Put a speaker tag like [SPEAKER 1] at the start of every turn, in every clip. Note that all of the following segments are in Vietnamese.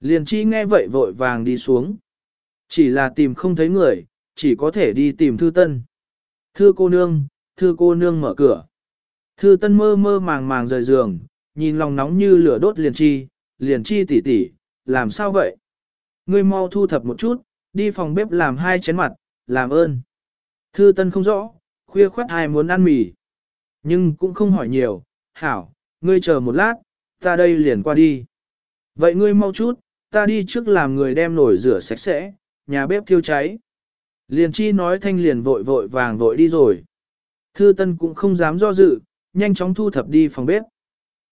[SPEAKER 1] Liền chi nghe vậy vội vàng đi xuống. Chỉ là tìm không thấy người, chỉ có thể đi tìm thư tân. Thư cô nương, thư cô nương mở cửa. Thư tân mơ mơ màng màng rời giường, nhìn lòng nóng như lửa đốt liền chi, liền chi tỉ tỉ, làm sao vậy? Ngươi mau thu thập một chút, đi phòng bếp làm hai chén mặt, làm ơn. Thư tân không rõ, khuya khoát ai muốn ăn mì. Nhưng cũng không hỏi nhiều, hảo, ngươi chờ một lát, ta đây liền qua đi. Vậy ngươi mau chút, ta đi trước làm người đem nổi rửa sạch sẽ, nhà bếp thiêu cháy. Liền chi nói thanh liền vội vội vàng vội đi rồi. Thư tân cũng không dám do dự, nhanh chóng thu thập đi phòng bếp.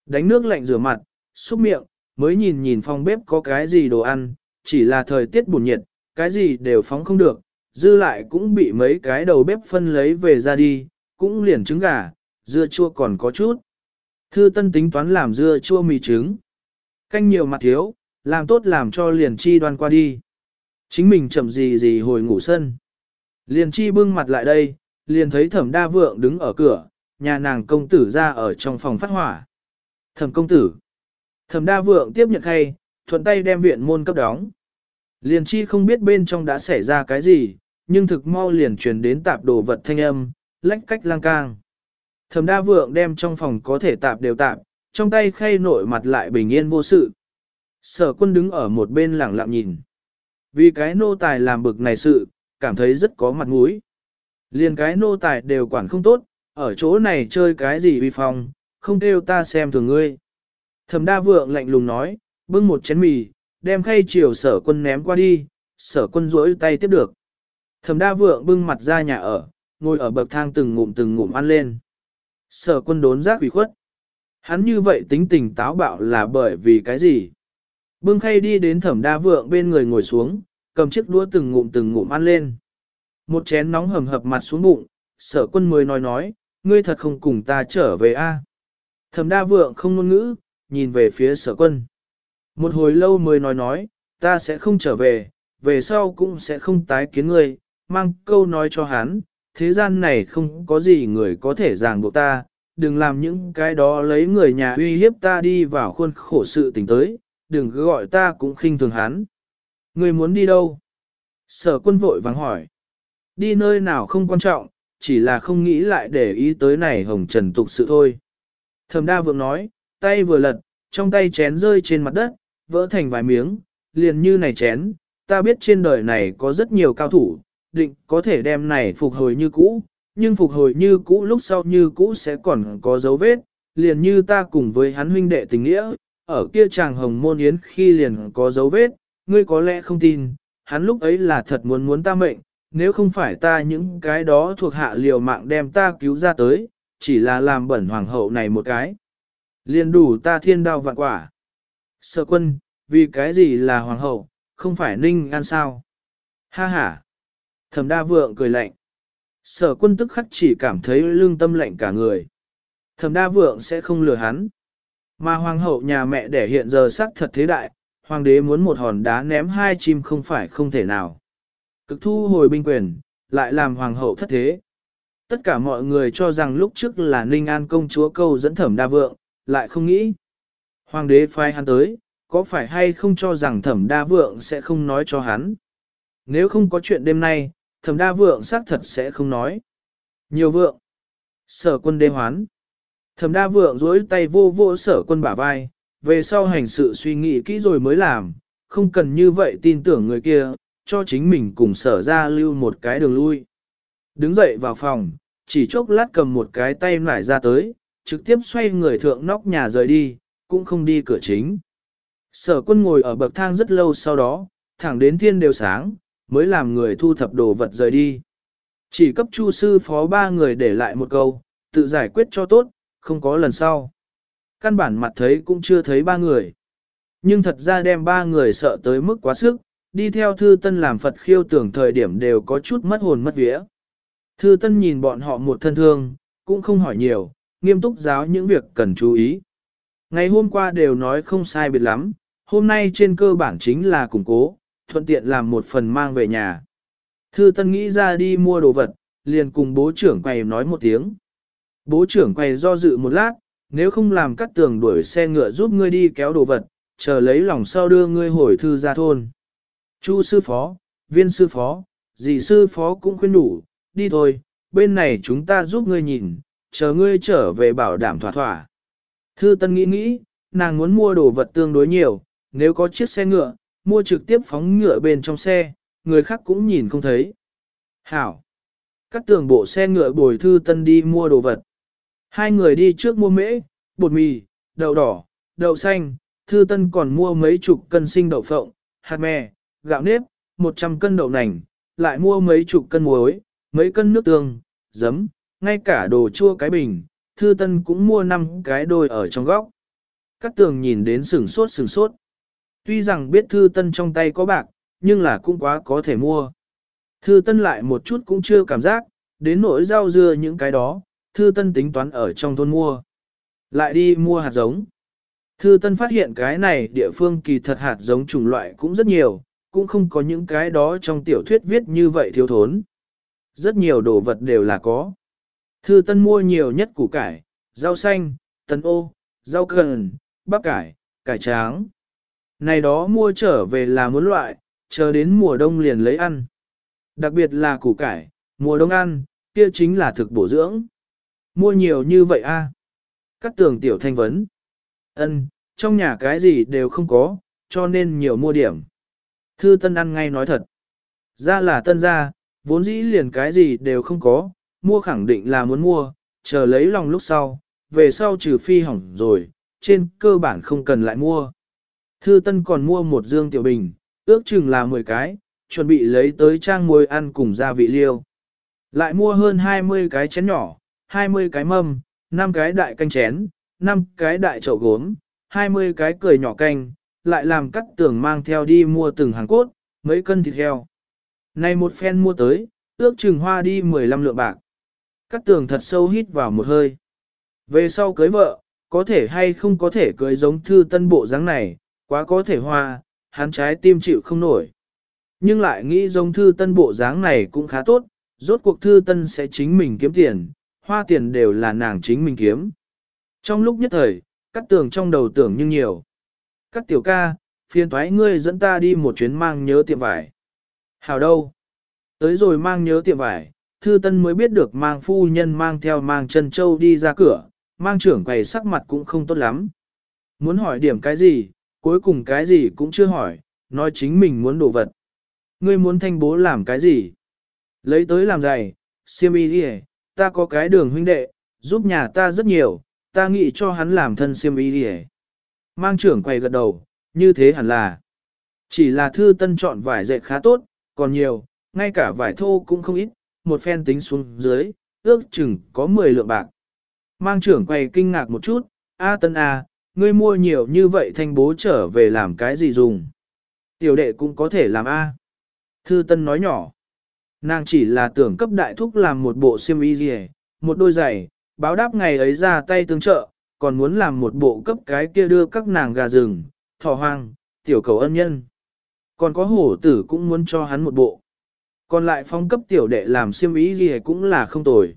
[SPEAKER 1] Đánh nước lạnh rửa mặt, xúc miệng, mới nhìn nhìn phòng bếp có cái gì đồ ăn, chỉ là thời tiết bùn nhiệt, cái gì đều phóng không được, dư lại cũng bị mấy cái đầu bếp phân lấy về ra đi, cũng liền trứng gà, dưa chua còn có chút. Thư tân tính toán làm dưa chua mì trứng. Canh nhiều mặt thiếu, làm tốt làm cho liền chi đoan qua đi. Chính mình chậm gì gì hồi ngủ sân. Liền chi bưng mặt lại đây, liền thấy thẩm đa vượng đứng ở cửa, nhà nàng công tử ra ở trong phòng phát hỏa. Thẩm công tử. Thẩm đa vượng tiếp nhận khay, thuận tay đem viện môn cấp đóng. Liền chi không biết bên trong đã xảy ra cái gì, nhưng thực mau liền truyền đến tạp đồ vật thanh âm, lách cách lang cang. Thẩm đa vượng đem trong phòng có thể tạp đều tạp, trong tay khay nội mặt lại bình yên vô sự. Sở quân đứng ở một bên lẳng lặng nhìn. Vì cái nô tài làm bực này sự, cảm thấy rất có mặt mũi. Liền cái nô tài đều quản không tốt, ở chỗ này chơi cái gì vi phong, không kêu ta xem thường ngươi. Thẩm đa vượng lạnh lùng nói, bưng một chén mì, đem khay chiều sở quân ném qua đi, sở quân rỗi tay tiếp được. Thẩm đa vượng bưng mặt ra nhà ở, ngồi ở bậc thang từng ngụm từng ngụm ăn lên. Sở quân đốn giác ủy khuất. Hắn như vậy tính tình táo bạo là bởi vì cái gì? Bưng khay đi đến thẩm đa vượng bên người ngồi xuống, cầm chiếc đũa từng ngụm từng ngụm ăn lên. Một chén nóng hầm hập mặt xuống bụng, sở quân mới nói nói, ngươi thật không cùng ta trở về a Thẩm đa vượng không ngôn ngữ, nhìn về phía sở quân. Một hồi lâu mới nói nói, ta sẽ không trở về, về sau cũng sẽ không tái kiến ngươi, mang câu nói cho hắn, thế gian này không có gì người có thể ràng buộc ta, đừng làm những cái đó lấy người nhà uy hiếp ta đi vào khuôn khổ sự tình tới, đừng cứ gọi ta cũng khinh thường hắn. Ngươi muốn đi đâu? Sở quân vội vắng hỏi. Đi nơi nào không quan trọng, chỉ là không nghĩ lại để ý tới này hồng trần tục sự thôi. Thẩm đa vượng nói, tay vừa lật, trong tay chén rơi trên mặt đất, vỡ thành vài miếng, liền như này chén, ta biết trên đời này có rất nhiều cao thủ, định có thể đem này phục hồi như cũ, nhưng phục hồi như cũ lúc sau như cũ sẽ còn có dấu vết, liền như ta cùng với hắn huynh đệ tình nghĩa, ở kia chàng hồng môn yến khi liền có dấu vết, ngươi có lẽ không tin, hắn lúc ấy là thật muốn muốn ta mệnh, nếu không phải ta những cái đó thuộc hạ liều mạng đem ta cứu ra tới, chỉ là làm bẩn hoàng hậu này một cái. Liền đủ ta thiên đao vạn quả. Sở quân, vì cái gì là hoàng hậu, không phải ninh an sao? Ha ha! Thẩm đa vượng cười lạnh. Sở quân tức khắc chỉ cảm thấy lương tâm lạnh cả người. Thẩm đa vượng sẽ không lừa hắn. Mà hoàng hậu nhà mẹ để hiện giờ sắc thật thế đại, hoàng đế muốn một hòn đá ném hai chim không phải không thể nào. Cực thu hồi binh quyền, lại làm hoàng hậu thất thế. Tất cả mọi người cho rằng lúc trước là Ninh An công chúa câu dẫn thẩm đa vượng, lại không nghĩ. Hoàng đế phai hắn tới, có phải hay không cho rằng thẩm đa vượng sẽ không nói cho hắn. Nếu không có chuyện đêm nay, thẩm đa vượng xác thật sẽ không nói. Nhiều vượng. Sở quân đê hoán. Thẩm đa vượng dối tay vô vô sở quân bả vai, về sau hành sự suy nghĩ kỹ rồi mới làm, không cần như vậy tin tưởng người kia, cho chính mình cùng sở ra lưu một cái đường lui. Đứng dậy vào phòng, chỉ chốc lát cầm một cái tay nải ra tới, trực tiếp xoay người thượng nóc nhà rời đi, cũng không đi cửa chính. Sở quân ngồi ở bậc thang rất lâu sau đó, thẳng đến thiên đều sáng, mới làm người thu thập đồ vật rời đi. Chỉ cấp chu sư phó ba người để lại một câu, tự giải quyết cho tốt, không có lần sau. Căn bản mặt thấy cũng chưa thấy ba người. Nhưng thật ra đem ba người sợ tới mức quá sức, đi theo thư tân làm Phật khiêu tưởng thời điểm đều có chút mất hồn mất vía. Thư tân nhìn bọn họ một thân thương, cũng không hỏi nhiều, nghiêm túc giáo những việc cần chú ý. Ngày hôm qua đều nói không sai biệt lắm, hôm nay trên cơ bản chính là củng cố, thuận tiện làm một phần mang về nhà. Thư Tân nghĩ ra đi mua đồ vật, liền cùng bố trưởng quầy nói một tiếng. Bố trưởng quay do dự một lát, nếu không làm cắt tường đuổi xe ngựa giúp ngươi đi kéo đồ vật, chờ lấy lòng sau đưa ngươi hồi thư ra thôn. Chu sư phó, viên sư phó, dì sư phó cũng khuyên đủ, đi thôi, bên này chúng ta giúp ngươi nhìn, chờ ngươi trở về bảo đảm thỏa thỏa. Thư Tân nghĩ nghĩ, nàng muốn mua đồ vật tương đối nhiều, nếu có chiếc xe ngựa, mua trực tiếp phóng ngựa bên trong xe, người khác cũng nhìn không thấy. Hảo! Các tường bộ xe ngựa bồi Thư Tân đi mua đồ vật. Hai người đi trước mua mễ, bột mì, đậu đỏ, đậu xanh, Thư Tân còn mua mấy chục cân sinh đậu phộng, hạt mè, gạo nếp, 100 cân đậu nành, lại mua mấy chục cân muối, mấy cân nước tương, giấm, ngay cả đồ chua cái bình, Thư Tân cũng mua 5 cái đôi ở trong góc. Các tường nhìn đến sừng sốt sừng sốt. Tuy rằng biết Thư Tân trong tay có bạc, nhưng là cũng quá có thể mua. Thư Tân lại một chút cũng chưa cảm giác, đến nỗi rau dưa những cái đó, Thư Tân tính toán ở trong thôn mua. Lại đi mua hạt giống. Thư Tân phát hiện cái này địa phương kỳ thật hạt giống chủng loại cũng rất nhiều, cũng không có những cái đó trong tiểu thuyết viết như vậy thiếu thốn. Rất nhiều đồ vật đều là có. Thư Tân mua nhiều nhất củ cải, rau xanh, tần ô, rau cần, bắp cải, cải trắng. Này đó mua trở về là muốn loại, chờ đến mùa đông liền lấy ăn. Đặc biệt là củ cải, mùa đông ăn, kia chính là thực bổ dưỡng. Mua nhiều như vậy a? À? Cắt tường tiểu thanh vấn. Ân, trong nhà cái gì đều không có, cho nên nhiều mua điểm. Thư Tân ăn ngay nói thật. Ra là tân gia, vốn dĩ liền cái gì đều không có, mua khẳng định là muốn mua, chờ lấy lòng lúc sau, về sau trừ phi hỏng rồi, trên cơ bản không cần lại mua. Thư Tân còn mua một dương tiểu bình, ước chừng là 10 cái, chuẩn bị lấy tới trang muối ăn cùng gia vị liêu. Lại mua hơn 20 cái chén nhỏ, 20 cái mâm, 5 cái đại canh chén, 5 cái đại chậu gốm, 20 cái cười nhỏ canh, lại làm cắt tường mang theo đi mua từng hàng cốt, mấy cân thịt heo. Này một phen mua tới, ước chừng hoa đi 15 lượng bạc. Cắt tường thật sâu hít vào một hơi. Về sau cưới vợ, có thể hay không có thể cưới giống thư tân bộ dáng này, quá có thể hoa, hắn trái tim chịu không nổi. Nhưng lại nghĩ giống thư tân bộ dáng này cũng khá tốt, rốt cuộc thư tân sẽ chính mình kiếm tiền, hoa tiền đều là nàng chính mình kiếm. Trong lúc nhất thời, cắt tường trong đầu tưởng nhưng nhiều. Cắt tiểu ca, phiền thoái ngươi dẫn ta đi một chuyến mang nhớ tiệm vải. Hào đâu? Tới rồi mang nhớ tiệm vải, thư tân mới biết được mang phu nhân mang theo mang chân châu đi ra cửa, mang trưởng quầy sắc mặt cũng không tốt lắm. Muốn hỏi điểm cái gì, cuối cùng cái gì cũng chưa hỏi, nói chính mình muốn đồ vật. Ngươi muốn thanh bố làm cái gì? Lấy tới làm giày, siêm y đi ta có cái đường huynh đệ, giúp nhà ta rất nhiều, ta nghĩ cho hắn làm thân siêm y đi Mang trưởng quay gật đầu, như thế hẳn là. Chỉ là thư tân chọn vải dệt khá tốt, còn nhiều, ngay cả vải thô cũng không ít, một phen tính xuống dưới, ước chừng có 10 lượng bạc. Mang trưởng quay kinh ngạc một chút, A tân A, ngươi mua nhiều như vậy thanh bố trở về làm cái gì dùng. Tiểu đệ cũng có thể làm A. Thư tân nói nhỏ. Nàng chỉ là tưởng cấp đại thúc làm một bộ xiêm y gì, một đôi giày, báo đáp ngày ấy ra tay tương trợ, còn muốn làm một bộ cấp cái kia đưa các nàng gà rừng, thỏ hoang, tiểu cầu ân nhân. Còn có hổ tử cũng muốn cho hắn một bộ. Còn lại phong cấp tiểu đệ làm xiêm y gì cũng là không tồi.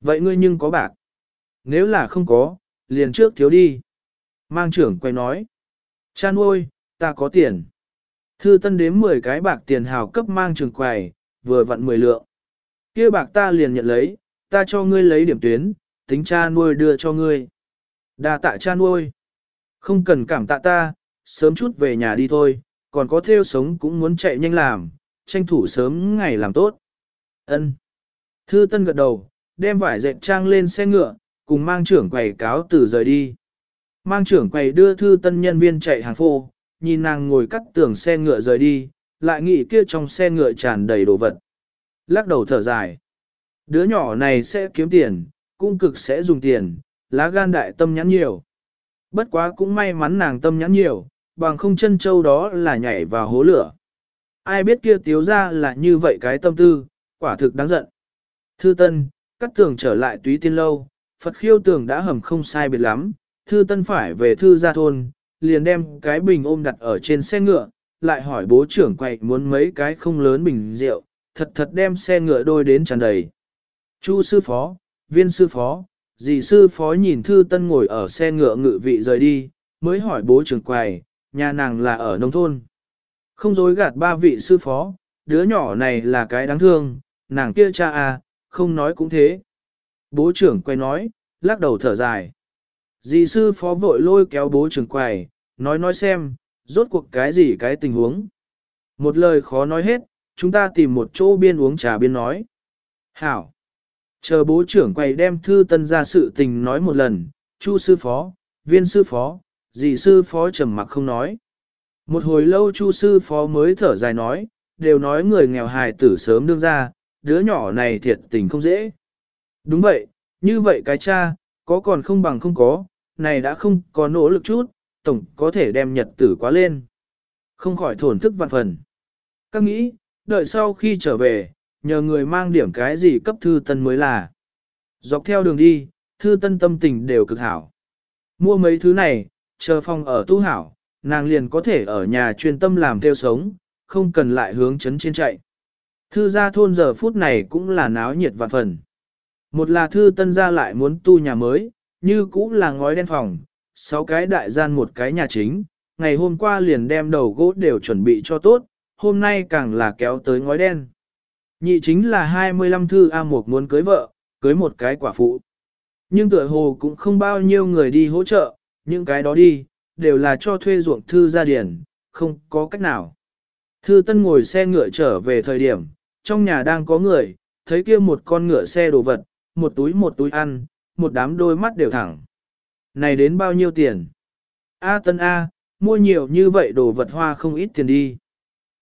[SPEAKER 1] Vậy ngươi nhưng có bạc. Nếu là không có, liền trước thiếu đi. Mang trưởng quay nói. Cha nuôi, ta có tiền. Thư tân đếm 10 cái bạc tiền hào cấp mang trường quầy, vừa vặn 10 lượng. kia bạc ta liền nhận lấy, ta cho ngươi lấy điểm tuyến, tính cha nuôi đưa cho ngươi. đa tạ cha nuôi. Không cần cảm tạ ta, sớm chút về nhà đi thôi, còn có theo sống cũng muốn chạy nhanh làm, tranh thủ sớm ngày làm tốt. ân Thư Tân gật đầu, đem vải dệt trang lên xe ngựa, cùng mang trưởng quầy cáo từ rời đi. Mang trưởng quầy đưa Thư Tân nhân viên chạy hàng phô, nhìn nàng ngồi cắt tường xe ngựa rời đi, lại nghĩ kia trong xe ngựa tràn đầy đồ vật. Lắc đầu thở dài. Đứa nhỏ này sẽ kiếm tiền, cung cực sẽ dùng tiền, lá gan đại tâm nhãn nhiều. Bất quá cũng may mắn nàng tâm nhãn nhiều, bằng không chân châu đó là nhảy vào hố lửa. Ai biết kia tiếu ra là như vậy cái tâm tư, quả thực đáng giận. Thư Tân, cắt tường trở lại túy tiên lâu, Phật khiêu tường đã hầm không sai biệt lắm, Thư Tân phải về thư gia thôn, liền đem cái bình ôm đặt ở trên xe ngựa, lại hỏi bố trưởng quậy muốn mấy cái không lớn bình rượu, thật thật đem xe ngựa đôi đến tràn đầy. Chu sư phó, viên sư phó, dì sư phó nhìn thư tân ngồi ở xe ngựa ngự vị rời đi, mới hỏi bố trưởng quầy, nhà nàng là ở nông thôn. Không dối gạt ba vị sư phó, đứa nhỏ này là cái đáng thương, nàng kia cha à, không nói cũng thế. Bố trưởng quay nói, lắc đầu thở dài. Dì sư phó vội lôi kéo bố trưởng quầy, nói nói xem, rốt cuộc cái gì cái tình huống. Một lời khó nói hết, chúng ta tìm một chỗ biên uống trà biên nói. Hảo! Chờ bố trưởng quầy đem thư tân ra sự tình nói một lần, chu sư phó, viên sư phó, dì sư phó trầm mặc không nói. Một hồi lâu chu sư phó mới thở dài nói, đều nói người nghèo hài tử sớm đương ra, đứa nhỏ này thiệt tình không dễ. Đúng vậy, như vậy cái cha, có còn không bằng không có, này đã không có nỗ lực chút, tổng có thể đem nhật tử quá lên. Không khỏi thổn thức vạn phần. Các nghĩ, đợi sau khi trở về, nhờ người mang điểm cái gì cấp thư tân mới là. Dọc theo đường đi, thư tân tâm tình đều cực hảo. Mua mấy thứ này, chờ phòng ở tu hảo, nàng liền có thể ở nhà chuyên tâm làm theo sống, không cần lại hướng chấn trên chạy. Thư gia thôn giờ phút này cũng là náo nhiệt vạn phần. Một là thư tân gia lại muốn tu nhà mới, như cũ là ngói đen phòng, sáu cái đại gian một cái nhà chính, ngày hôm qua liền đem đầu gỗ đều chuẩn bị cho tốt, hôm nay càng là kéo tới ngói đen. Nhị chính là 25 thư A Mục muốn cưới vợ, cưới một cái quả phụ. Nhưng tựa hồ cũng không bao nhiêu người đi hỗ trợ, những cái đó đi, đều là cho thuê ruộng thư gia điển, không có cách nào. Thư Tân ngồi xe ngựa trở về thời điểm, trong nhà đang có người, thấy kia một con ngựa xe đồ vật, một túi một túi ăn, một đám đôi mắt đều thẳng. Này đến bao nhiêu tiền? A Tân A, mua nhiều như vậy đồ vật hoa không ít tiền đi.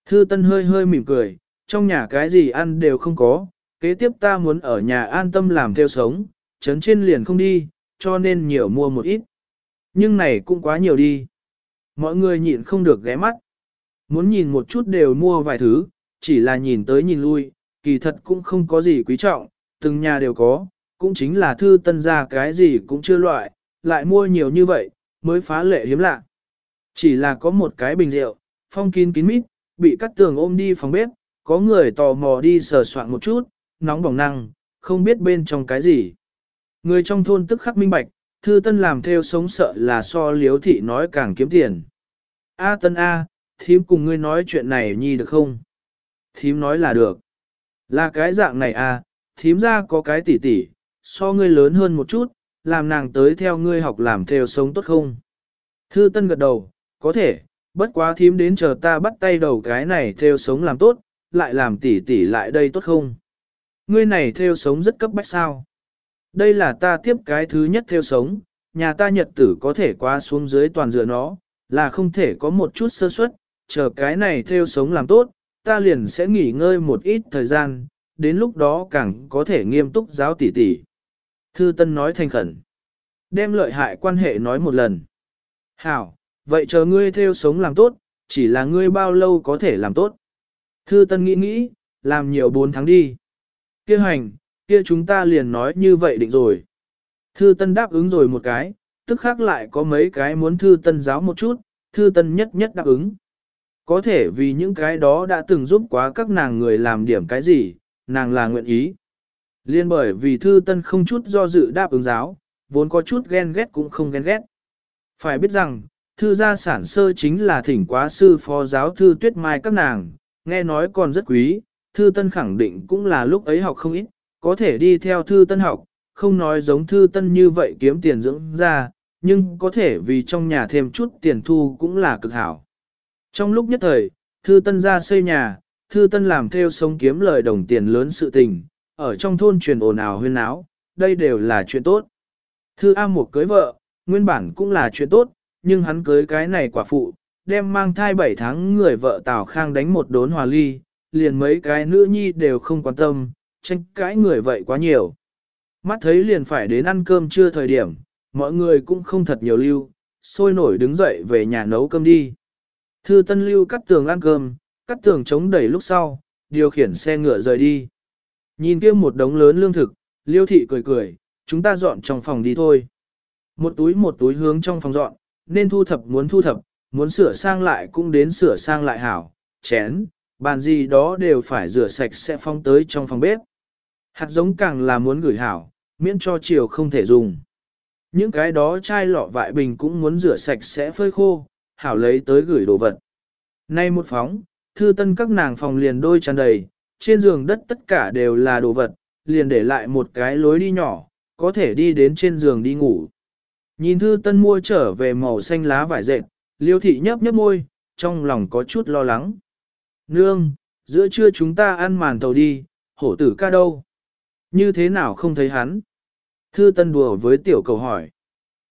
[SPEAKER 1] Thư Tân hơi hơi mỉm cười, trong nhà cái gì ăn đều không có, kế tiếp ta muốn ở nhà an tâm làm theo sống, chấn trên liền không đi, cho nên nhiều mua một ít. Nhưng này cũng quá nhiều đi. Mọi người nhịn không được ghé mắt. Muốn nhìn một chút đều mua vài thứ, chỉ là nhìn tới nhìn lui, kỳ thật cũng không có gì quý trọng, từng nhà đều có, cũng chính là thư tân ra cái gì cũng chưa loại, lại mua nhiều như vậy, mới phá lệ hiếm lạ. Chỉ là có một cái bình rượu, phong kín kín mít, bị cắt tường ôm đi phòng bếp, có người tò mò đi sờ soạn một chút, nóng bỏng năng, không biết bên trong cái gì. Người trong thôn tức khắc minh bạch, thư tân làm theo sống sợ là so liếu thị nói càng kiếm tiền. A tân A, thím cùng ngươi nói chuyện này nhi được không? Thím nói là được. Là cái dạng này à, thím ra có cái tỉ tỉ, so ngươi lớn hơn một chút, làm nàng tới theo ngươi học làm theo sống tốt không? Thư Tân gật đầu, có thể, bất quá thím đến chờ ta bắt tay đầu cái này theo sống làm tốt, lại làm tỉ tỉ lại đây tốt không? Ngươi này theo sống rất cấp bách sao? Đây là ta tiếp cái thứ nhất theo sống, nhà ta nhật tử có thể qua xuống dưới toàn dựa nó, là không thể có một chút sơ suất, chờ cái này theo sống làm tốt, ta liền sẽ nghỉ ngơi một ít thời gian, đến lúc đó càng có thể nghiêm túc giáo tỉ tỉ. Thư Tân nói thành khẩn. Đem lợi hại quan hệ nói một lần. Hảo, vậy chờ ngươi theo sống làm tốt, chỉ là ngươi bao lâu có thể làm tốt. Thư Tân nghĩ nghĩ, làm nhiều 4 tháng đi. Kia hành, kia chúng ta liền nói như vậy định rồi. Thư Tân đáp ứng rồi một cái, tức khác lại có mấy cái muốn Thư Tân giáo một chút, Thư Tân nhất nhất đáp ứng. Có thể vì những cái đó đã từng giúp quá các nàng người làm điểm cái gì, nàng là nguyện ý. Liên bởi vì thư tân không chút do dự đáp ứng giáo, vốn có chút ghen ghét cũng không ghen ghét. Phải biết rằng, thư gia sản sơ chính là thỉnh quá sư phó giáo thư tuyết mai các nàng, nghe nói còn rất quý, thư tân khẳng định cũng là lúc ấy học không ít, có thể đi theo thư tân học, không nói giống thư tân như vậy kiếm tiền dưỡng ra, nhưng có thể vì trong nhà thêm chút tiền thu cũng là cực hảo. Trong lúc nhất thời, thư tân ra xây nhà, thư tân làm theo sống kiếm lời đồng tiền lớn sự tình, ở trong thôn truyền ồn ào huyên áo, đây đều là chuyện tốt. Thư A Mục cưới vợ, nguyên bản cũng là chuyện tốt, nhưng hắn cưới cái này quả phụ, đem mang thai 7 tháng người vợ Tào Khang đánh một đốn hòa ly, liền mấy cái nữ nhi đều không quan tâm, tranh cãi người vậy quá nhiều. Mắt thấy liền phải đến ăn cơm trưa thời điểm, mọi người cũng không thật nhiều lưu, sôi nổi đứng dậy về nhà nấu cơm đi. Thư Tân Lưu cắt tường ăn cơm, cắt tường chống đẩy lúc sau, điều khiển xe ngựa rời đi. Nhìn kia một đống lớn lương thực, Liêu thị cười cười, chúng ta dọn trong phòng đi thôi. Một túi một túi hướng trong phòng dọn, nên thu thập muốn thu thập, muốn sửa sang lại cũng đến sửa sang lại hảo, chén, bàn gì đó đều phải rửa sạch sẽ phong tới trong phòng bếp. Hạt giống càng là muốn gửi hảo, miễn cho chiều không thể dùng. Những cái đó chai lọ vại bình cũng muốn rửa sạch sẽ phơi khô, hảo lấy tới gửi đồ vật. Nay một phóng, thư tân các nàng phòng liền đôi tràn đầy, trên giường đất tất cả đều là đồ vật, liền để lại một cái lối đi nhỏ, có thể đi đến trên giường đi ngủ. Nhìn thư tân mua trở về màu xanh lá vải dệt, liêu thị nhấp nhấp môi, trong lòng có chút lo lắng. Nương, giữa trưa chúng ta ăn màn tàu đi, hổ tử ca đâu? Như thế nào không thấy hắn? Thư tân đùa với tiểu cầu hỏi.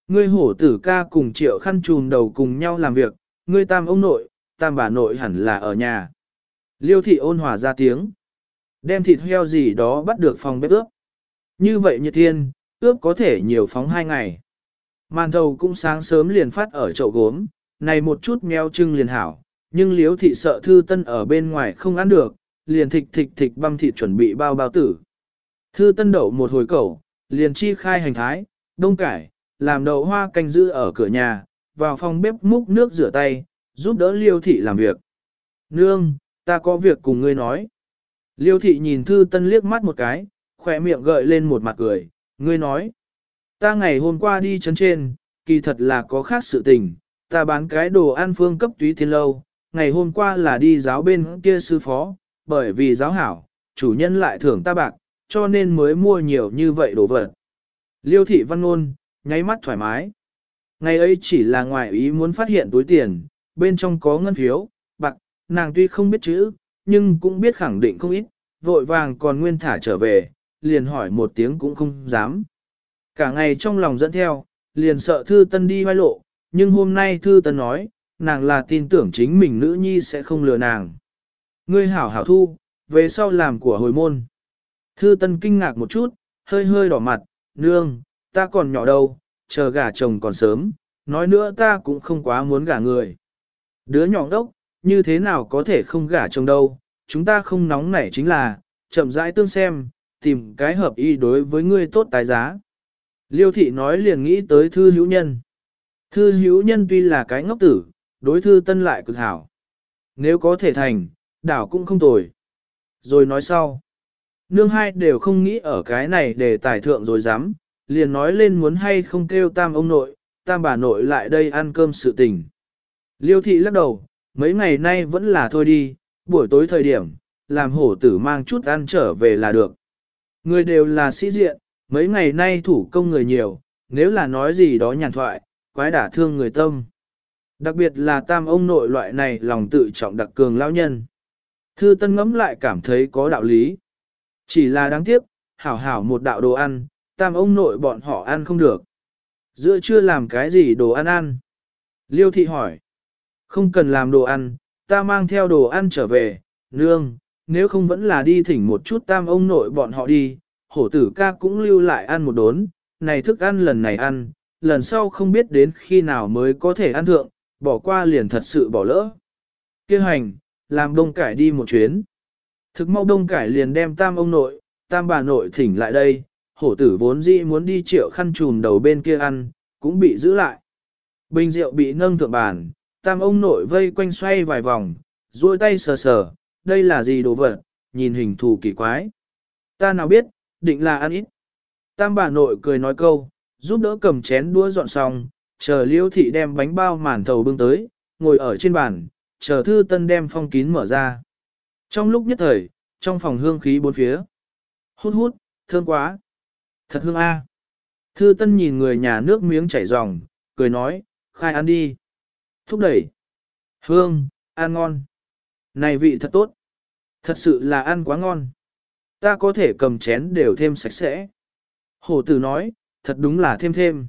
[SPEAKER 1] Ngươi hổ tử ca cùng triệu khăn trùm đầu cùng nhau làm việc, ngươi tam ông nội, tam bà nội hẳn là ở nhà. Liêu thị ôn hòa ra tiếng. Đem thịt heo gì đó bắt được phòng bếp ướp. Như vậy nhiệt thiên, ướp có thể nhiều phóng hai ngày. Màn thầu cũng sáng sớm liền phát ở chậu gốm, này một chút meo trưng liền hảo, nhưng liếu thị sợ thư tân ở bên ngoài không ăn được, liền thịt thịt thịt băm thịt chuẩn bị bao bao tử. Thư tân đậu một hồi cẩu, liền chi khai hành thái, đông cải, làm đậu hoa canh giữ ở cửa nhà, vào phòng bếp múc nước rửa tay, giúp đỡ liêu thị làm việc. Nương, ta có việc cùng ngươi nói. Liêu thị nhìn thư tân liếc mắt một cái, khỏe miệng gợi lên một mặt cười, ngươi nói. Ta ngày hôm qua đi chấn trên, kỳ thật là có khác sự tình, ta bán cái đồ ăn phương cấp túy thiên lâu, ngày hôm qua là đi giáo bên kia sư phó, bởi vì giáo hảo, chủ nhân lại thưởng ta bạc, cho nên mới mua nhiều như vậy đồ vật. Liêu thị văn ngôn, nháy mắt thoải mái. Ngày ấy chỉ là ngoài ý muốn phát hiện túi tiền, bên trong có ngân phiếu, bạc, nàng tuy không biết chữ, nhưng cũng biết khẳng định không ít, vội vàng còn nguyên thả trở về, liền hỏi một tiếng cũng không dám. Cả ngày trong lòng dẫn theo, liền sợ thư tân đi hoai lộ, nhưng hôm nay thư tân nói, nàng là tin tưởng chính mình nữ nhi sẽ không lừa nàng. Ngươi hảo hảo thu, về sau làm của hồi môn. Thư tân kinh ngạc một chút, hơi hơi đỏ mặt, nương, ta còn nhỏ đâu, chờ gả chồng còn sớm, nói nữa ta cũng không quá muốn gả người. Đứa nhỏ đốc, như thế nào có thể không gả chồng đâu, chúng ta không nóng nảy chính là, chậm rãi tương xem, tìm cái hợp ý đối với ngươi tốt tài giá. Liêu thị nói liền nghĩ tới thư hữu nhân. Thư hữu nhân tuy là cái ngốc tử, đối thư tân lại cực hảo. Nếu có thể thành, đảo cũng không tồi. Rồi nói sau. Nương hai đều không nghĩ ở cái này để tài thượng rồi dám, liền nói lên muốn hay không kêu tam ông nội, tam bà nội lại đây ăn cơm sự tình. Liêu thị lắc đầu, mấy ngày nay vẫn là thôi đi, buổi tối thời điểm, làm hổ tử mang chút ăn trở về là được. Người đều là sĩ diện, mấy ngày nay thủ công người nhiều, nếu là nói gì đó nhàn thoại, quái đả thương người tâm. Đặc biệt là tam ông nội loại này lòng tự trọng đặc cường lão nhân. Thư tân ngẫm lại cảm thấy có đạo lý. Chỉ là đáng tiếc, hảo hảo một đạo đồ ăn, tam ông nội bọn họ ăn không được. Giữa chưa làm cái gì đồ ăn ăn? Liêu thị hỏi. Không cần làm đồ ăn, ta mang theo đồ ăn trở về, nương, nếu không vẫn là đi thỉnh một chút tam ông nội bọn họ đi, hổ tử ca cũng lưu lại ăn một đốn, này thức ăn lần này ăn, lần sau không biết đến khi nào mới có thể ăn thượng, bỏ qua liền thật sự bỏ lỡ. Kêu hành, làm đông cải đi một chuyến. Thực mau đông cải liền đem tam ông nội, tam bà nội thỉnh lại đây, hổ tử vốn dĩ muốn đi triệu khăn trùm đầu bên kia ăn, cũng bị giữ lại. Bình rượu bị nâng thượng bàn, tam ông nội vây quanh xoay vài vòng, duỗi tay sờ sờ, đây là gì đồ vật, nhìn hình thù kỳ quái. Ta nào biết, định là ăn ít. Tam bà nội cười nói câu, giúp đỡ cầm chén đũa dọn xong, chờ liêu thị đem bánh bao màn thầu bưng tới, ngồi ở trên bàn, chờ thư tân đem phong kín mở ra. Trong lúc nhất thời, trong phòng hương khí bốn phía. Hút hút, thơm quá. Thật hương a. Thư tân nhìn người nhà nước miếng chảy ròng, cười nói, khai ăn đi. Thúc đẩy. Hương, ăn ngon. Này vị thật tốt. Thật sự là ăn quá ngon. Ta có thể cầm chén đều thêm sạch sẽ. Hổ tử nói, thật đúng là thêm thêm.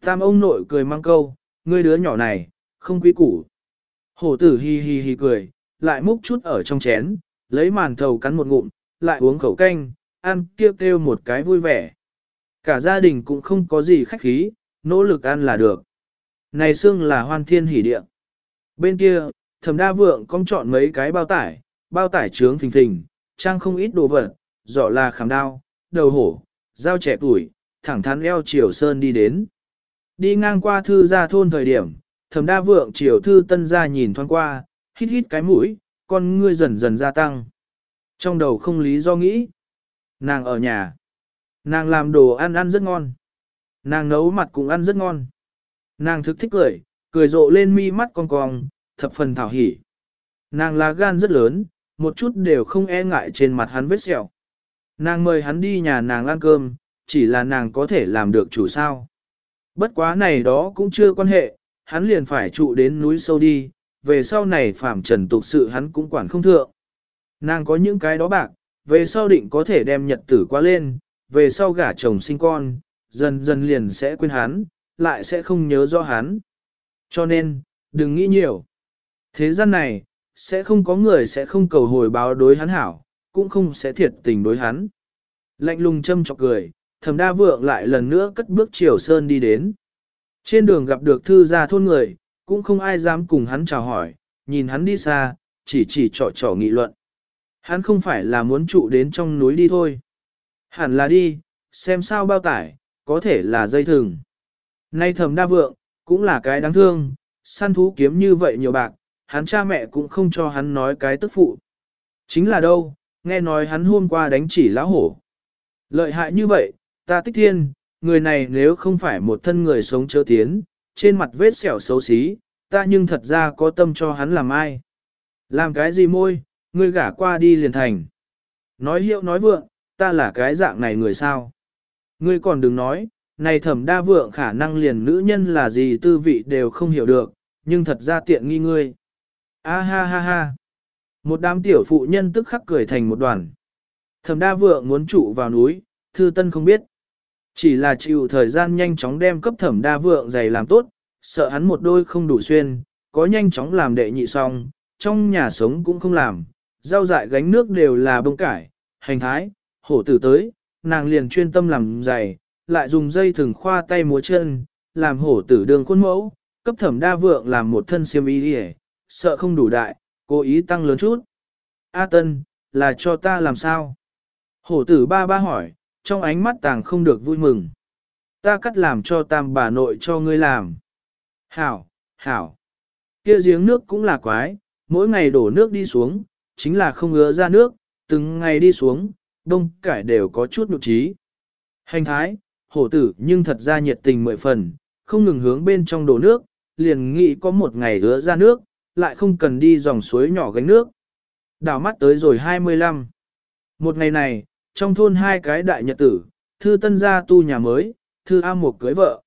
[SPEAKER 1] Tam ông nội cười mang câu, ngươi đứa nhỏ này, không quý củ. Hổ tử hi hi hi cười, lại múc chút ở trong chén, lấy màn thầu cắn một ngụm, lại uống khẩu canh, ăn kêu kêu một cái vui vẻ. Cả gia đình cũng không có gì khách khí, nỗ lực ăn là được. Này xương là hoan thiên hỉ địa. Bên kia, thẩm đa vượng cong chọn mấy cái bao tải, bao tải trướng phình phình, trang không ít đồ vật, rõ là khảm đao, đầu hổ, dao trẻ tuổi, thẳng thắn eo chiều sơn đi đến. Đi ngang qua thư gia thôn thời điểm, thẩm đa vượng chiều thư tân gia nhìn thoáng qua, hít hít cái mũi, con ngươi dần dần gia tăng. Trong đầu không lý do nghĩ. Nàng ở nhà. Nàng làm đồ ăn ăn rất ngon. Nàng nấu mặt cũng ăn rất ngon. Nàng thực thích cười, cười rộ lên mi mắt cong cong, thập phần thảo hỉ. Nàng là gan rất lớn, một chút đều không e ngại trên mặt hắn vết sẹo. Nàng mời hắn đi nhà nàng ăn cơm, chỉ là nàng có thể làm được chủ sao. Bất quá này đó cũng chưa quan hệ, hắn liền phải trụ đến núi sâu đi, về sau này phạm trần tục sự hắn cũng quản không thượng. Nàng có những cái đó bạc, về sau định có thể đem nhật tử qua lên, về sau gả chồng sinh con, dần dần liền sẽ quên hắn, lại sẽ không nhớ rõ hắn. Cho nên, đừng nghĩ nhiều. Thế gian này, sẽ không có người sẽ không cầu hồi báo đối hắn hảo, cũng không sẽ thiệt tình đối hắn. Lạnh lùng châm chọc cười, thầm đa vượng lại lần nữa cất bước chiều sơn đi đến. Trên đường gặp được thư gia thôn người, cũng không ai dám cùng hắn chào hỏi, nhìn hắn đi xa, chỉ chỉ trò trò nghị luận. Hắn không phải là muốn trụ đến trong núi đi thôi. Hẳn là đi, xem sao bao tải, có thể là dây thừng. Nay thầm đa vượng, cũng là cái đáng thương, săn thú kiếm như vậy nhiều bạc, hắn cha mẹ cũng không cho hắn nói cái tức phụ. Chính là đâu, nghe nói hắn hôm qua đánh chỉ lão hổ. Lợi hại như vậy, ta tích thiên, người này nếu không phải một thân người sống chớ tiến, trên mặt vết sẹo xấu xí, ta nhưng thật ra có tâm cho hắn làm ai. Làm cái gì môi, ngươi gả qua đi liền thành. Nói hiệu nói vượng, ta là cái dạng này người sao. Ngươi còn đừng nói, này thẩm đa vượng khả năng liền nữ nhân là gì tư vị đều không hiểu được, nhưng thật ra tiện nghi ngươi. A ha ha ha. Một đám tiểu phụ nhân tức khắc cười thành một đoàn. Thẩm đa vượng muốn trụ vào núi, thư tân không biết. Chỉ là chịu thời gian nhanh chóng đem cấp thẩm đa vượng giày làm tốt, sợ hắn một đôi không đủ xuyên, có nhanh chóng làm đệ nhị xong, trong nhà sống cũng không làm, rau dại gánh nước đều là bông cải, hành thái, hổ tử tới, nàng liền chuyên tâm làm giày, lại dùng dây thừng khoa tay múa chân, làm hổ tử đường khuôn mẫu, cấp thẩm đa vượng làm một thân xiêm y đi sợ không đủ đại, cố ý tăng lớn chút. A Tân, là cho ta làm sao? Hổ tử ba ba hỏi, trong ánh mắt tàng không được vui mừng. Ta cắt làm cho tam bà nội cho ngươi làm. Hảo, hảo. Kia giếng nước cũng là quái, mỗi ngày đổ nước đi xuống, chính là không ngứa ra nước, từng ngày đi xuống, đông cải đều có chút nụ trí. Hành thái, hổ tử nhưng thật ra nhiệt tình mười phần, không ngừng hướng bên trong đổ nước, liền nghĩ có một ngày hứa ra nước, lại không cần đi dòng suối nhỏ gánh nước. Đảo mắt tới rồi 25. Một ngày này, trong thôn hai cái đại nhật tử, thư tân gia tu nhà mới, thư A một cưới vợ.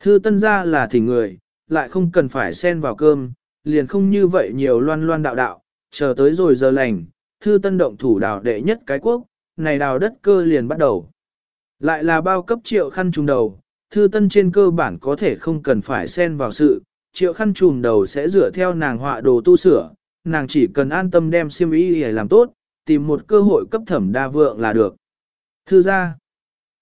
[SPEAKER 1] Thư tân gia là thỉnh người, lại không cần phải xen vào cơm, liền không như vậy nhiều loan loan đạo đạo, chờ tới rồi giờ lành, thư tân động thủ đào đệ nhất cái quốc, này đào đất cơ liền bắt đầu. Lại là bao cấp triệu khăn trùng đầu, thư tân trên cơ bản có thể không cần phải xen vào sự, triệu khăn trùm đầu sẽ dựa theo nàng họa đồ tu sửa, nàng chỉ cần an tâm đem siêm ý để làm tốt, tìm một cơ hội cấp thẩm đa vượng là được. Thư ra,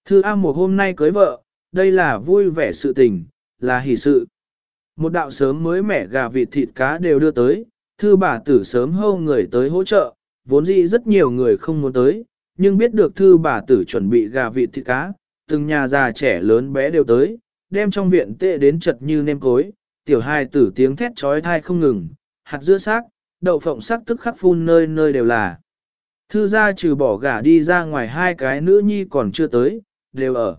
[SPEAKER 1] thư A một hôm nay cưới vợ, đây là vui vẻ sự tình, là hỷ sự. Một đạo sớm mới mẻ gà vịt thịt cá đều đưa tới, thư bà tử sớm hâu người tới hỗ trợ, vốn dĩ rất nhiều người không muốn tới, nhưng biết được thư bà tử chuẩn bị gà vịt thịt cá, từng nhà già trẻ lớn bé đều tới, đem trong viện tệ đến chật như nêm cối, tiểu hai tử tiếng thét trói thai không ngừng, hạt dưa xác, đậu phộng sắc tức khắc phun nơi nơi đều là. Thư gia trừ bỏ gà đi ra ngoài hai cái nữ nhi còn chưa tới, đều ở.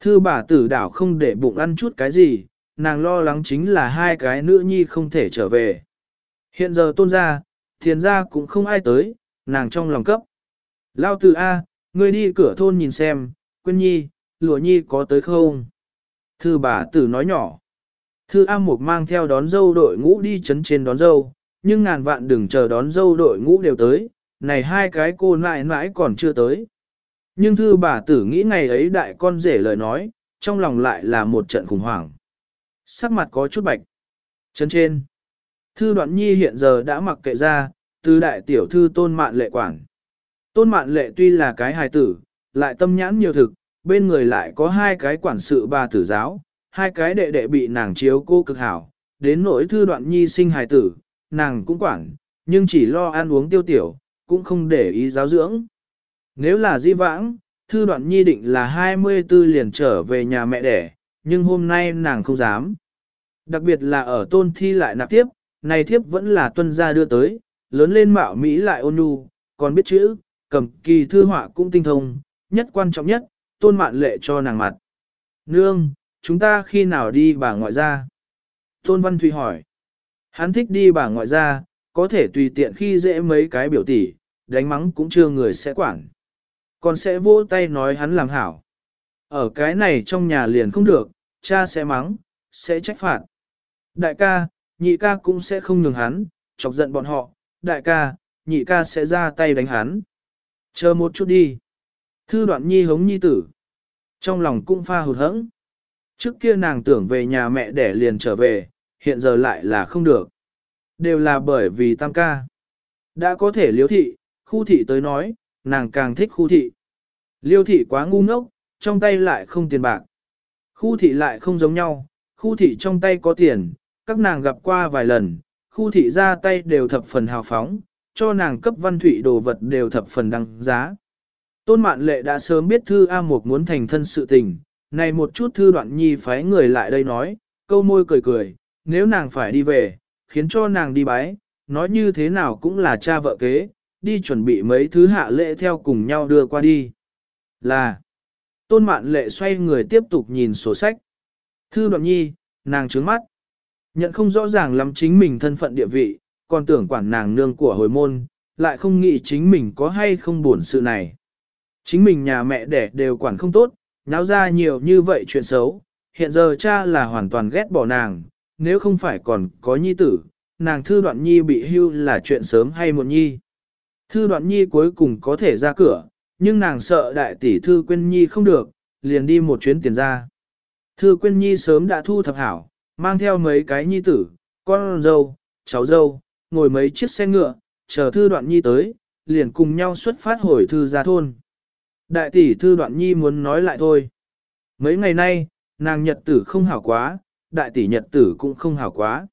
[SPEAKER 1] Thư bà tử đảo không để bụng ăn chút cái gì, nàng lo lắng chính là hai cái nữ nhi không thể trở về. Hiện giờ tôn gia, thiền gia cũng không ai tới, nàng trong lòng cấp. Lao tử A, ngươi đi cửa thôn nhìn xem, quên nhi, lụa nhi có tới không? Thư bà tử nói nhỏ. Thư A Mục mang theo đón dâu đội ngũ đi chấn trên đón dâu, nhưng ngàn vạn đừng chờ đón dâu đội ngũ đều tới, này hai cái cô nại nãi còn chưa tới. Nhưng thư bà tử nghĩ ngày ấy đại con rể lời nói, trong lòng lại là một trận khủng hoảng. Sắc mặt có chút bạch. Chấn trên. Thư đoạn nhi hiện giờ đã mặc kệ ra, từ đại tiểu thư tôn mạn lệ quản. Tôn mạn lệ tuy là cái hài tử, lại tâm nhãn nhiều thực, bên người lại có hai cái quản sự bà tử giáo, hai cái đệ đệ bị nàng chiếu cô cực hảo, đến nỗi thư đoạn nhi sinh hài tử, nàng cũng quản, nhưng chỉ lo ăn uống tiêu tiểu, cũng không để ý giáo dưỡng. Nếu là di vãng, thư đoạn nhi định là 24 liền trở về nhà mẹ đẻ, nhưng hôm nay nàng không dám. Đặc biệt là ở tôn thi lại nạp tiếp, này thiếp vẫn là tuân gia đưa tới, lớn lên mạo Mỹ lại ôn nhu, còn biết chữ, cầm kỳ thư họa cũng tinh thông, nhất quan trọng nhất, tôn mạn lệ cho nàng mặt. Nương, chúng ta khi nào đi bà ngoại ra? Tôn Văn Thụy hỏi. Hắn thích đi bà ngoại ra, có thể tùy tiện khi dễ mấy cái biểu tỷ, đánh mắng cũng chưa người sẽ quản. Còn sẽ vỗ tay nói hắn làm hảo. Ở cái này trong nhà liền không được, cha sẽ mắng, sẽ trách phạt. Đại ca, nhị ca cũng sẽ không nhường hắn, chọc giận bọn họ, đại ca, nhị ca sẽ ra tay đánh hắn. Chờ một chút đi. Thư đoạn nhi hống nhi tử. Trong lòng cũng pha hụt hẫng. Trước kia nàng tưởng về nhà mẹ để liền trở về, hiện giờ lại là không được. Đều là bởi vì tam ca. Đã có thể liếu thị, khu thị tới nói, nàng càng thích khu thị. Liêu thị quá ngu ngốc, trong tay lại không tiền bạc. Khu thị lại không giống nhau, khu thị trong tay có tiền, các nàng gặp qua vài lần, khu thị ra tay đều thập phần hào phóng, cho nàng cấp văn thủy đồ vật đều thập phần đăng giá. Tôn Mạn Lệ đã sớm biết Thư A Mục muốn thành thân sự tình, này một chút Thư Đoạn Nhi phái người lại đây nói, câu môi cười cười, nếu nàng phải đi về, khiến cho nàng đi bái, nói như thế nào cũng là cha vợ kế, đi chuẩn bị mấy thứ hạ lễ theo cùng nhau đưa qua đi. Là, Tôn Mạn Lệ xoay người tiếp tục nhìn sổ sách. Thư Đoạn Nhi, nàng trướng mắt. Nhận không rõ ràng lắm chính mình thân phận địa vị, còn tưởng quản nàng nương của hồi môn, lại không nghĩ chính mình có hay không buồn sự này. Chính mình nhà mẹ đẻ đều quản không tốt, náo ra nhiều như vậy chuyện xấu, hiện giờ cha là hoàn toàn ghét bỏ nàng, nếu không phải còn có nhi tử, nàng thư đoạn nhi bị hưu là chuyện sớm hay muộn nhi. Thư đoạn nhi cuối cùng có thể ra cửa, nhưng nàng sợ đại tỷ thư quên nhi không được, liền đi một chuyến tiền ra. Thư quên nhi sớm đã thu thập hảo, mang theo mấy cái nhi tử, con dâu, cháu dâu, ngồi mấy chiếc xe ngựa, chờ thư đoạn nhi tới, liền cùng nhau xuất phát hồi thư ra thôn. Đại tỷ thư đoạn nhi muốn nói lại thôi. Mấy ngày nay, nàng nhật tử không hảo quá, đại tỷ nhật tử cũng không hảo quá.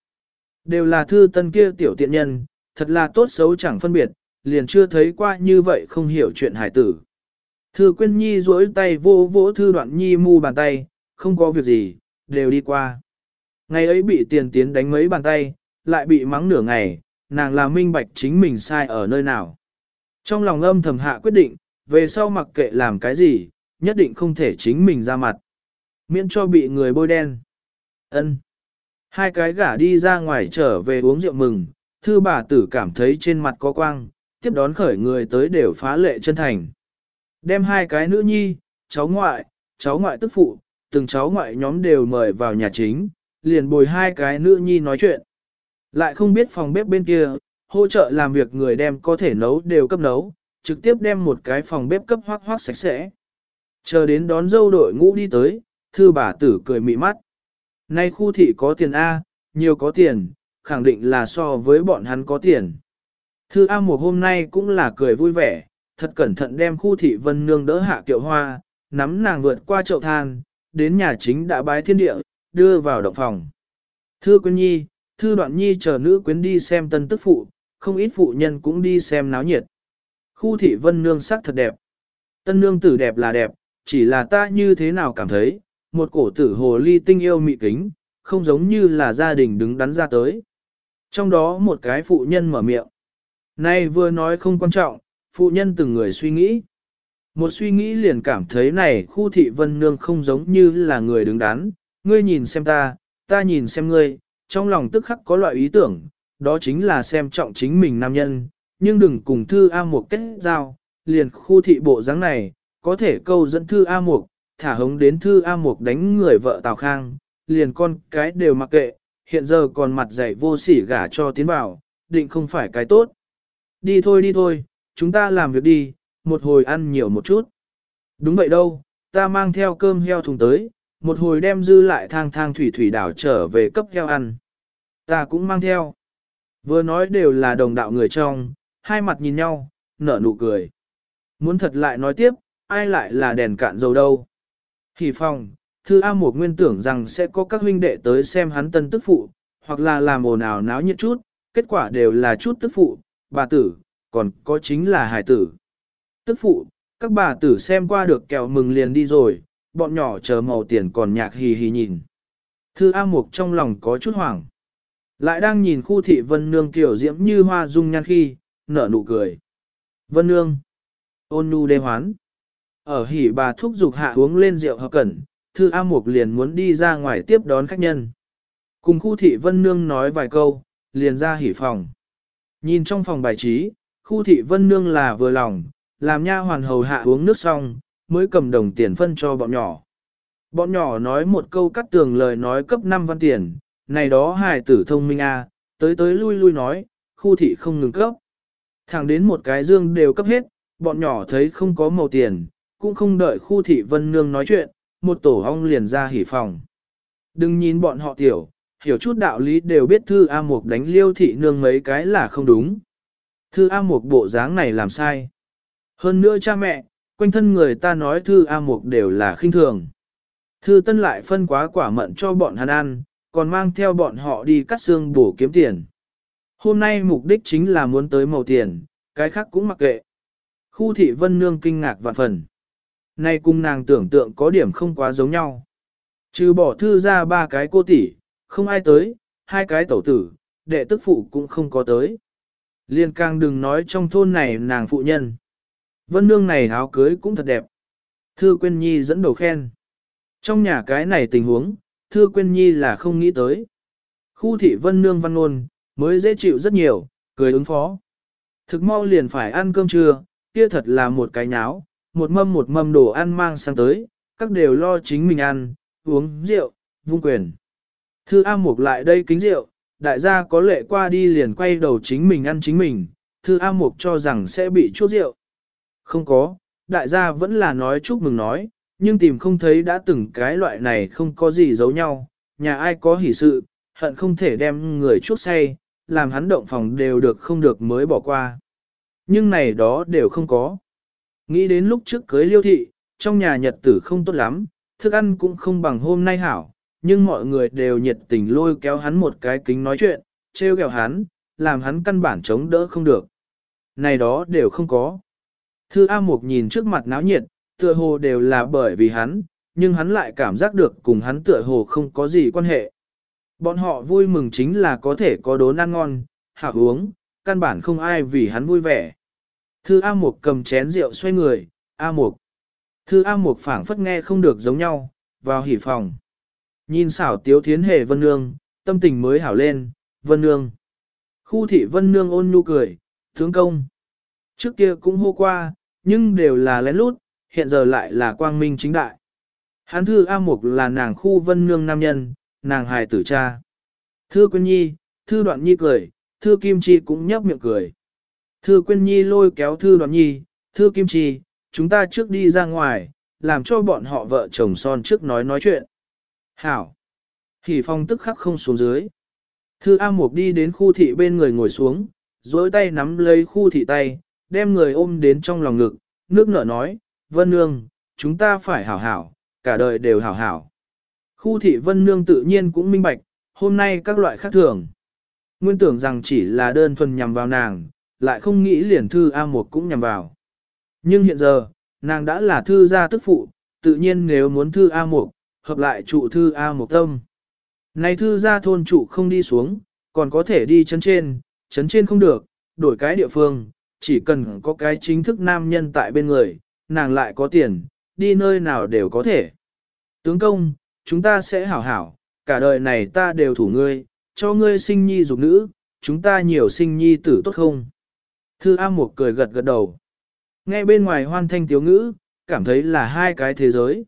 [SPEAKER 1] Đều là thư tân kia tiểu tiện nhân, thật là tốt xấu chẳng phân biệt, liền chưa thấy qua như vậy không hiểu chuyện hải tử. Thư quyên nhi duỗi tay vô vỗ thư đoạn nhi mu bàn tay, không có việc gì, đều đi qua. Ngày ấy bị tiền tiến đánh mấy bàn tay, lại bị mắng nửa ngày, nàng là minh bạch chính mình sai ở nơi nào. Trong lòng âm thầm hạ quyết định, về sau mặc kệ làm cái gì, nhất định không thể chính mình ra mặt. Miễn cho bị người bôi đen. ân Hai cái gả đi ra ngoài trở về uống rượu mừng, thư bà tử cảm thấy trên mặt có quang, tiếp đón khởi người tới đều phá lệ chân thành. Đem hai cái nữ nhi, cháu ngoại, cháu ngoại tức phụ, từng cháu ngoại nhóm đều mời vào nhà chính, liền bồi hai cái nữ nhi nói chuyện. Lại không biết phòng bếp bên kia, hỗ trợ làm việc người đem có thể nấu đều cấp nấu, trực tiếp đem một cái phòng bếp cấp hoác hoác sạch sẽ. Chờ đến đón dâu đội ngũ đi tới, thư bà tử cười mị mắt. Nay khu thị có tiền A, nhiều có tiền, khẳng định là so với bọn hắn có tiền. Thư A một hôm nay cũng là cười vui vẻ, thật cẩn thận đem khu thị vân nương đỡ hạ kiệu hoa, nắm nàng vượt qua chậu than, đến nhà chính đã bái thiên địa, đưa vào động phòng. Thư Quân Nhi, Thư Đoạn Nhi chờ nữ quyến đi xem tân tức phụ, không ít phụ nhân cũng đi xem náo nhiệt. Khu thị vân nương sắc thật đẹp. Tân nương tử đẹp là đẹp, chỉ là ta như thế nào cảm thấy, một cổ tử hồ ly tinh yêu mị kính, không giống như là gia đình đứng đắn ra tới. Trong đó một cái phụ nhân mở miệng. nay vừa nói không quan trọng, phụ nhân từng người suy nghĩ. Một suy nghĩ liền cảm thấy này khu thị vân nương không giống như là người đứng đắn, ngươi nhìn xem ta, ta nhìn xem ngươi, trong lòng tức khắc có loại ý tưởng, đó chính là xem trọng chính mình nam nhân, nhưng đừng cùng thư A Mục kết giao, liền khu thị bộ dáng này, có thể câu dẫn thư A Mục, thả hống đến thư A Mục đánh người vợ Tào Khang, liền con cái đều mặc kệ, hiện giờ còn mặt dày vô sỉ gả cho tiến vào, định không phải cái tốt. Đi thôi đi thôi, chúng ta làm việc đi, một hồi ăn nhiều một chút. Đúng vậy đâu, ta mang theo cơm heo thùng tới, một hồi đem dư lại thang thang thủy thủy đảo trở về cấp heo ăn. Ta cũng mang theo. Vừa nói đều là đồng đạo người trong, hai mặt nhìn nhau, nở nụ cười. Muốn thật lại nói tiếp, ai lại là đèn cạn dầu đâu. Hỷ phòng, thư A một nguyên tưởng rằng sẽ có các huynh đệ tới xem hắn tân tức phụ, hoặc là làm ồn ào náo nhiệt chút, kết quả đều là chút tức phụ, bà tử, còn có chính là hải tử. Tức phụ, các bà tử xem qua được kẹo mừng liền đi rồi, bọn nhỏ chờ màu tiền còn nhạc hì hì nhìn. Thư A Mục trong lòng có chút hoảng. Lại đang nhìn khu thị Vân Nương kiểu diễm như hoa dung nhan khi, nở nụ cười. Vân Nương. Ôn nu đê hoán. Ở hỉ bà thúc giục hạ uống lên rượu hợp cẩn, Thư A Mục liền muốn đi ra ngoài tiếp đón khách nhân. Cùng khu thị vân nương nói vài câu, liền ra hỉ phòng. Nhìn trong phòng bài trí, khu thị vân nương là vừa lòng, làm nha hoàn hầu hạ uống nước xong, mới cầm đồng tiền phân cho bọn nhỏ. Bọn nhỏ nói một câu cắt tường lời nói cấp 5 văn tiền, này đó hài tử thông minh a, tới tới lui lui nói, khu thị không ngừng cấp. Thẳng đến một cái dương đều cấp hết, bọn nhỏ thấy không có màu tiền, cũng không đợi khu thị vân nương nói chuyện, một tổ ong liền ra hỉ phòng. Đừng nhìn bọn họ tiểu, hiểu chút đạo lý đều biết thư A Mục đánh liêu thị nương mấy cái là không đúng. Thư A Mục bộ dáng này làm sai. Hơn nữa cha mẹ, quanh thân người ta nói thư A Mục đều là khinh thường. Thư Tân lại phân quá quả mận cho bọn hắn ăn, còn mang theo bọn họ đi cắt xương bổ kiếm tiền. Hôm nay mục đích chính là muốn tới màu tiền, cái khác cũng mặc kệ. Khu thị vân nương kinh ngạc vạn phần. Nay cùng nàng tưởng tượng có điểm không quá giống nhau. Trừ bỏ thư ra ba cái cô tỷ, không ai tới, hai cái tẩu tử, đệ tức phụ cũng không có tới. Liên càng đừng nói trong thôn này nàng phụ nhân. Vân nương này áo cưới cũng thật đẹp. Thư Quyên Nhi dẫn đầu khen. Trong nhà cái này tình huống, Thư Quyên Nhi là không nghĩ tới. Khu thị Vân nương văn ngôn, mới dễ chịu rất nhiều, cười ứng phó. Thực mau liền phải ăn cơm trưa, kia thật là một cái nháo, một mâm một mâm đồ ăn mang sang tới, các đều lo chính mình ăn, uống rượu, vung quyền. Thư A Mục lại đây kính rượu, đại gia có lệ qua đi liền quay đầu chính mình ăn chính mình, Thư A Mục cho rằng sẽ bị chuốc rượu. Không có, đại gia vẫn là nói chúc mừng nói, nhưng tìm không thấy đã từng cái loại này không có gì giấu nhau, nhà ai có hỷ sự, hận không thể đem người chuốc say, làm hắn động phòng đều được không được mới bỏ qua. Nhưng này đó đều không có. Nghĩ đến lúc trước cưới liêu thị, trong nhà nhật tử không tốt lắm, thức ăn cũng không bằng hôm nay hảo, nhưng mọi người đều nhiệt tình lôi kéo hắn một cái kính nói chuyện, trêu ghẹo hắn, làm hắn căn bản chống đỡ không được. Này đó đều không có. Thư A Mục nhìn trước mặt náo nhiệt, tựa hồ đều là bởi vì hắn, nhưng hắn lại cảm giác được cùng hắn tựa hồ không có gì quan hệ. Bọn họ vui mừng chính là có thể có đốn ăn ngon, hảo uống, căn bản không ai vì hắn vui vẻ. Thư A Mục cầm chén rượu xoay người, A Mục. Thư A Mục phảng phất nghe không được giống nhau, vào hỉ phòng. Nhìn xảo tiếu thiến hề vân nương, tâm tình mới hảo lên, vân nương. Khu thị vân nương ôn nhu cười, tướng công. Trước kia cũng hô qua, nhưng đều là lén lút, hiện giờ lại là quang minh chính đại. Hán thư A Mục là nàng khu vân nương nam nhân, nàng hài tử cha. Thư Quyên Nhi, Thư Đoạn Nhi cười, Thư Kim Chi cũng nhấp miệng cười. Thư Quyên Nhi lôi kéo Thư Đoạn Nhi, Thư Kim Chi, chúng ta trước đi ra ngoài, làm cho bọn họ vợ chồng son trước nói nói chuyện. Hảo. Hỷ phong tức khắc không xuống dưới. Thư A Mục đi đến khu thị bên người ngồi xuống, dối tay nắm lấy khu thị tay, đem người ôm đến trong lòng ngực, nước nở nói, Vân Nương, chúng ta phải hảo hảo, cả đời đều hảo hảo. Khu thị Vân Nương tự nhiên cũng minh bạch, hôm nay các loại khác thường. Nguyên tưởng rằng chỉ là đơn thuần nhằm vào nàng, lại không nghĩ liền thư A Mục cũng nhằm vào. Nhưng hiện giờ, nàng đã là thư gia tức phụ, tự nhiên nếu muốn thư A Mục, hợp lại trụ thư A Mục tâm. Này thư gia thôn trụ không đi xuống, còn có thể đi chấn trên, chấn trên không được, đổi cái địa phương, chỉ cần có cái chính thức nam nhân tại bên người, nàng lại có tiền, đi nơi nào đều có thể. Tướng công, chúng ta sẽ hảo hảo, cả đời này ta đều thủ ngươi, cho ngươi sinh nhi dục nữ, chúng ta nhiều sinh nhi tử tốt không? Thư A Mục cười gật gật đầu. Nghe bên ngoài hoan thanh tiếu ngữ, cảm thấy là hai cái thế giới.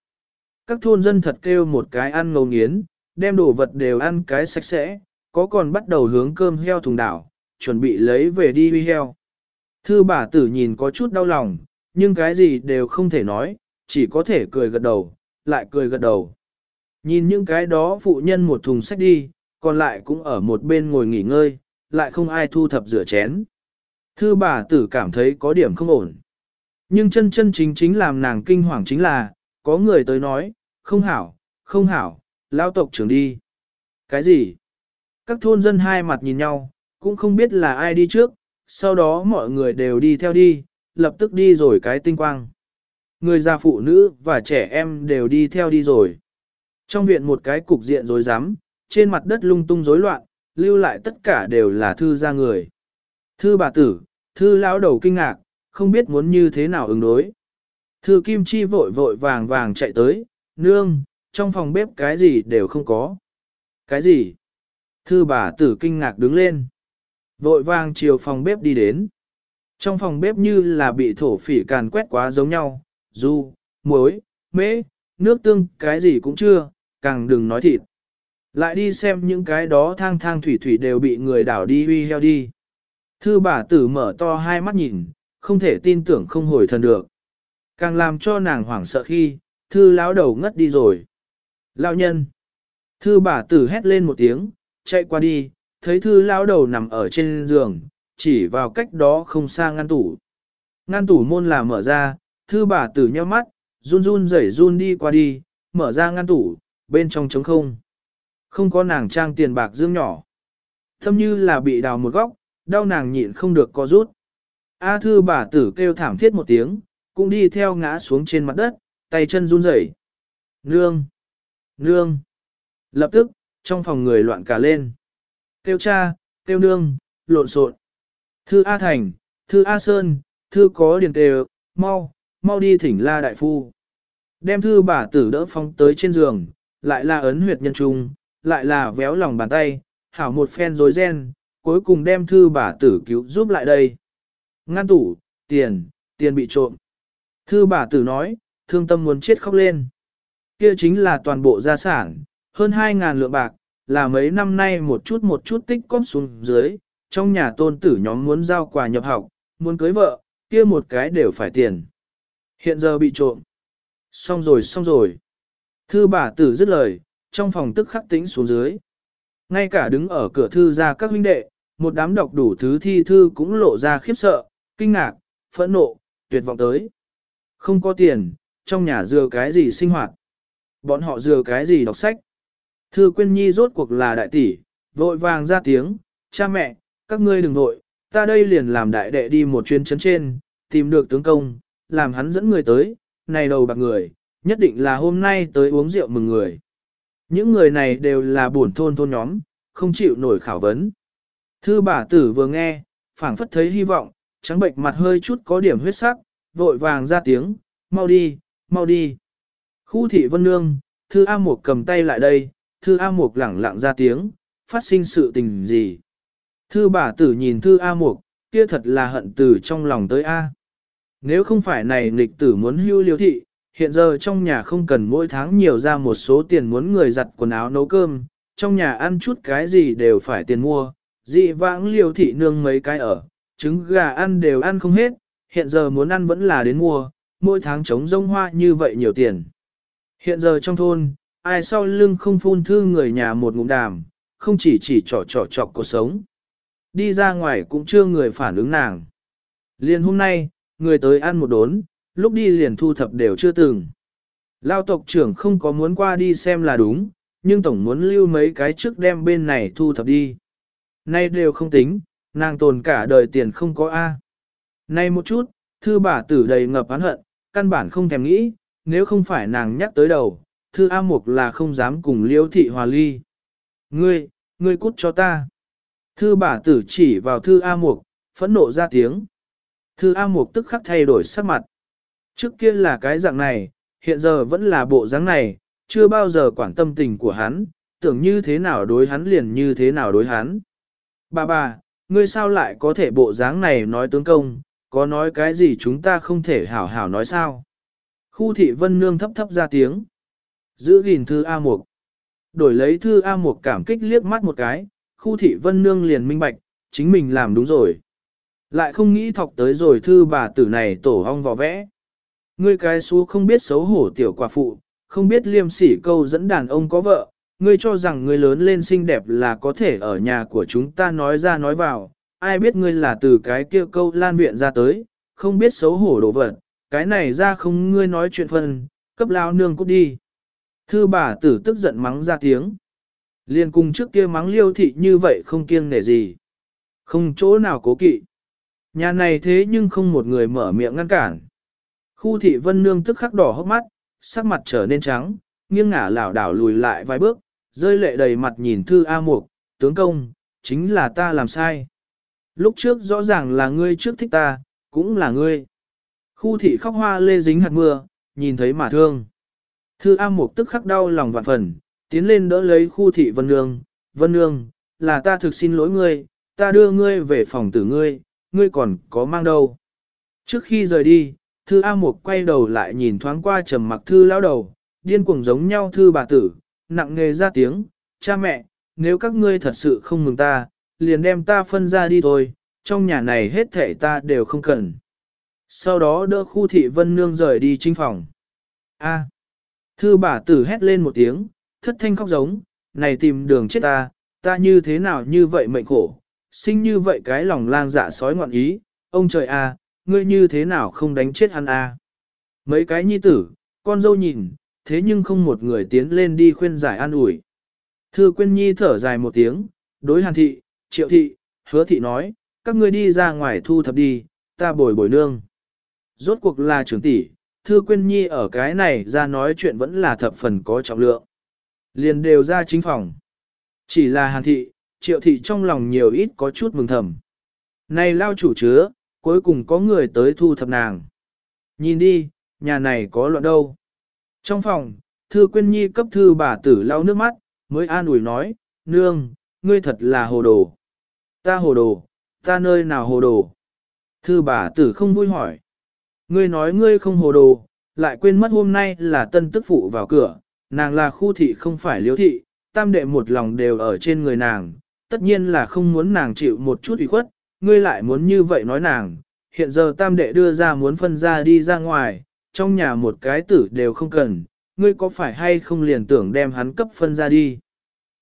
[SPEAKER 1] Các thôn dân thật kêu một cái ăn ngầu nghiến, đem đồ vật đều ăn cái sạch sẽ, có còn bắt đầu hướng cơm heo thùng đảo, chuẩn bị lấy về đi huy heo. Thư bà tử nhìn có chút đau lòng, nhưng cái gì đều không thể nói, chỉ có thể cười gật đầu, lại cười gật đầu. Nhìn những cái đó phụ nhân một thùng sách đi, còn lại cũng ở một bên ngồi nghỉ ngơi, lại không ai thu thập rửa chén. Thư bà tử cảm thấy có điểm không ổn. Nhưng chân chân chính chính làm nàng kinh hoàng chính là, có người tới nói, không hảo, không hảo, lao tộc trưởng đi. Cái gì? Các thôn dân hai mặt nhìn nhau, cũng không biết là ai đi trước, sau đó mọi người đều đi theo đi, lập tức đi rồi cái tinh quang. Người già phụ nữ và trẻ em đều đi theo đi rồi. Trong viện một cái cục diện rối rắm, trên mặt đất lung tung rối loạn, lưu lại tất cả đều là thư gia người. Thư bà tử, thư lão đầu kinh ngạc, không biết muốn như thế nào ứng đối. Thư kim chi vội vội vàng vàng chạy tới, nương, trong phòng bếp cái gì đều không có. Cái gì? Thư bà tử kinh ngạc đứng lên. Vội vàng chiều phòng bếp đi đến. Trong phòng bếp như là bị thổ phỉ càn quét quá giống nhau, du, muối, mễ, nước tương, cái gì cũng chưa, càng đừng nói thịt. Lại đi xem những cái đó thang thang thủy thủy đều bị người đảo đi huy heo đi. Thư bà tử mở to hai mắt nhìn, không thể tin tưởng không hồi thần được. Càng làm cho nàng hoảng sợ khi, thư lão đầu ngất đi rồi. Lão nhân. Thư bà tử hét lên một tiếng, chạy qua đi, thấy thư lão đầu nằm ở trên giường, chỉ vào cách đó không xa ngăn tủ. Ngăn tủ môn là mở ra, thư bà tử nheo mắt, run run rẩy run đi qua đi, mở ra ngăn tủ, bên trong trống không. Không có nàng trang tiền bạc dương nhỏ. Thâm như là bị đào một góc, đau nàng nhịn không được co rút. A thư bà tử kêu thảm thiết một tiếng, cũng đi theo ngã xuống trên mặt đất, tay chân run rẩy. Nương! Nương! Lập tức, trong phòng người loạn cả lên. Kêu cha, kêu nương, lộn xộn. Thư A Thành, Thư A Sơn, Thư có điền đều, mau, mau đi thỉnh la đại phu. Đem thư bà tử đỡ phong tới trên giường, lại là ấn huyệt nhân trung, lại là véo lòng bàn tay, hảo một phen rối ren, cuối cùng đem thư bà tử cứu giúp lại đây. Ngăn tủ, tiền, tiền bị trộm. Thư bà tử nói, thương tâm muốn chết khóc lên. Kia chính là toàn bộ gia sản, hơn 2.000 lượng bạc, là mấy năm nay một chút một chút tích cóp xuống dưới, trong nhà tôn tử nhóm muốn giao quà nhập học, muốn cưới vợ, kia một cái đều phải tiền. Hiện giờ bị trộm. Xong rồi xong rồi. Thư bà tử dứt lời, trong phòng tức khắc tĩnh xuống dưới. Ngay cả đứng ở cửa thư ra các huynh đệ, một đám đọc đủ thứ thi thư cũng lộ ra khiếp sợ, kinh ngạc, phẫn nộ, tuyệt vọng tới. Không có tiền, trong nhà dừa cái gì sinh hoạt. Bọn họ dừa cái gì đọc sách. Thư Quyên Nhi rốt cuộc là đại tỷ, vội vàng ra tiếng, cha mẹ, các ngươi đừng vội, ta đây liền làm đại đệ đi một chuyến chấn trên, tìm được tướng công, làm hắn dẫn người tới, này đầu bạc người, nhất định là hôm nay tới uống rượu mừng người. Những người này đều là buồn thôn thôn nhóm, không chịu nổi khảo vấn. Thư bà tử vừa nghe, phảng phất thấy hy vọng, trắng bệnh mặt hơi chút có điểm huyết sắc, vội vàng ra tiếng, mau đi, mau đi. Khu thị vân nương, thư A một cầm tay lại đây, thư A Mục lẳng lặng ra tiếng, phát sinh sự tình gì. Thư bà tử nhìn thư A Mục, kia thật là hận từ trong lòng tới A. Nếu không phải này nghịch tử muốn hưu liêu thị, hiện giờ trong nhà không cần mỗi tháng nhiều ra một số tiền muốn người giặt quần áo nấu cơm, trong nhà ăn chút cái gì đều phải tiền mua, dị vãng liêu thị nương mấy cái ở, trứng gà ăn đều ăn không hết, hiện giờ muốn ăn vẫn là đến mua, mỗi tháng chống rông hoa như vậy nhiều tiền. Hiện giờ trong thôn, ai sau lưng không phun thư người nhà một ngụm đàm, không chỉ chỉ trỏ trỏ trọc cuộc sống. Đi ra ngoài cũng chưa người phản ứng nàng. Liền hôm nay, người tới ăn một đốn, lúc đi liền thu thập đều chưa từng. Lao tộc trưởng không có muốn qua đi xem là đúng, nhưng tổng muốn lưu mấy cái trước đem bên này thu thập đi. Nay đều không tính, nàng tồn cả đời tiền không có A. Nay một chút, thư bà tử đầy ngập án hận, căn bản không thèm nghĩ, nếu không phải nàng nhắc tới đầu, thư A Mục là không dám cùng Liễu thị hòa ly. Ngươi, ngươi cút cho ta. Thư bà tử chỉ vào thư A Mục, phẫn nộ ra tiếng. Thư A Mục tức khắc thay đổi sắc mặt. Trước kia là cái dạng này, hiện giờ vẫn là bộ dáng này, chưa bao giờ quản tâm tình của hắn, tưởng như thế nào đối hắn liền như thế nào đối hắn. Bà bà, ngươi sao lại có thể bộ dáng này nói tướng công, có nói cái gì chúng ta không thể hảo hảo nói sao? Khu thị vân nương thấp thấp ra tiếng. Giữ gìn thư A Mục. Đổi lấy thư A Mục cảm kích liếc mắt một cái, khu thị vân nương liền minh bạch, chính mình làm đúng rồi. Lại không nghĩ thọc tới rồi thư bà tử này tổ hong vò vẽ. Ngươi cái xú không biết xấu hổ tiểu quả phụ, không biết liêm sỉ câu dẫn đàn ông có vợ, ngươi cho rằng ngươi lớn lên xinh đẹp là có thể ở nhà của chúng ta nói ra nói vào, ai biết ngươi là từ cái kia câu lan viện ra tới, không biết xấu hổ đồ vật, cái này ra không ngươi nói chuyện phân, cấp lao nương cút đi. Thư bà tử tức giận mắng ra tiếng. Liên cùng trước kia mắng liêu thị như vậy không kiêng nể gì. Không chỗ nào cố kỵ. Nhà này thế nhưng không một người mở miệng ngăn cản. Khu thị vân nương tức khắc đỏ hốc mắt, sắc mặt trở nên trắng, nghiêng ngả lảo đảo lùi lại vài bước, rơi lệ đầy mặt nhìn thư A Mục, tướng công, chính là ta làm sai. Lúc trước rõ ràng là ngươi trước thích ta, cũng là ngươi. Khu thị khóc hoa lê dính hạt mưa, nhìn thấy mà thương. Thư A Mục tức khắc đau lòng vạn phần, tiến lên đỡ lấy khu thị Vân Nương, Vân Nương, là ta thực xin lỗi ngươi, ta đưa ngươi về phòng tử ngươi, ngươi còn có mang đâu. Trước khi rời đi, thư A Mục quay đầu lại nhìn thoáng qua trầm mặc thư lão đầu, điên cuồng giống nhau thư bà tử, nặng nghề ra tiếng, cha mẹ, nếu các ngươi thật sự không mừng ta, liền đem ta phân ra đi thôi, trong nhà này hết thể ta đều không cần. Sau đó đỡ khu thị vân nương rời đi trinh phòng. A thư bà tử hét lên một tiếng, thất thanh khóc giống, này tìm đường chết ta, ta như thế nào như vậy mệnh khổ, sinh như vậy cái lòng lang dạ sói ngoạn ý, ông trời a, ngươi như thế nào không đánh chết hắn a? Mấy cái nhi tử, con dâu nhìn, thế nhưng không một người tiến lên đi khuyên giải an ủi. Thư quyên nhi thở dài một tiếng, đối hàn thị, triệu thị, hứa thị nói, các ngươi đi ra ngoài thu thập đi, ta bồi bồi nương. Rốt cuộc là trưởng tỷ, thư quyên nhi ở cái này ra nói chuyện vẫn là thập phần có trọng lượng. Liền đều ra chính phòng. Chỉ là hàn thị, triệu thị trong lòng nhiều ít có chút mừng thầm. Này lao chủ chứa, cuối cùng có người tới thu thập nàng. Nhìn đi, nhà này có loạn đâu. Trong phòng, thư quyên nhi cấp thư bà tử lau nước mắt, mới an ủi nói, nương, ngươi thật là hồ đồ. Ta hồ đồ, ta nơi nào hồ đồ. Thư bà tử không vui hỏi. Ngươi nói ngươi không hồ đồ, lại quên mất hôm nay là tân tức phụ vào cửa, nàng là khu thị không phải liếu thị, tam đệ một lòng đều ở trên người nàng, tất nhiên là không muốn nàng chịu một chút ủy khuất, ngươi lại muốn như vậy nói nàng, hiện giờ tam đệ đưa ra muốn phân ra đi ra ngoài, trong nhà một cái tử đều không cần, ngươi có phải hay không liền tưởng đem hắn cấp phân ra đi.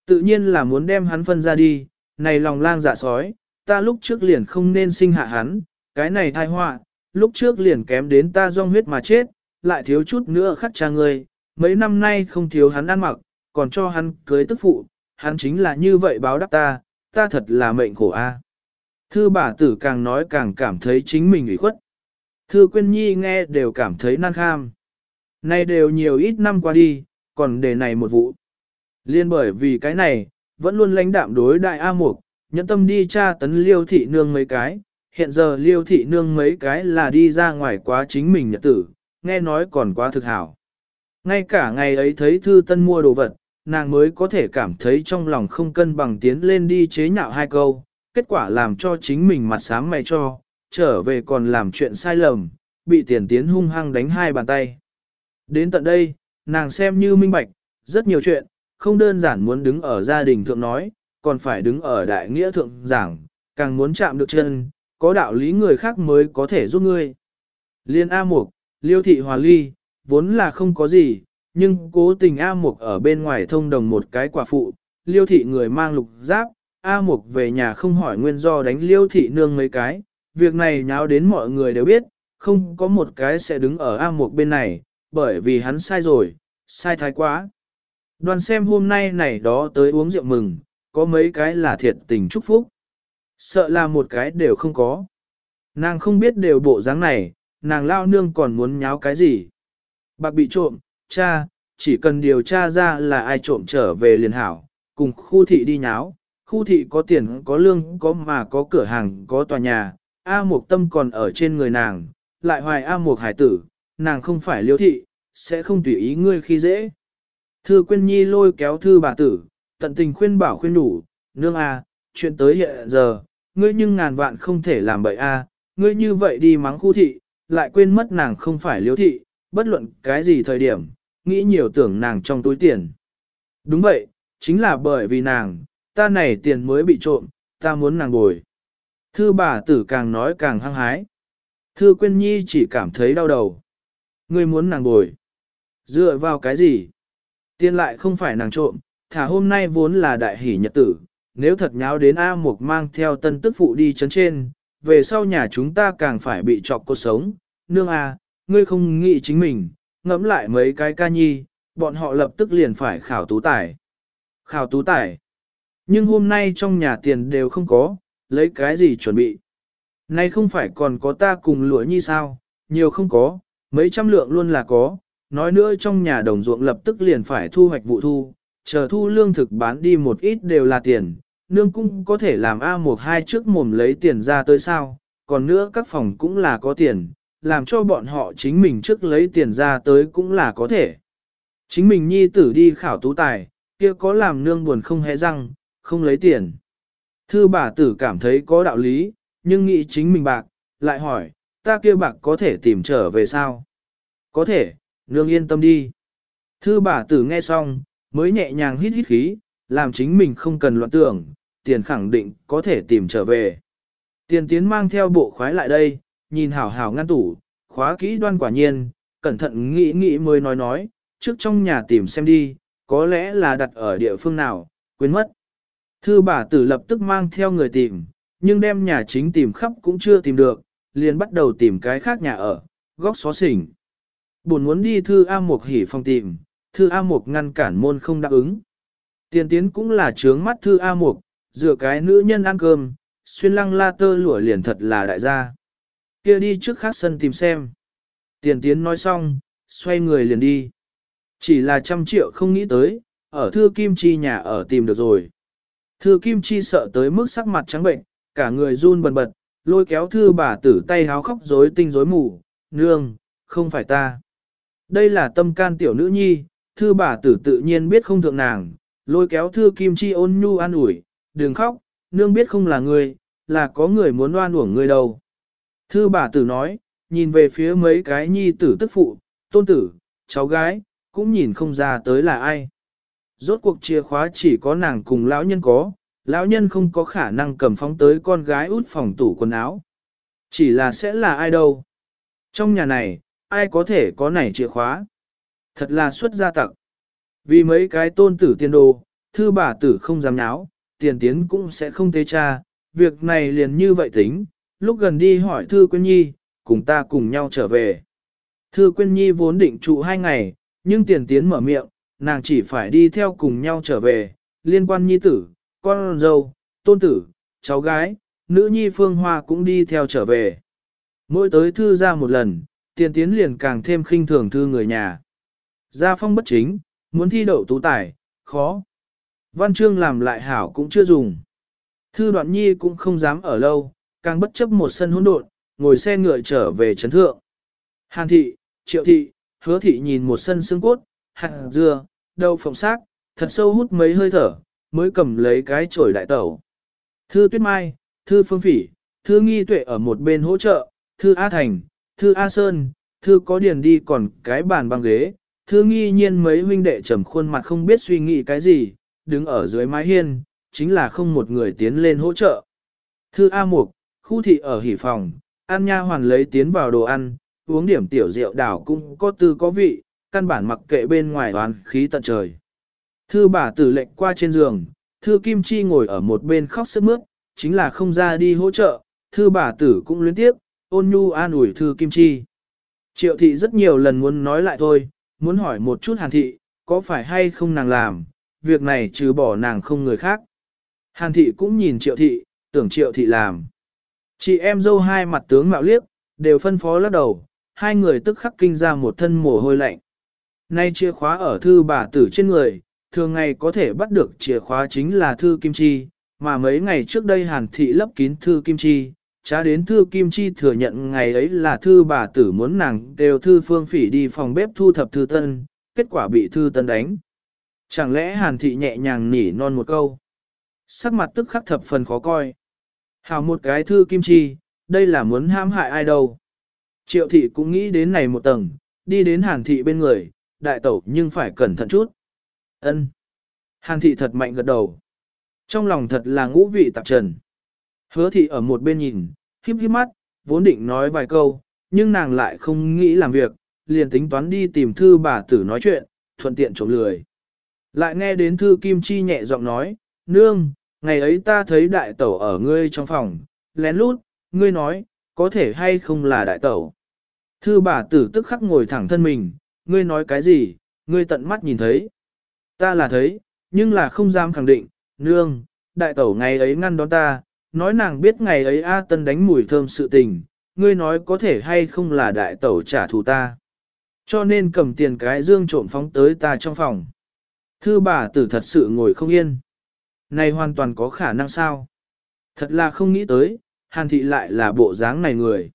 [SPEAKER 1] Tự nhiên là muốn đem hắn phân ra đi, này lòng lang dạ sói, ta lúc trước liền không nên sinh hạ hắn, cái này thai họa, lúc trước liền kém đến ta rong huyết mà chết, lại thiếu chút nữa khắc cha ngươi, mấy năm nay không thiếu hắn ăn mặc, còn cho hắn cưới tức phụ, hắn chính là như vậy báo đáp ta, ta thật là mệnh khổ a. Thư bà tử càng nói càng cảm thấy chính mình ủy khuất. Thư quyên nhi nghe đều cảm thấy nan kham. Nay đều nhiều ít năm qua đi, còn để này một vụ. Liên bởi vì cái này, vẫn luôn lãnh đạm đối đại A Mục, nhẫn tâm đi tra tấn liêu thị nương mấy cái. Hiện giờ liêu thị nương mấy cái là đi ra ngoài quá chính mình nhật tử, nghe nói còn quá thực hảo. Ngay cả ngày ấy thấy thư tân mua đồ vật, nàng mới có thể cảm thấy trong lòng không cân bằng tiến lên đi chế nhạo hai câu, kết quả làm cho chính mình mặt sáng mày cho, trở về còn làm chuyện sai lầm, bị tiền tiến hung hăng đánh hai bàn tay. Đến tận đây, nàng xem như minh bạch, rất nhiều chuyện, không đơn giản muốn đứng ở gia đình thượng nói, còn phải đứng ở đại nghĩa thượng giảng, càng muốn chạm được chân, có đạo lý người khác mới có thể giúp ngươi. Liên A Mục, Liêu Thị Hòa Ly, vốn là không có gì, nhưng cố tình A Mục ở bên ngoài thông đồng một cái quả phụ, Liêu Thị người mang lục giáp, A Mục về nhà không hỏi nguyên do đánh Liêu Thị nương mấy cái, việc này nháo đến mọi người đều biết, không có một cái sẽ đứng ở A Mục bên này, bởi vì hắn sai rồi, sai thái quá. Đoàn xem hôm nay này đó tới uống rượu mừng, có mấy cái là thiệt tình chúc phúc. Sợ là một cái đều không có. Nàng không biết đều bộ dáng này, nàng lao nương còn muốn nháo cái gì. Bạc bị trộm, cha, chỉ cần điều tra ra là ai trộm trở về liền hảo, cùng khu thị đi nháo. Khu thị có tiền có lương có mà có cửa hàng có tòa nhà, A Mộc Tâm còn ở trên người nàng, lại hoài A Mộc Hải tử, nàng không phải liêu thị, sẽ không tùy ý ngươi khi dễ. Thư quyên nhi lôi kéo thư bà tử, tận tình khuyên bảo khuyên đủ, nương a, chuyện tới hiện giờ, ngươi nhưng ngàn vạn không thể làm bậy a, à. ngươi như vậy đi mắng khu thị, lại quên mất nàng không phải liếu thị, bất luận cái gì thời điểm, nghĩ nhiều tưởng nàng trong túi tiền. Đúng vậy, chính là bởi vì nàng, ta này tiền mới bị trộm, ta muốn nàng bồi. Thư bà tử càng nói càng hăng hái. Thư quyên nhi chỉ cảm thấy đau đầu. Ngươi muốn nàng bồi. Dựa vào cái gì? Tiền lại không phải nàng trộm, thả hôm nay vốn là đại hỷ nhật tử, nếu thật nháo đến A Mục mang theo tân tức phụ đi chấn trên, về sau nhà chúng ta càng phải bị chọc cuộc sống. Nương A, ngươi không nghĩ chính mình, ngẫm lại mấy cái ca nhi, bọn họ lập tức liền phải khảo tú tài. Khảo tú tài. Nhưng hôm nay trong nhà tiền đều không có, lấy cái gì chuẩn bị. Nay không phải còn có ta cùng lũa nhi sao, nhiều không có, mấy trăm lượng luôn là có, nói nữa trong nhà đồng ruộng lập tức liền phải thu hoạch vụ thu, chờ thu lương thực bán đi một ít đều là tiền, nương cũng có thể làm A một hai trước mồm lấy tiền ra tới sao, còn nữa các phòng cũng là có tiền, làm cho bọn họ chính mình trước lấy tiền ra tới cũng là có thể. Chính mình nhi tử đi khảo tú tài, kia có làm nương buồn không hẽ răng, không lấy tiền. Thư bà tử cảm thấy có đạo lý, nhưng nghĩ chính mình bạc, lại hỏi, ta kia bạc có thể tìm trở về sao? Có thể, nương yên tâm đi. Thư bà tử nghe xong, mới nhẹ nhàng hít hít khí, làm chính mình không cần loạn tưởng, tiền khẳng định có thể tìm trở về. Tiền tiến mang theo bộ khoái lại đây, nhìn hảo hảo ngăn tủ, khóa kỹ đoan quả nhiên, cẩn thận nghĩ nghĩ mới nói nói, trước trong nhà tìm xem đi, có lẽ là đặt ở địa phương nào, quên mất. Thư bà tử lập tức mang theo người tìm, nhưng đem nhà chính tìm khắp cũng chưa tìm được, liền bắt đầu tìm cái khác nhà ở, góc xó xỉnh. Buồn muốn đi thư A Mục hỉ phòng tìm, thư A Mục ngăn cản môn không đáp ứng. Tiền tiến cũng là trướng mắt thư A Mục, dựa cái nữ nhân ăn cơm, xuyên lăng la tơ lụa liền thật là đại gia. kia đi trước khác sân tìm xem. Tiền tiến nói xong, xoay người liền đi. Chỉ là trăm triệu không nghĩ tới, ở thư kim chi nhà ở tìm được rồi. Thư kim chi sợ tới mức sắc mặt trắng bệnh, cả người run bần bật, lôi kéo thư bà tử tay háo khóc rối tinh rối mù, nương, không phải ta. Đây là tâm can tiểu nữ nhi, thư bà tử tự nhiên biết không thượng nàng, lôi kéo thư kim chi ôn nhu an ủi, đừng khóc, nương biết không là người, là có người muốn oan uổng người đâu. Thư bà tử nói, nhìn về phía mấy cái nhi tử tức phụ, tôn tử, cháu gái, cũng nhìn không ra tới là ai. Rốt cuộc chìa khóa chỉ có nàng cùng lão nhân có, lão nhân không có khả năng cầm phóng tới con gái út phòng tủ quần áo. Chỉ là sẽ là ai đâu. Trong nhà này, ai có thể có nảy chìa khóa. Thật là xuất gia tặc. Vì mấy cái tôn tử tiên đồ, thư bà tử không dám náo, tiền tiến cũng sẽ không tê cha, việc này liền như vậy tính, lúc gần đi hỏi Thư Quyên Nhi, cùng ta cùng nhau trở về. Thư Quyên Nhi vốn định trụ hai ngày, nhưng tiền tiến mở miệng, nàng chỉ phải đi theo cùng nhau trở về, liên quan nhi tử, con dâu, tôn tử, cháu gái, nữ nhi phương hoa cũng đi theo trở về. Mỗi tới thư ra một lần, tiền tiến liền càng thêm khinh thường thư người nhà. Gia phong bất chính, muốn thi đậu tú tài, khó. Văn chương làm lại hảo cũng chưa dùng. Thư đoạn nhi cũng không dám ở lâu, càng bất chấp một sân hỗn độn, ngồi xe ngựa trở về trấn thượng. Hàn thị, triệu thị, hứa thị nhìn một sân xương cốt, hạt dưa, đậu phộng xác, thật sâu hút mấy hơi thở, mới cầm lấy cái chổi đại tẩu. Thư Tuyết Mai, Thư Phương Phỉ, Thư Nghi Tuệ ở một bên hỗ trợ, Thư A Thành, Thư A Sơn, Thư có điền đi còn cái bàn băng ghế, Thư Nghi nhiên mấy huynh đệ trầm khuôn mặt không biết suy nghĩ cái gì, đứng ở dưới mái hiên, chính là không một người tiến lên hỗ trợ. Thư A Mục, khu thị ở hỉ phòng, An Nha hoàn lấy tiến vào đồ ăn, uống điểm tiểu rượu đảo cũng có tư có vị, căn bản mặc kệ bên ngoài toàn khí tận trời. Thư bà tử lệnh qua trên giường, thư Kim Chi ngồi ở một bên khóc sức mướt, chính là không ra đi hỗ trợ, thư bà tử cũng luyến tiếp, ôn nhu an ủi thư Kim Chi. Triệu thị rất nhiều lần muốn nói lại thôi, muốn hỏi một chút hàn thị, có phải hay không nàng làm, việc này trừ bỏ nàng không người khác. Hàn thị cũng nhìn triệu thị, tưởng triệu thị làm. Chị em dâu hai mặt tướng mạo liếc, đều phân phó lắc đầu, hai người tức khắc kinh ra một thân mồ hôi lạnh. Nay chìa khóa ở thư bà tử trên người, thường ngày có thể bắt được chìa khóa chính là thư kim chi, mà mấy ngày trước đây hàn thị lấp kín thư kim chi, trá đến thư kim chi thừa nhận ngày ấy là thư bà tử muốn nàng đều thư phương phỉ đi phòng bếp thu thập thư tân, kết quả bị thư tân đánh. Chẳng lẽ hàn thị nhẹ nhàng nỉ non một câu. Sắc mặt tức khắc thập phần khó coi. Hào một cái thư kim chi, đây là muốn hãm hại ai đâu. Triệu thị cũng nghĩ đến này một tầng, đi đến hàn thị bên người, đại tẩu nhưng phải cẩn thận chút. ân Hàn thị thật mạnh gật đầu. Trong lòng thật là ngũ vị tạp trần. Hứa thị ở một bên nhìn, híp híp mắt, vốn định nói vài câu, nhưng nàng lại không nghĩ làm việc, liền tính toán đi tìm thư bà tử nói chuyện, thuận tiện trộm lười. Lại nghe đến thư kim chi nhẹ giọng nói, nương, ngày ấy ta thấy đại tẩu ở ngươi trong phòng, lén lút, ngươi nói, có thể hay không là đại tẩu. Thư bà tử tức khắc ngồi thẳng thân mình, ngươi nói cái gì, ngươi tận mắt nhìn thấy. Ta là thấy, nhưng là không dám khẳng định, nương, đại tẩu ngày ấy ngăn đón ta, nói nàng biết ngày ấy A Tân đánh mùi thơm sự tình, ngươi nói có thể hay không là đại tẩu trả thù ta. Cho nên cầm tiền cái dương trộm phóng tới ta trong phòng. Thư bà tử thật sự ngồi không yên. Này hoàn toàn có khả năng sao? Thật là không nghĩ tới, hàn thị lại là bộ dáng này người.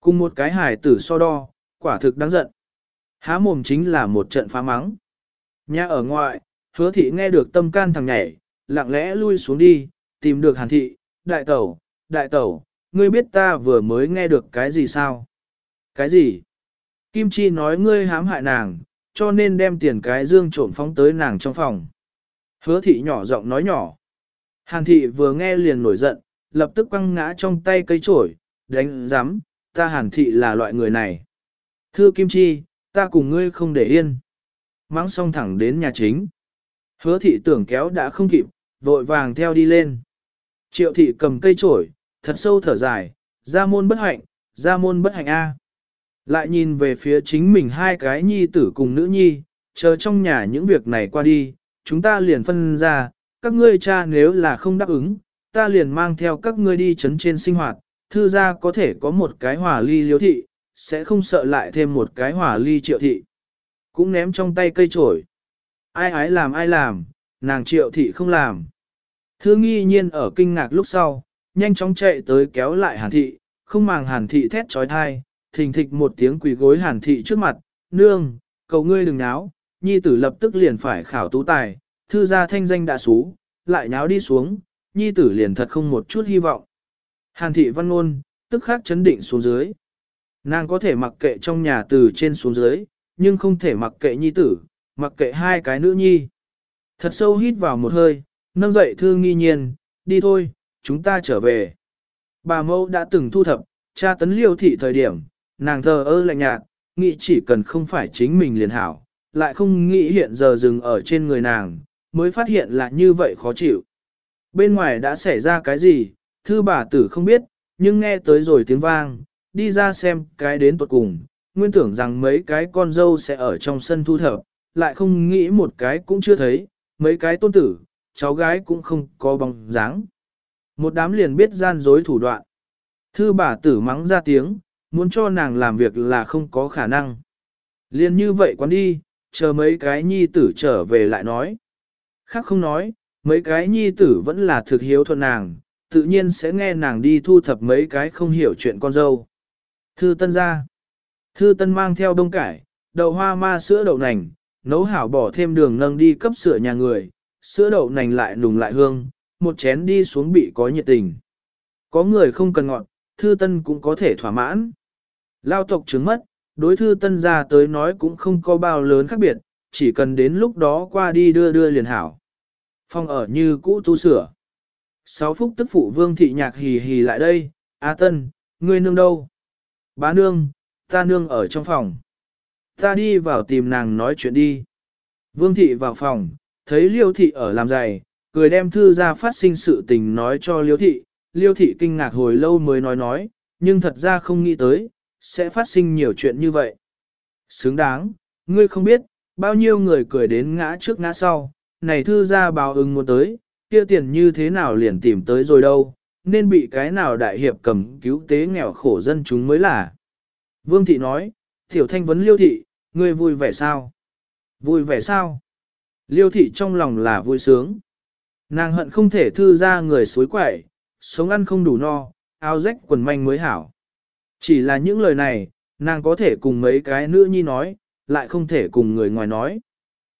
[SPEAKER 1] Cùng một cái hài tử so đo, quả thực đáng giận. Há mồm chính là một trận phá mắng. Nhà ở ngoại, hứa thị nghe được tâm can thằng nhảy, lặng lẽ lui xuống đi, tìm được hàn thị, đại tẩu, đại tẩu, ngươi biết ta vừa mới nghe được cái gì sao? Cái gì? Kim Chi nói ngươi hãm hại nàng, cho nên đem tiền cái dương trộm phóng tới nàng trong phòng. Hứa thị nhỏ giọng nói nhỏ. Hàn thị vừa nghe liền nổi giận, lập tức quăng ngã trong tay cây trổi, đánh giám, ta hàn thị là loại người này. Thưa Kim Chi, ta cùng ngươi không để yên. Mắng xong thẳng đến nhà chính. Hứa thị tưởng kéo đã không kịp, vội vàng theo đi lên. Triệu thị cầm cây trổi, thật sâu thở dài, ra môn bất hạnh, ra môn bất hạnh A. Lại nhìn về phía chính mình hai cái nhi tử cùng nữ nhi, chờ trong nhà những việc này qua đi, chúng ta liền phân ra, các ngươi cha nếu là không đáp ứng, ta liền mang theo các ngươi đi chấn trên sinh hoạt, thư ra có thể có một cái hỏa ly liếu thị, sẽ không sợ lại thêm một cái hỏa ly triệu thị. Cũng ném trong tay cây trổi. Ai ái làm ai làm, nàng triệu thị không làm. Thư nghi nhiên ở kinh ngạc lúc sau, nhanh chóng chạy tới kéo lại hàn thị, không màng hàn thị thét trói thai, thình thịch một tiếng quỳ gối hàn thị trước mặt, nương, cầu ngươi đừng náo, nhi tử lập tức liền phải khảo tú tài, thư gia thanh danh đã xú, lại náo đi xuống, nhi tử liền thật không một chút hy vọng. Hàn thị văn ngôn, tức khắc chấn định xuống dưới. Nàng có thể mặc kệ trong nhà từ trên xuống dưới, nhưng không thể mặc kệ nhi tử, mặc kệ hai cái nữ nhi. Thật sâu hít vào một hơi, nâng dậy thương nghi nhiên, đi thôi, chúng ta trở về. Bà mẫu đã từng thu thập, cha tấn liêu thị thời điểm, nàng thờ ơ lạnh nhạt, nghĩ chỉ cần không phải chính mình liền hảo, lại không nghĩ hiện giờ dừng ở trên người nàng, mới phát hiện là như vậy khó chịu. Bên ngoài đã xảy ra cái gì, thư bà tử không biết, nhưng nghe tới rồi tiếng vang, đi ra xem cái đến tuột cùng, nguyên tưởng rằng mấy cái con dâu sẽ ở trong sân thu thập, lại không nghĩ một cái cũng chưa thấy, mấy cái tôn tử, cháu gái cũng không có bóng dáng. Một đám liền biết gian dối thủ đoạn. Thư bà tử mắng ra tiếng, muốn cho nàng làm việc là không có khả năng. Liên như vậy quán đi, chờ mấy cái nhi tử trở về lại nói. Khác không nói, mấy cái nhi tử vẫn là thực hiếu thuận nàng, tự nhiên sẽ nghe nàng đi thu thập mấy cái không hiểu chuyện con dâu. Thư tân ra. Thư tân mang theo đông cải, đậu hoa ma sữa đậu nành, nấu hảo bỏ thêm đường nâng đi cấp sữa nhà người, sữa đậu nành lại nùng lại hương, một chén đi xuống bị có nhiệt tình. Có người không cần ngọt, thư tân cũng có thể thỏa mãn. Lao tộc trứng mất, đối thư tân gia tới nói cũng không có bao lớn khác biệt, chỉ cần đến lúc đó qua đi đưa đưa liền hảo. Phong ở như cũ tu sửa. Sáu phúc tức phụ vương thị nhạc hì hì lại đây, A tân, ngươi nương đâu? Bá nương, ta nương ở trong phòng. Ta đi vào tìm nàng nói chuyện đi. Vương thị vào phòng, thấy liêu thị ở làm giày, cười đem thư ra phát sinh sự tình nói cho liêu thị. Liêu thị kinh ngạc hồi lâu mới nói nói, nhưng thật ra không nghĩ tới, sẽ phát sinh nhiều chuyện như vậy. Xứng đáng, ngươi không biết, bao nhiêu người cười đến ngã trước ngã sau, này thư ra báo ứng muốn tới, kia tiền như thế nào liền tìm tới rồi đâu, nên bị cái nào đại hiệp cầm cứu tế nghèo khổ dân chúng mới là. Vương thị nói, tiểu thanh vấn liêu thị, ngươi vui vẻ sao? Vui vẻ sao? Liêu thị trong lòng là vui sướng. Nàng hận không thể thư ra người suối quậy, sống ăn không đủ no, áo rách quần manh mới hảo. Chỉ là những lời này, nàng có thể cùng mấy cái nữ nhi nói, lại không thể cùng người ngoài nói.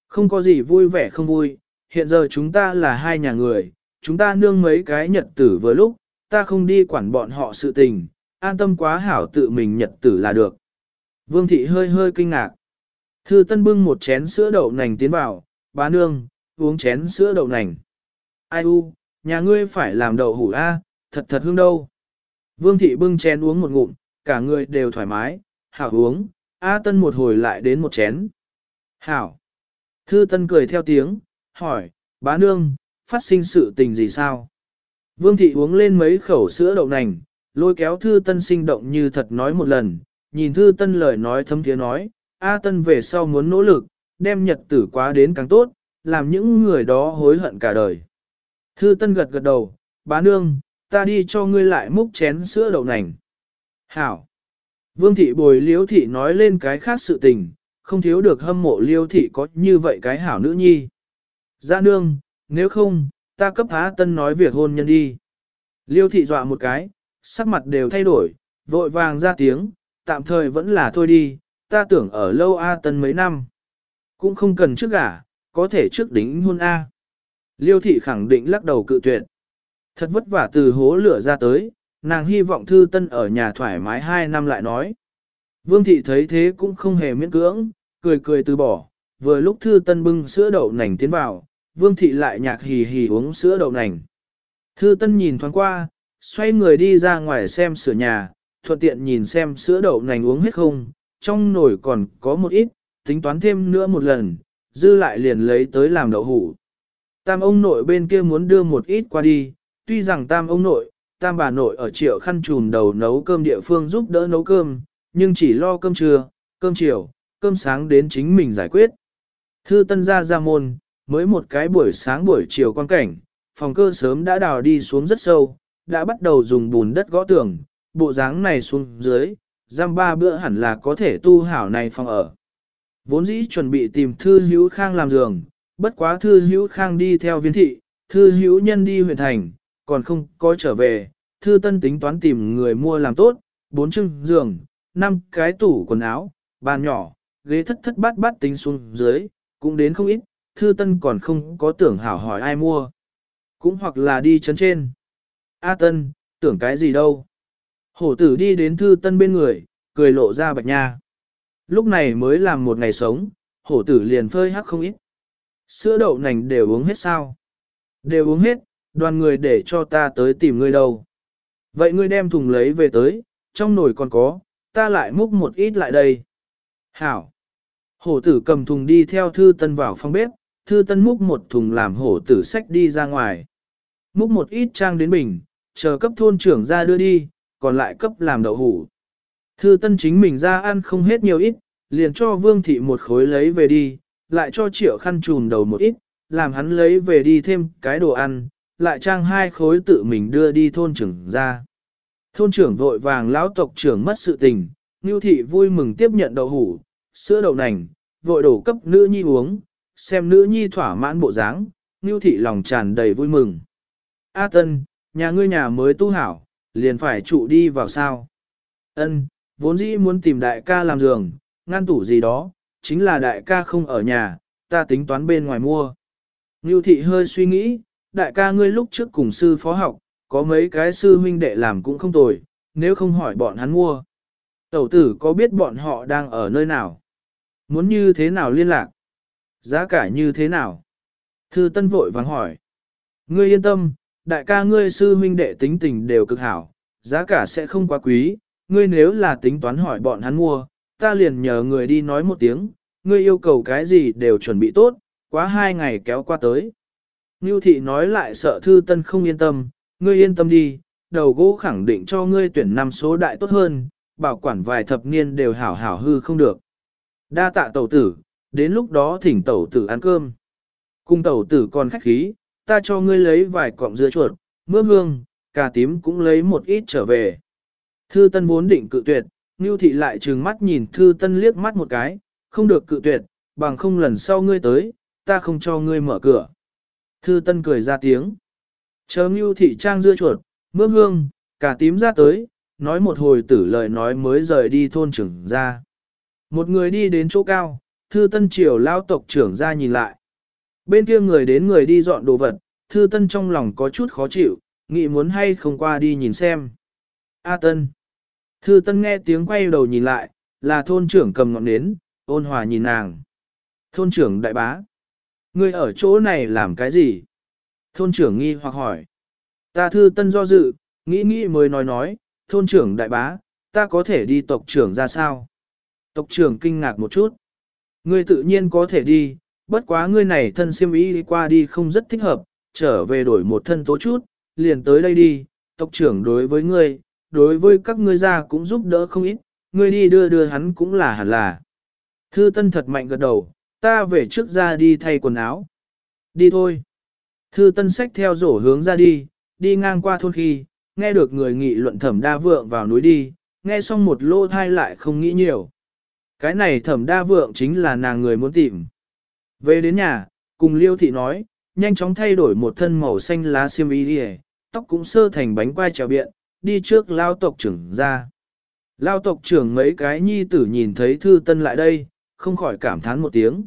[SPEAKER 1] Không có gì vui vẻ không vui, hiện giờ chúng ta là hai nhà người, chúng ta nương mấy cái nhật tử vừa lúc, ta không đi quản bọn họ sự tình, an tâm quá hảo tự mình nhật tử là được. Vương thị hơi hơi kinh ngạc. Thư tân bưng một chén sữa đậu nành tiến vào, bá nương, uống chén sữa đậu nành. Ai u, nhà ngươi phải làm đậu hủ a, thật thật hương đâu. Vương thị bưng chén uống một ngụm, cả người đều thoải mái, hảo uống, A Tân một hồi lại đến một chén. Hảo. Thư Tân cười theo tiếng, hỏi, bá nương, phát sinh sự tình gì sao? Vương thị uống lên mấy khẩu sữa đậu nành, lôi kéo Thư Tân sinh động như thật nói một lần, nhìn Thư Tân lời nói thấm thiế nói, A Tân về sau muốn nỗ lực, đem nhật tử quá đến càng tốt, làm những người đó hối hận cả đời. Thư Tân gật gật đầu, bá nương, ta đi cho ngươi lại múc chén sữa đậu nành. Hảo. Vương thị bồi liễu thị nói lên cái khác sự tình, không thiếu được hâm mộ liêu thị có như vậy cái hảo nữ nhi. Dạ nương, nếu không, ta cấp há tân nói việc hôn nhân đi. Liêu thị dọa một cái, sắc mặt đều thay đổi, vội vàng ra tiếng, tạm thời vẫn là thôi đi, ta tưởng ở lâu A tân mấy năm. Cũng không cần trước gả, có thể trước đính hôn A. Liêu thị khẳng định lắc đầu cự tuyệt. Thật vất vả từ hố lửa ra tới, nàng hy vọng thư tân ở nhà thoải mái hai năm lại nói. Vương thị thấy thế cũng không hề miễn cưỡng, cười cười từ bỏ, vừa lúc thư tân bưng sữa đậu nành tiến vào, vương thị lại nhạc hì hì uống sữa đậu nành. Thư tân nhìn thoáng qua, xoay người đi ra ngoài xem sửa nhà, thuận tiện nhìn xem sữa đậu nành uống hết không, trong nồi còn có một ít, tính toán thêm nữa một lần, dư lại liền lấy tới làm đậu hủ. Tam ông nội bên kia muốn đưa một ít qua đi, tuy rằng tam ông nội, tam bà nội ở triệu khăn trùm đầu nấu cơm địa phương giúp đỡ nấu cơm, nhưng chỉ lo cơm trưa, cơm chiều, cơm sáng đến chính mình giải quyết. Thư tân gia ra môn, mới một cái buổi sáng buổi chiều quan cảnh, phòng cơ sớm đã đào đi xuống rất sâu, đã bắt đầu dùng bùn đất gõ tường, bộ dáng này xuống dưới, giam ba bữa hẳn là có thể tu hảo này phòng ở. Vốn dĩ chuẩn bị tìm thư hữu khang làm giường, bất quá thư hữu khang đi theo viên thị, thư hữu nhân đi huyện thành, còn không có trở về, thư tân tính toán tìm người mua làm tốt, bốn chưng giường, năm cái tủ quần áo, bàn nhỏ, ghế thất thất bát bát tính xuống dưới, cũng đến không ít, thư tân còn không có tưởng hảo hỏi ai mua. Cũng hoặc là đi chấn trên. A tân, tưởng cái gì đâu. Hổ tử đi đến thư tân bên người, cười lộ ra bạch nha. Lúc này mới làm một ngày sống, hổ tử liền phơi hắc không ít. Sữa đậu nành đều uống hết sao? Đều uống hết, đoàn người để cho ta tới tìm ngươi đâu. Vậy ngươi đem thùng lấy về tới, trong nồi còn có, ta lại múc một ít lại đây. Hảo. Hổ tử cầm thùng đi theo thư tân vào phòng bếp, thư tân múc một thùng làm hổ tử sách đi ra ngoài. Múc một ít trang đến bình, chờ cấp thôn trưởng ra đưa đi, còn lại cấp làm đậu hủ. Thư tân chính mình ra ăn không hết nhiều ít, liền cho vương thị một khối lấy về đi, lại cho triệu khăn trùm đầu một ít, làm hắn lấy về đi thêm cái đồ ăn, lại trang hai khối tự mình đưa đi thôn trưởng ra. Thôn trưởng vội vàng lão tộc trưởng mất sự tình, Ngưu thị vui mừng tiếp nhận đậu hủ, sữa đậu nành, vội đổ cấp nữ nhi uống, xem nữ nhi thỏa mãn bộ dáng, Ngưu thị lòng tràn đầy vui mừng. A Tân, nhà ngươi nhà mới tu hảo, liền phải trụ đi vào sao? Ân, vốn dĩ muốn tìm đại ca làm giường, ngăn tủ gì đó, chính là đại ca không ở nhà, ta tính toán bên ngoài mua. Ngưu thị hơi suy nghĩ, đại ca ngươi lúc trước cùng sư phó học, có mấy cái sư huynh đệ làm cũng không tồi, nếu không hỏi bọn hắn mua. Tẩu tử có biết bọn họ đang ở nơi nào? Muốn như thế nào liên lạc? Giá cả như thế nào? Thư Tân vội vàng hỏi. Ngươi yên tâm, đại ca ngươi sư huynh đệ tính tình đều cực hảo, giá cả sẽ không quá quý, ngươi nếu là tính toán hỏi bọn hắn mua, ta liền nhờ người đi nói một tiếng, ngươi yêu cầu cái gì đều chuẩn bị tốt, quá hai ngày kéo qua tới. Ngưu thị nói lại sợ thư tân không yên tâm, ngươi yên tâm đi, đầu gỗ khẳng định cho ngươi tuyển năm số đại tốt hơn, bảo quản vài thập niên đều hảo hảo hư không được. Đa tạ tẩu tử, đến lúc đó thỉnh tẩu tử ăn cơm. Cung tẩu tử còn khách khí, ta cho ngươi lấy vài cọng dưa chuột, mướp hương, cà tím cũng lấy một ít trở về. Thư Tân vốn định cự tuyệt, Ngưu thị lại trừng mắt nhìn Thư Tân liếc mắt một cái, không được cự tuyệt, bằng không lần sau ngươi tới, ta không cho ngươi mở cửa. Thư Tân cười ra tiếng. Chờ Ngưu thị trang dưa chuột, mướp hương, cả tím ra tới, nói một hồi tử lời nói mới rời đi thôn trưởng ra. Một người đi đến chỗ cao, Thư Tân triều lao tộc trưởng ra nhìn lại. Bên kia người đến người đi dọn đồ vật, Thư Tân trong lòng có chút khó chịu, nghĩ muốn hay không qua đi nhìn xem. A Tân. Thư Tân nghe tiếng quay đầu nhìn lại, là thôn trưởng cầm ngọn nến, ôn hòa nhìn nàng. Thôn trưởng đại bá. Ngươi ở chỗ này làm cái gì? Thôn trưởng nghi hoặc hỏi. Ta Thư Tân do dự, nghĩ nghĩ mới nói nói, thôn trưởng đại bá, ta có thể đi tộc trưởng ra sao? Tộc trưởng kinh ngạc một chút. Ngươi tự nhiên có thể đi, bất quá ngươi này thân siêm ý qua đi không rất thích hợp, trở về đổi một thân tố chút, liền tới đây đi, tộc trưởng đối với ngươi, đối với các ngươi ra cũng giúp đỡ không ít, ngươi đi đưa đưa hắn cũng là hẳn là. Thư Tân thật mạnh gật đầu, ta về trước ra đi thay quần áo. Đi thôi. Thư Tân xách theo rổ hướng ra đi, đi ngang qua thôn khi, nghe được người nghị luận thẩm đa vượng vào núi đi, nghe xong một lô thai lại không nghĩ nhiều. Cái này thẩm đa vượng chính là nàng người muốn tìm. Về đến nhà, cùng Liêu Thị nói, nhanh chóng thay đổi một thân màu xanh lá xiêm y đi tóc cũng sơ thành bánh quai trèo biện, đi trước lao tộc trưởng ra. Lao tộc trưởng mấy cái nhi tử nhìn thấy thư tân lại đây, không khỏi cảm thán một tiếng.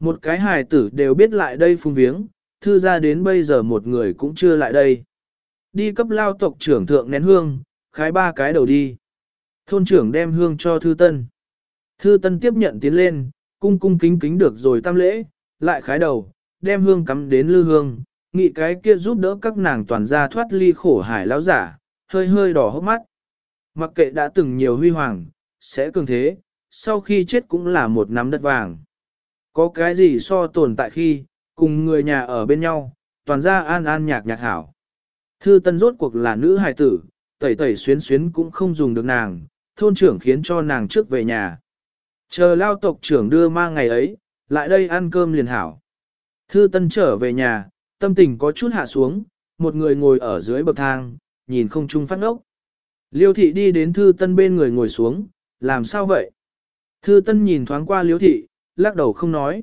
[SPEAKER 1] Một cái hài tử đều biết lại đây phung viếng, thư ra đến bây giờ một người cũng chưa lại đây. Đi cấp lao tộc trưởng thượng nén hương, khái ba cái đầu đi. Thôn trưởng đem hương cho thư tân. Thư tân tiếp nhận tiến lên, cung cung kính kính được rồi tam lễ, lại khái đầu, đem hương cắm đến lư hương, nghị cái kia giúp đỡ các nàng toàn gia thoát ly khổ hải lão giả, hơi hơi đỏ hốc mắt. Mặc kệ đã từng nhiều huy hoàng, sẽ cường thế, sau khi chết cũng là một nắm đất vàng. Có cái gì so tồn tại khi, cùng người nhà ở bên nhau, toàn ra an an nhạc nhạc hảo. Thư tân rốt cuộc là nữ hài tử, tẩy tẩy xuyến xuyến cũng không dùng được nàng, thôn trưởng khiến cho nàng trước về nhà. Chờ lao tộc trưởng đưa mang ngày ấy, lại đây ăn cơm liền hảo. Thư tân trở về nhà, tâm tình có chút hạ xuống, một người ngồi ở dưới bậc thang, nhìn không chung phát ốc. Liêu thị đi đến thư tân bên người ngồi xuống, làm sao vậy? Thư tân nhìn thoáng qua Liễu thị, lắc đầu không nói.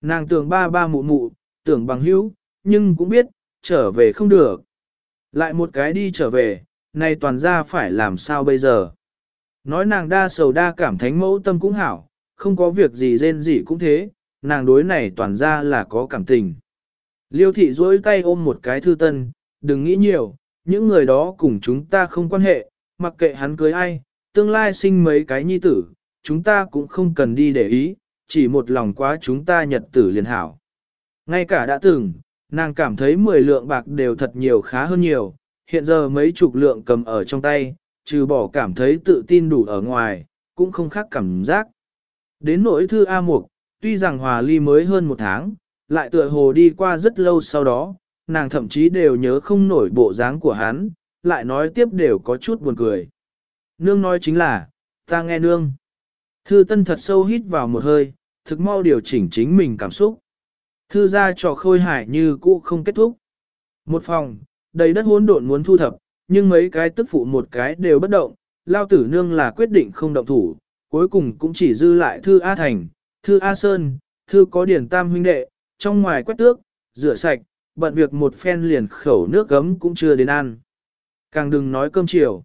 [SPEAKER 1] Nàng tưởng ba ba mụ mụ, tưởng bằng hữu, nhưng cũng biết, trở về không được. Lại một cái đi trở về, nay toàn ra phải làm sao bây giờ? Nói nàng đa sầu đa cảm thánh mẫu tâm cũng hảo, không có việc gì rên gì cũng thế, nàng đối này toàn ra là có cảm tình. Liêu thị duỗi tay ôm một cái thư tân, đừng nghĩ nhiều, những người đó cùng chúng ta không quan hệ, mặc kệ hắn cưới ai, tương lai sinh mấy cái nhi tử, chúng ta cũng không cần đi để ý, chỉ một lòng quá chúng ta nhật tử liền hảo. Ngay cả đã từng, nàng cảm thấy 10 lượng bạc đều thật nhiều khá hơn nhiều, hiện giờ mấy chục lượng cầm ở trong tay, trừ bỏ cảm thấy tự tin đủ ở ngoài, cũng không khác cảm giác. Đến nỗi thư A Mục, tuy rằng hòa ly mới hơn một tháng, lại tựa hồ đi qua rất lâu sau đó, nàng thậm chí đều nhớ không nổi bộ dáng của hắn, lại nói tiếp đều có chút buồn cười. Nương nói chính là, ta nghe nương. Thư tân thật sâu hít vào một hơi, thực mau điều chỉnh chính mình cảm xúc. Thư ra trò khôi hải như cũ không kết thúc. Một phòng, đầy đất hỗn độn muốn thu thập, nhưng mấy cái tức phụ một cái đều bất động, lao tử nương là quyết định không động thủ, cuối cùng cũng chỉ dư lại thư A Thành, thư A Sơn, thư có điển tam huynh đệ, trong ngoài quét tước, rửa sạch, bận việc một phen liền khẩu nước gấm cũng chưa đến ăn. Càng đừng nói cơm chiều.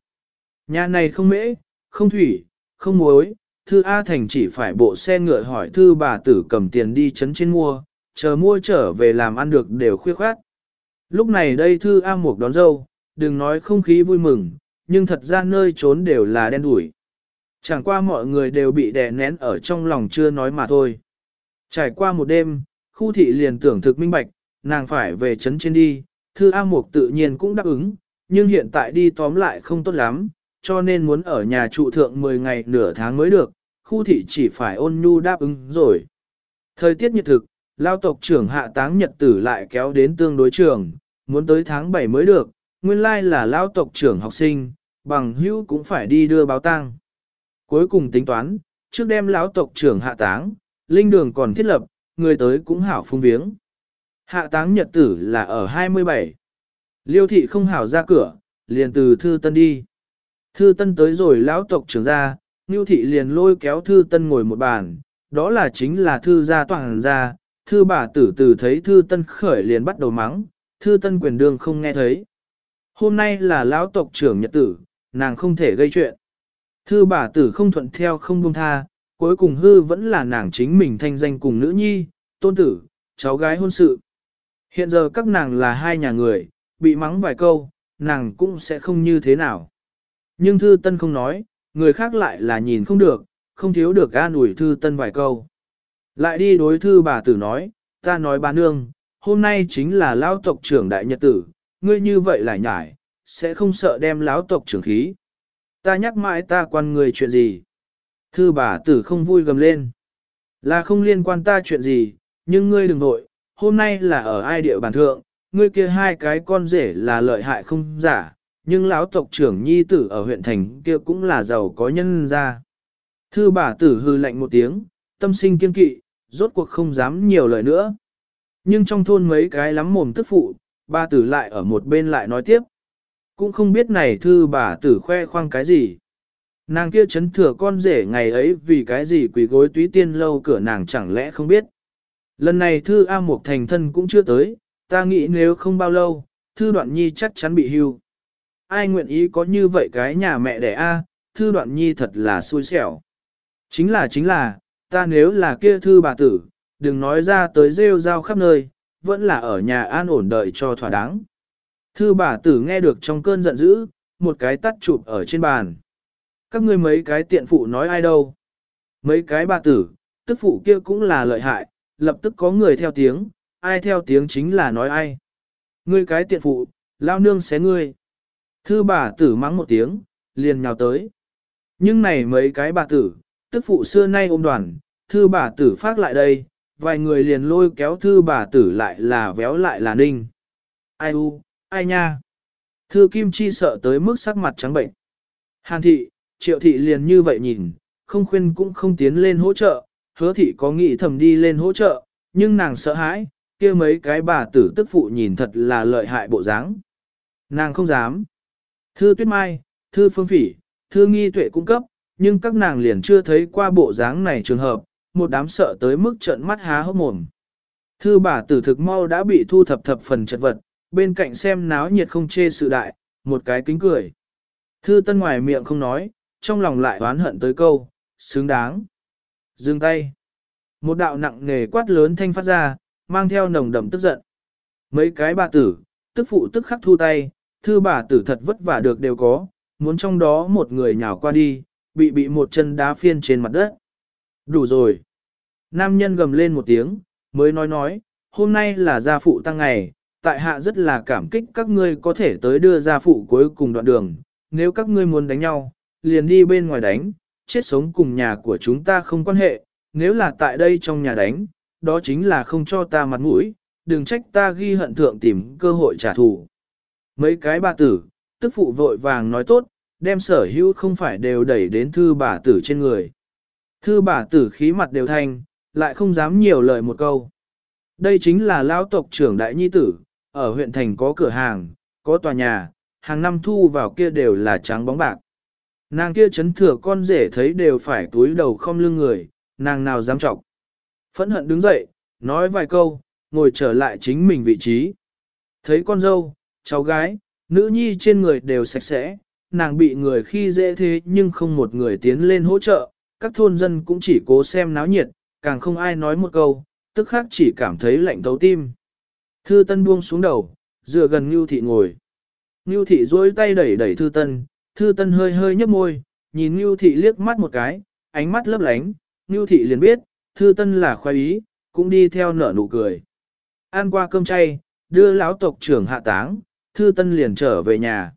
[SPEAKER 1] Nhà này không mễ, không thủy, không muối, thư A Thành chỉ phải bộ xe ngựa hỏi thư bà tử cầm tiền đi chấn trên mua, chờ mua trở về làm ăn được đều khuya khoát. Lúc này đây thư A Mục đón dâu, đừng nói không khí vui mừng, nhưng thật ra nơi trốn đều là đen đủi. Chẳng qua mọi người đều bị đè nén ở trong lòng chưa nói mà thôi. Trải qua một đêm, khu thị liền tưởng thực minh bạch, nàng phải về trấn trên đi, thư A Mục tự nhiên cũng đáp ứng, nhưng hiện tại đi tóm lại không tốt lắm, cho nên muốn ở nhà trụ thượng 10 ngày nửa tháng mới được, khu thị chỉ phải ôn nhu đáp ứng rồi. Thời tiết nhiệt thực, lao tộc trưởng hạ táng nhật tử lại kéo đến tương đối trường, muốn tới tháng 7 mới được, nguyên lai là lao tộc trưởng học sinh, bằng hữu cũng phải đi đưa báo tang. Cuối cùng tính toán, trước đêm lão tộc trưởng hạ táng, linh đường còn thiết lập, người tới cũng hảo phung viếng. Hạ táng nhật tử là ở 27. Liêu thị không hảo ra cửa, liền từ thư tân đi. Thư tân tới rồi lão tộc trưởng ra, Ngưu thị liền lôi kéo thư tân ngồi một bàn, đó là chính là thư gia toàn gia, thư bà tử tử thấy thư tân khởi liền bắt đầu mắng, thư tân quyền đương không nghe thấy. Hôm nay là lão tộc trưởng nhật tử, nàng không thể gây chuyện. Thư bà tử không thuận theo không buông tha, cuối cùng hư vẫn là nàng chính mình thanh danh cùng nữ nhi, tôn tử, cháu gái hôn sự. Hiện giờ các nàng là hai nhà người, bị mắng vài câu, nàng cũng sẽ không như thế nào. Nhưng thư tân không nói, người khác lại là nhìn không được, không thiếu được an ủi thư tân vài câu. Lại đi đối thư bà tử nói, ta nói bà nương, hôm nay chính là lão tộc trưởng đại nhật tử, ngươi như vậy lại nhải, sẽ không sợ đem lão tộc trưởng khí. Ta nhắc mãi ta quan người chuyện gì. Thư bà tử không vui gầm lên. Là không liên quan ta chuyện gì, nhưng ngươi đừng vội, hôm nay là ở ai địa bàn thượng, ngươi kia hai cái con rể là lợi hại không giả, nhưng lão tộc trưởng nhi tử ở huyện thành kia cũng là giàu có nhân ra. Thư bà tử hư lạnh một tiếng, tâm sinh kiên kỵ, rốt cuộc không dám nhiều lời nữa. Nhưng trong thôn mấy cái lắm mồm tức phụ, bà tử lại ở một bên lại nói tiếp. Cũng không biết này thư bà tử khoe khoang cái gì. Nàng kia chấn thừa con rể ngày ấy vì cái gì quỷ gối túy tiên lâu cửa nàng chẳng lẽ không biết. Lần này thư A Mộc thành thân cũng chưa tới, ta nghĩ nếu không bao lâu, thư đoạn nhi chắc chắn bị hưu. Ai nguyện ý có như vậy cái nhà mẹ đẻ A, thư đoạn nhi thật là xui xẻo. Chính là chính là, ta nếu là kia thư bà tử, đừng nói ra tới rêu rao khắp nơi, vẫn là ở nhà an ổn đợi cho thỏa đáng. Thư bà tử nghe được trong cơn giận dữ, một cái tắt chụp ở trên bàn. Các ngươi mấy cái tiện phụ nói ai đâu. Mấy cái bà tử, tức phụ kia cũng là lợi hại, lập tức có người theo tiếng, ai theo tiếng chính là nói ai. Ngươi cái tiện phụ, lao nương xé ngươi. Thư bà tử mắng một tiếng, liền nhào tới. Nhưng này mấy cái bà tử, tức phụ xưa nay ôm đoàn, thư bà tử phát lại đây, vài người liền lôi kéo thư bà tử lại là véo lại là ninh. Ai u, ai nha. Thư kim chi sợ tới mức sắc mặt trắng bệnh. Hàn thị, triệu thị liền như vậy nhìn, không khuyên cũng không tiến lên hỗ trợ, hứa thị có nghĩ thầm đi lên hỗ trợ, nhưng nàng sợ hãi, kia mấy cái bà tử tức phụ nhìn thật là lợi hại bộ dáng. Nàng không dám. Thư tuyết mai, thư phương phỉ, thư nghi tuệ cung cấp, nhưng các nàng liền chưa thấy qua bộ dáng này trường hợp, một đám sợ tới mức trợn mắt há hốc mồm. Thư bà tử thực mau đã bị thu thập thập phần chật vật, bên cạnh xem náo nhiệt không chê sự đại, một cái kính cười. Thư tân ngoài miệng không nói, trong lòng lại oán hận tới câu, xứng đáng. Dừng tay. Một đạo nặng nề quát lớn thanh phát ra, mang theo nồng đậm tức giận. Mấy cái bà tử, tức phụ tức khắc thu tay, thư bà tử thật vất vả được đều có, muốn trong đó một người nhào qua đi, bị bị một chân đá phiên trên mặt đất. Đủ rồi. Nam nhân gầm lên một tiếng, mới nói nói, hôm nay là gia phụ tăng ngày, tại hạ rất là cảm kích các ngươi có thể tới đưa gia phụ cuối cùng đoạn đường, nếu các ngươi muốn đánh nhau, liền đi bên ngoài đánh, chết sống cùng nhà của chúng ta không quan hệ, nếu là tại đây trong nhà đánh, đó chính là không cho ta mặt mũi, đừng trách ta ghi hận thượng tìm cơ hội trả thù. Mấy cái bà tử, tức phụ vội vàng nói tốt, đem sở hữu không phải đều đẩy đến thư bà tử trên người. Thư bà tử khí mặt đều thanh, lại không dám nhiều lời một câu. Đây chính là lão tộc trưởng đại nhi tử, ở huyện thành có cửa hàng, có tòa nhà, hàng năm thu vào kia đều là trắng bóng bạc. Nàng kia chấn thừa con rể thấy đều phải túi đầu không lưng người, nàng nào dám trọng. Phẫn hận đứng dậy, nói vài câu, ngồi trở lại chính mình vị trí. Thấy con dâu, cháu gái, nữ nhi trên người đều sạch sẽ, nàng bị người khi dễ thế nhưng không một người tiến lên hỗ trợ, các thôn dân cũng chỉ cố xem náo nhiệt, càng không ai nói một câu, tức khác chỉ cảm thấy lạnh thấu tim. Thư Tân buông xuống đầu, dựa gần Nưu Thị ngồi. Nưu Thị duỗi tay đẩy đẩy Thư Tân, Thư Tân hơi hơi nhếch môi, nhìn Nưu Thị liếc mắt một cái, ánh mắt lấp lánh, Nưu Thị liền biết, Thư Tân là khoái ý, cũng đi theo nở nụ cười. Ăn qua cơm chay, đưa lão tộc trưởng hạ táng, Thư Tân liền trở về nhà.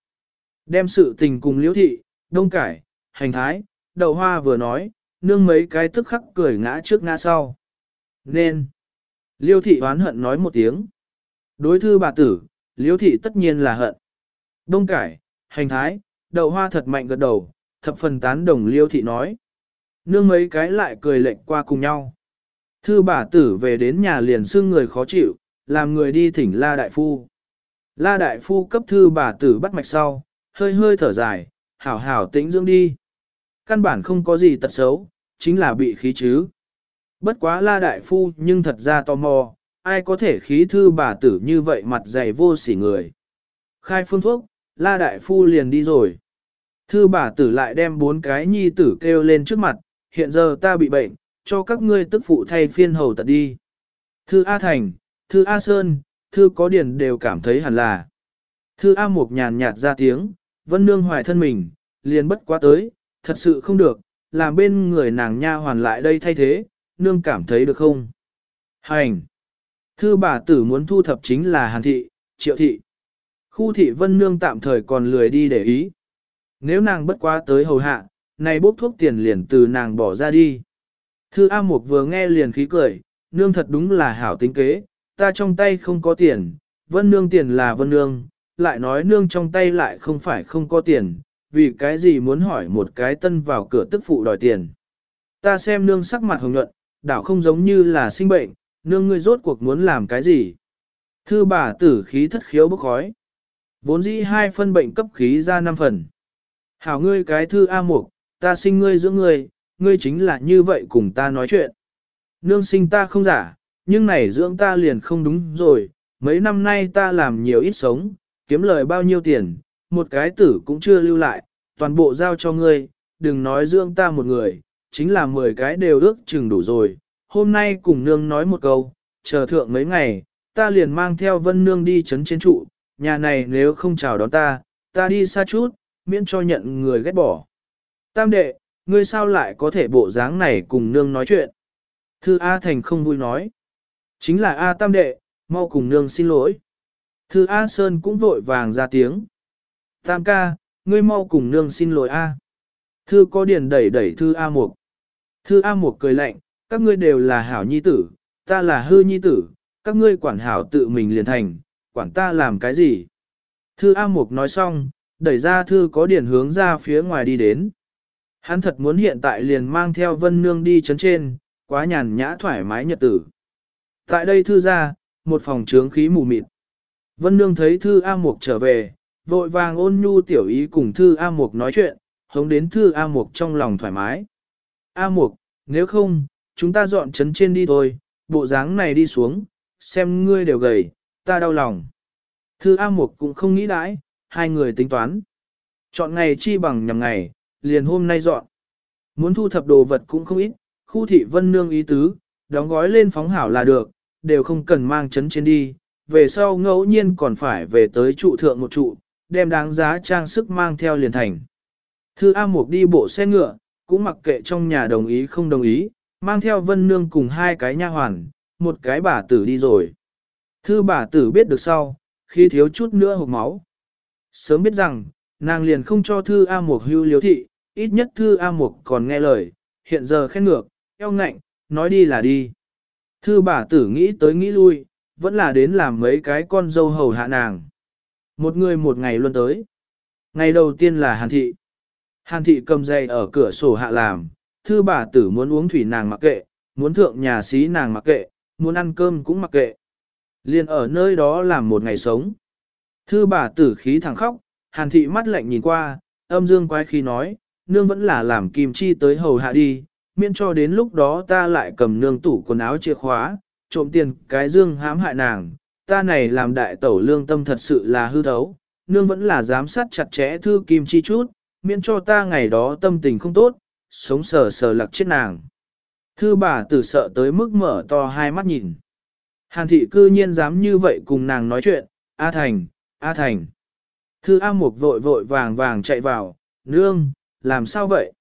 [SPEAKER 1] Đem sự tình cùng Liễu Thị, Đông Cải, Hành Thái, Đậu Hoa vừa nói, nương mấy cái tức khắc cười ngã trước ngã sau. Nên, Liêu Thị oán hận nói một tiếng. Đối thư bà tử, Liêu Thị tất nhiên là hận. Đông Cải, Hành Thái, Đậu Hoa thật mạnh gật đầu, thập phần tán đồng Liêu Thị nói. Nương mấy cái lại cười lệnh qua cùng nhau. Thư bà tử về đến nhà liền xưng người khó chịu, làm người đi thỉnh La Đại Phu. La Đại Phu cấp thư bà tử bắt mạch sau, hơi hơi thở dài, hảo hảo tĩnh dưỡng đi. Căn bản không có gì tật xấu, chính là bị khí chứ. Bất quá La Đại Phu nhưng thật ra tò mò, ai có thể khí thư bà tử như vậy mặt dày vô sỉ người. Khai phương thuốc, La Đại Phu liền đi rồi. Thư bà tử lại đem bốn cái nhi tử kêu lên trước mặt, hiện giờ ta bị bệnh, cho các ngươi tức phụ thay phiên hầu tật đi. Thư A Thành, Thư A Sơn, Thư Có điền đều cảm thấy hẳn là. Thư A Mục nhàn nhạt ra tiếng, vân nương hoài thân mình, liền bất quá tới, thật sự không được, làm bên người nàng nha hoàn lại đây thay thế, nương cảm thấy được không? Hành! Thư bà tử muốn thu thập chính là hàn thị, triệu thị. Khu thị vân nương tạm thời còn lười đi để ý. Nếu nàng bất quá tới hầu hạ, này bốc thuốc tiền liền từ nàng bỏ ra đi. Thư A Mục vừa nghe liền khí cười, nương thật đúng là hảo tính kế, ta trong tay không có tiền, vân nương tiền là vân nương, lại nói nương trong tay lại không phải không có tiền, vì cái gì muốn hỏi một cái tân vào cửa tức phụ đòi tiền. Ta xem nương sắc mặt hồng nhuận, đảo không giống như là sinh bệnh, nương ngươi rốt cuộc muốn làm cái gì. Thư bà tử khí thất khiếu bốc khói. Vốn dĩ hai phân bệnh cấp khí ra năm phần. Hảo ngươi cái thư A mục, ta sinh ngươi giữa ngươi, ngươi chính là như vậy cùng ta nói chuyện. Nương sinh ta không giả, nhưng này dưỡng ta liền không đúng rồi, mấy năm nay ta làm nhiều ít sống, kiếm lời bao nhiêu tiền, một cái tử cũng chưa lưu lại, toàn bộ giao cho ngươi, đừng nói dưỡng ta một người, chính là 10 cái đều ước chừng đủ rồi. Hôm nay cùng nương nói một câu, chờ thượng mấy ngày, ta liền mang theo vân nương đi chấn chiến trụ, nhà này nếu không chào đón ta, ta đi xa chút, miễn cho nhận người ghét bỏ. Tam đệ, ngươi sao lại có thể bộ dáng này cùng nương nói chuyện? Thư A Thành không vui nói. Chính là A Tam đệ, mau cùng nương xin lỗi. Thư A Sơn cũng vội vàng ra tiếng. Tam ca, ngươi mau cùng nương xin lỗi A. Thư có điền đẩy đẩy thư A Mục. Thư A Mục cười lạnh, các ngươi đều là hảo nhi tử, ta là hư nhi tử, các ngươi quản hảo tự mình liền thành, quản ta làm cái gì? Thư A Mục nói xong, đẩy ra thư có điền hướng ra phía ngoài đi đến. Hắn thật muốn hiện tại liền mang theo vân nương đi chấn trên, quá nhàn nhã thoải mái nhật tử. Tại đây thư ra, một phòng trướng khí mù mịt. Vân nương thấy thư A Mục trở về, vội vàng ôn nhu tiểu ý cùng thư A Mục nói chuyện, hống đến thư A Mục trong lòng thoải mái. A Mục, nếu không, chúng ta dọn chấn trên đi thôi, bộ dáng này đi xuống, xem ngươi đều gầy, ta đau lòng. Thư A Mục cũng không nghĩ đãi, hai người tính toán. Chọn ngày chi bằng nhằm ngày, liền hôm nay dọn. Muốn thu thập đồ vật cũng không ít, khu thị vân nương ý tứ, đóng gói lên phóng hảo là được, đều không cần mang chấn trên đi, về sau ngẫu nhiên còn phải về tới trụ thượng một trụ, đem đáng giá trang sức mang theo liền thành. Thư A Mục đi bộ xe ngựa, cũng mặc kệ trong nhà đồng ý không đồng ý, mang theo vân nương cùng hai cái nha hoàn, một cái bà tử đi rồi. Thư bà tử biết được sau, khi thiếu chút nữa hộp máu. Sớm biết rằng, nàng liền không cho thư A Mục hưu liếu thị, ít nhất thư A Mục còn nghe lời, hiện giờ khen ngược, eo ngạnh, nói đi là đi. Thư bà tử nghĩ tới nghĩ lui, vẫn là đến làm mấy cái con dâu hầu hạ nàng. Một người một ngày luôn tới. Ngày đầu tiên là Hàn Thị. Hàn Thị cầm dây ở cửa sổ hạ làm, thư bà tử muốn uống thủy nàng mặc kệ, muốn thượng nhà xí nàng mặc kệ, muốn ăn cơm cũng mặc kệ. Liền ở nơi đó làm một ngày sống. Thư bà tử khí thẳng khóc, hàn thị mắt lạnh nhìn qua, âm dương quái khí nói, nương vẫn là làm kim chi tới hầu hạ đi, miễn cho đến lúc đó ta lại cầm nương tủ quần áo chìa khóa, trộm tiền cái dương hãm hại nàng, ta này làm đại tẩu lương tâm thật sự là hư thấu, nương vẫn là giám sát chặt chẽ thư kim chi chút, miễn cho ta ngày đó tâm tình không tốt, sống sờ sờ lặc chết nàng. Thư bà tử sợ tới mức mở to hai mắt nhìn. Hàn thị cư nhiên dám như vậy cùng nàng nói chuyện, A Thành, A Thành. Thư A Mục vội vội vàng vàng chạy vào, nương, làm sao vậy?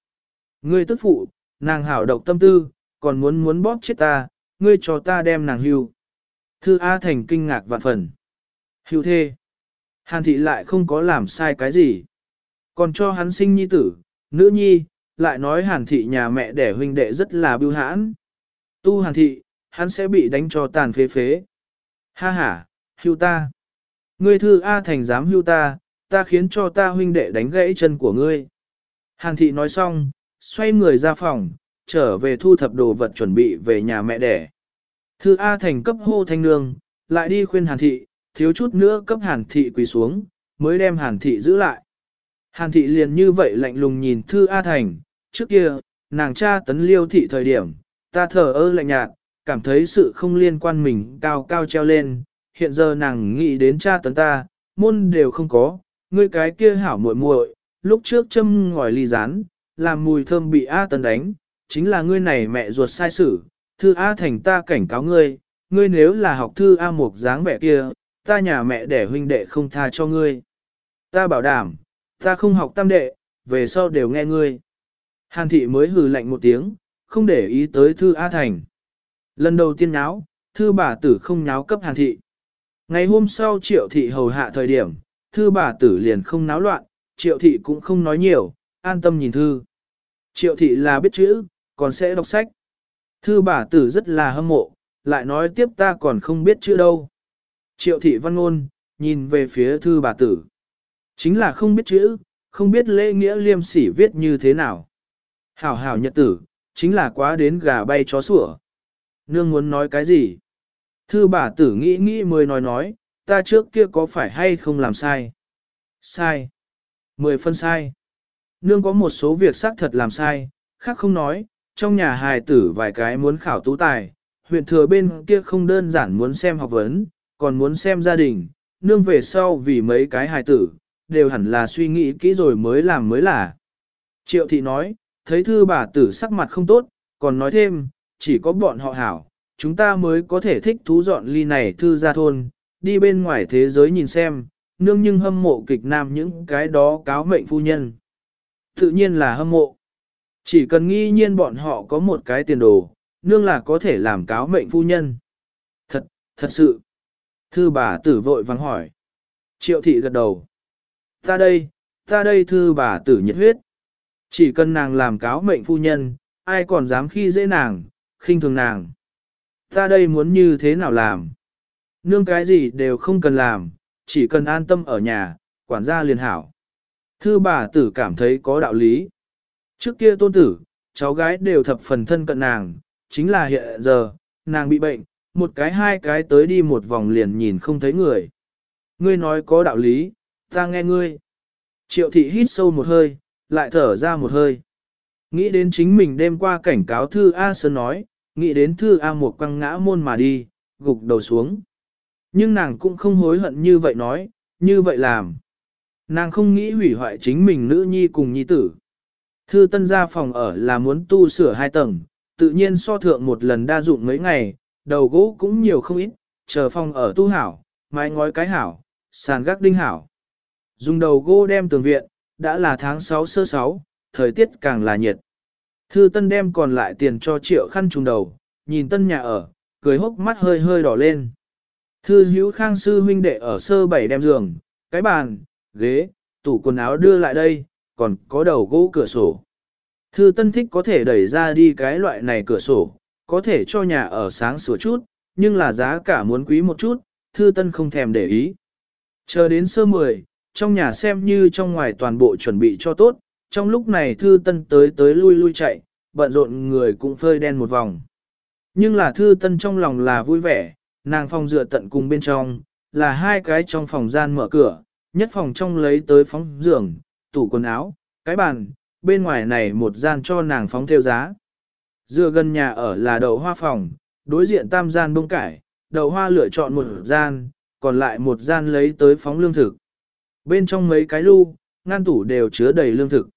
[SPEAKER 1] Ngươi tức phụ, nàng hảo độc tâm tư, còn muốn muốn bóp chết ta, ngươi cho ta đem nàng hưu. Thư A Thành kinh ngạc vạn phần. Hưu thê. Hàn thị lại không có làm sai cái gì. Còn cho hắn sinh nhi tử, nữ nhi, lại nói hàn thị nhà mẹ đẻ huynh đệ rất là bưu hãn. Tu hàn thị, hắn sẽ bị đánh cho tàn phế phế. Ha ha, hưu ta. Ngươi thư A thành dám hưu ta, ta khiến cho ta huynh đệ đánh gãy chân của ngươi. Hàn thị nói xong, xoay người ra phòng, trở về thu thập đồ vật chuẩn bị về nhà mẹ đẻ. Thư A thành cấp hô thanh nương, lại đi khuyên hàn thị, thiếu chút nữa cấp hàn thị quỳ xuống, mới đem hàn thị giữ lại. Hàn thị liền như vậy lạnh lùng nhìn Thư A Thành, trước kia, nàng cha tấn liêu thị thời điểm, ta thở ơ lạnh nhạt, cảm thấy sự không liên quan mình cao cao treo lên, hiện giờ nàng nghĩ đến cha tấn ta, môn đều không có, ngươi cái kia hảo muội muội, lúc trước châm ngòi ly rán, làm mùi thơm bị A Tân đánh, chính là ngươi này mẹ ruột sai sử, thư A thành ta cảnh cáo ngươi, ngươi nếu là học thư A Mộc dáng vẻ kia, ta nhà mẹ đẻ huynh đệ không tha cho ngươi. Ta bảo đảm, ta không học tam đệ, về sau đều nghe ngươi. Hàn thị mới hừ lạnh một tiếng, không để ý tới thư A Thành. Lần đầu tiên nháo, thư bà tử không nháo cấp hàn thị. Ngày hôm sau triệu thị hầu hạ thời điểm, thư bà tử liền không náo loạn, triệu thị cũng không nói nhiều, an tâm nhìn thư. Triệu thị là biết chữ, còn sẽ đọc sách. Thư bà tử rất là hâm mộ, lại nói tiếp ta còn không biết chữ đâu. Triệu thị văn ngôn, nhìn về phía thư bà tử. Chính là không biết chữ, không biết lễ nghĩa liêm sỉ viết như thế nào. Hảo hảo nhật tử, chính là quá đến gà bay chó sủa. Nương muốn nói cái gì? Thư bà tử nghĩ nghĩ mới nói nói, ta trước kia có phải hay không làm sai? Sai. Mười phân sai. Nương có một số việc xác thật làm sai, khác không nói, trong nhà hài tử vài cái muốn khảo tú tài, huyện thừa bên kia không đơn giản muốn xem học vấn, còn muốn xem gia đình, nương về sau vì mấy cái hài tử, đều hẳn là suy nghĩ kỹ rồi mới làm mới là. Triệu thị nói, thấy thư bà tử sắc mặt không tốt, còn nói thêm, chỉ có bọn họ hảo, chúng ta mới có thể thích thú dọn ly này thư ra thôn, đi bên ngoài thế giới nhìn xem, nương nhưng hâm mộ kịch nam những cái đó cáo mệnh phu nhân. Tự nhiên là hâm mộ. Chỉ cần nghi nhiên bọn họ có một cái tiền đồ, nương là có thể làm cáo mệnh phu nhân. Thật, thật sự. Thư bà tử vội vắng hỏi. Triệu thị gật đầu. Ta đây, ta đây thư bà tử nhiệt huyết. Chỉ cần nàng làm cáo mệnh phu nhân, ai còn dám khi dễ nàng, khinh thường nàng. Ta đây muốn như thế nào làm? Nương cái gì đều không cần làm, chỉ cần an tâm ở nhà, quản gia liền hảo. Thư bà tử cảm thấy có đạo lý. Trước kia tôn tử, cháu gái đều thập phần thân cận nàng, chính là hiện giờ, nàng bị bệnh, một cái hai cái tới đi một vòng liền nhìn không thấy người. Ngươi nói có đạo lý, ta nghe ngươi. Triệu thị hít sâu một hơi, lại thở ra một hơi. Nghĩ đến chính mình đêm qua cảnh cáo thư A Sơn nói, nghĩ đến thư A một quăng ngã môn mà đi, gục đầu xuống. Nhưng nàng cũng không hối hận như vậy nói, như vậy làm. Nàng không nghĩ hủy hoại chính mình nữ nhi cùng nhi tử. Thư tân gia phòng ở là muốn tu sửa hai tầng, tự nhiên so thượng một lần đa dụng mấy ngày, đầu gỗ cũng nhiều không ít, chờ phòng ở tu hảo, mái ngói cái hảo, sàn gác đinh hảo. Dùng đầu gỗ đem tường viện, đã là tháng 6 sơ 6, thời tiết càng là nhiệt. Thư Tân đem còn lại tiền cho triệu khăn trùng đầu, nhìn tân nhà ở, cười hốc mắt hơi hơi đỏ lên. Thư hữu khang sư huynh đệ ở sơ bảy đem giường, cái bàn, ghế, tủ quần áo đưa lại đây, còn có đầu gỗ cửa sổ. Thư tân thích có thể đẩy ra đi cái loại này cửa sổ, có thể cho nhà ở sáng sửa chút, nhưng là giá cả muốn quý một chút, thư tân không thèm để ý. Chờ đến sơ mười, trong nhà xem như trong ngoài toàn bộ chuẩn bị cho tốt, trong lúc này thư tân tới tới lui lui chạy, bận rộn người cũng phơi đen một vòng. Nhưng là thư tân trong lòng là vui vẻ, nàng phòng dựa tận cùng bên trong, là hai cái trong phòng gian mở cửa, nhất phòng trong lấy tới phóng giường, tủ quần áo, cái bàn, bên ngoài này một gian cho nàng phóng theo giá. Dựa gần nhà ở là đậu hoa phòng, đối diện tam gian bông cải, đậu hoa lựa chọn một gian, còn lại một gian lấy tới phóng lương thực. Bên trong mấy cái lu, ngăn tủ đều chứa đầy lương thực.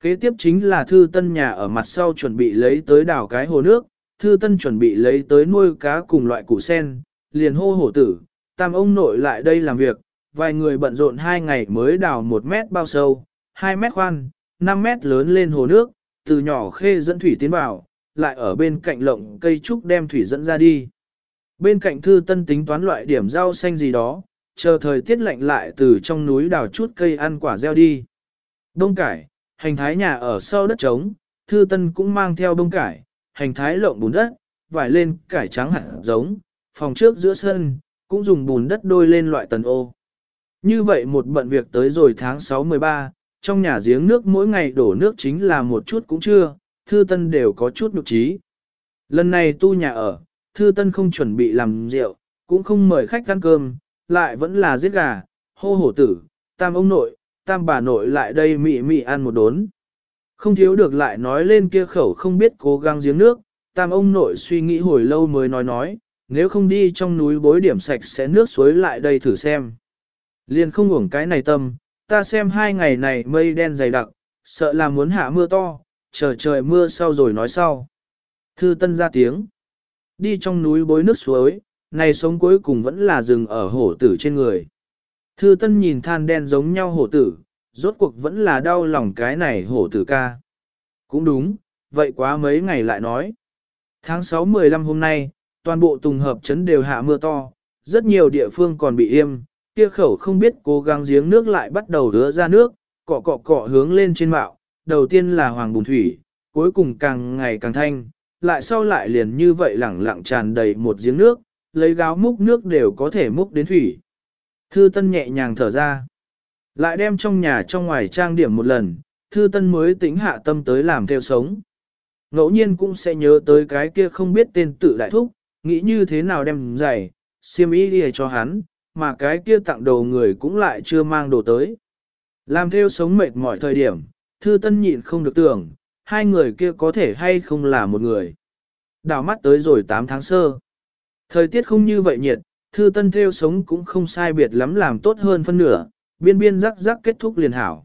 [SPEAKER 1] Kế tiếp chính là thư tân nhà ở mặt sau chuẩn bị lấy tới đảo cái hồ nước, thư tân chuẩn bị lấy tới nuôi cá cùng loại củ sen, liền hô hổ tử, tam ông nội lại đây làm việc, vài người bận rộn hai ngày mới đào một mét bao sâu, hai mét khoan, 5 mét lớn lên hồ nước, từ nhỏ khê dẫn thủy tiến vào, lại ở bên cạnh lộng cây trúc đem thủy dẫn ra đi. Bên cạnh thư tân tính toán loại điểm rau xanh gì đó, chờ thời tiết lạnh lại từ trong núi đào chút cây ăn quả gieo đi. Đông cải, hành thái nhà ở sau đất trống, thư tân cũng mang theo đông cải, hành thái lộng bùn đất, vải lên cải trắng hạt giống, phòng trước giữa sân, cũng dùng bùn đất đôi lên loại tần ô. Như vậy một bận việc tới rồi tháng 6-13, trong nhà giếng nước mỗi ngày đổ nước chính là một chút cũng chưa, thư tân đều có chút nhục trí. Lần này tu nhà ở, thư tân không chuẩn bị làm rượu, cũng không mời khách ăn cơm, lại vẫn là giết gà, hô hổ tử, tam ông nội, tam bà nội lại đây mị mị ăn một đốn. Không thiếu được lại nói lên kia khẩu không biết cố gắng giếng nước, tam ông nội suy nghĩ hồi lâu mới nói nói, nếu không đi trong núi bối điểm sạch sẽ nước suối lại đây thử xem. Liền không uổng cái này tâm, ta xem hai ngày này mây đen dày đặc, sợ là muốn hạ mưa to, chờ trời mưa sau rồi nói sau. Thư Tân ra tiếng. Đi trong núi bối nước suối, này sống cuối cùng vẫn là dừng ở hổ tử trên người. Thư Tân nhìn than đen giống nhau hổ tử, rốt cuộc vẫn là đau lòng cái này hổ tử ca. Cũng đúng, vậy quá mấy ngày lại nói. Tháng 6-15 hôm nay, toàn bộ tùng hợp trấn đều hạ mưa to, rất nhiều địa phương còn bị im, kia khẩu không biết cố gắng giếng nước lại bắt đầu rứa ra nước, cọ cọ cọ hướng lên trên mạo, đầu tiên là hoàng bùn thủy, cuối cùng càng ngày càng thanh, lại sau lại liền như vậy lẳng lặng tràn đầy một giếng nước, lấy gáo múc nước đều có thể múc đến thủy. Thư Tân nhẹ nhàng thở ra, lại đem trong nhà trong ngoài trang điểm một lần, Thư Tân mới tính hạ tâm tới làm theo sống. Ngẫu nhiên cũng sẽ nhớ tới cái kia không biết tên tự đại thúc, nghĩ như thế nào đem giày, xiêm y đi cho hắn, mà cái kia tặng đồ người cũng lại chưa mang đồ tới. Làm theo sống mệt mọi thời điểm, thư tân nhịn không được tưởng, hai người kia có thể hay không là một người. Đào mắt tới rồi 8 tháng sơ. Thời tiết không như vậy nhiệt, thư tân theo sống cũng không sai biệt lắm làm tốt hơn phân nửa, biên biên rắc rắc kết thúc liền hảo.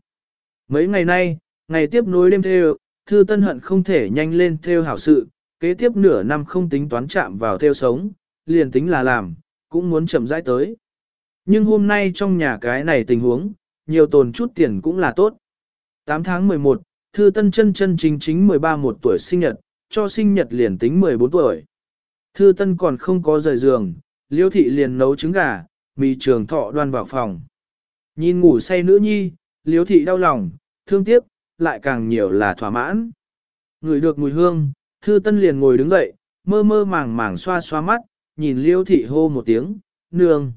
[SPEAKER 1] Mấy ngày nay, ngày tiếp nối đêm theo, thư tân hận không thể nhanh lên theo hảo sự, kế tiếp nửa năm không tính toán chạm vào theo sống, liền tính là làm, cũng muốn chậm rãi tới. Nhưng hôm nay trong nhà cái này tình huống, nhiều tồn chút tiền cũng là tốt. 8 tháng 11, Thư Tân chân chân chính chính 13 một tuổi sinh nhật, cho sinh nhật liền tính 14 tuổi. Thư Tân còn không có rời giường, Liêu thị liền nấu trứng gà, mì trường thọ đoan vào phòng. Nhìn ngủ say nữ nhi, Liêu thị đau lòng, thương tiếc, lại càng nhiều là thỏa mãn. Ngửi được mùi hương, Thư Tân liền ngồi đứng dậy, mơ mơ màng màng xoa xoa mắt, nhìn Liêu thị hô một tiếng, "Nương."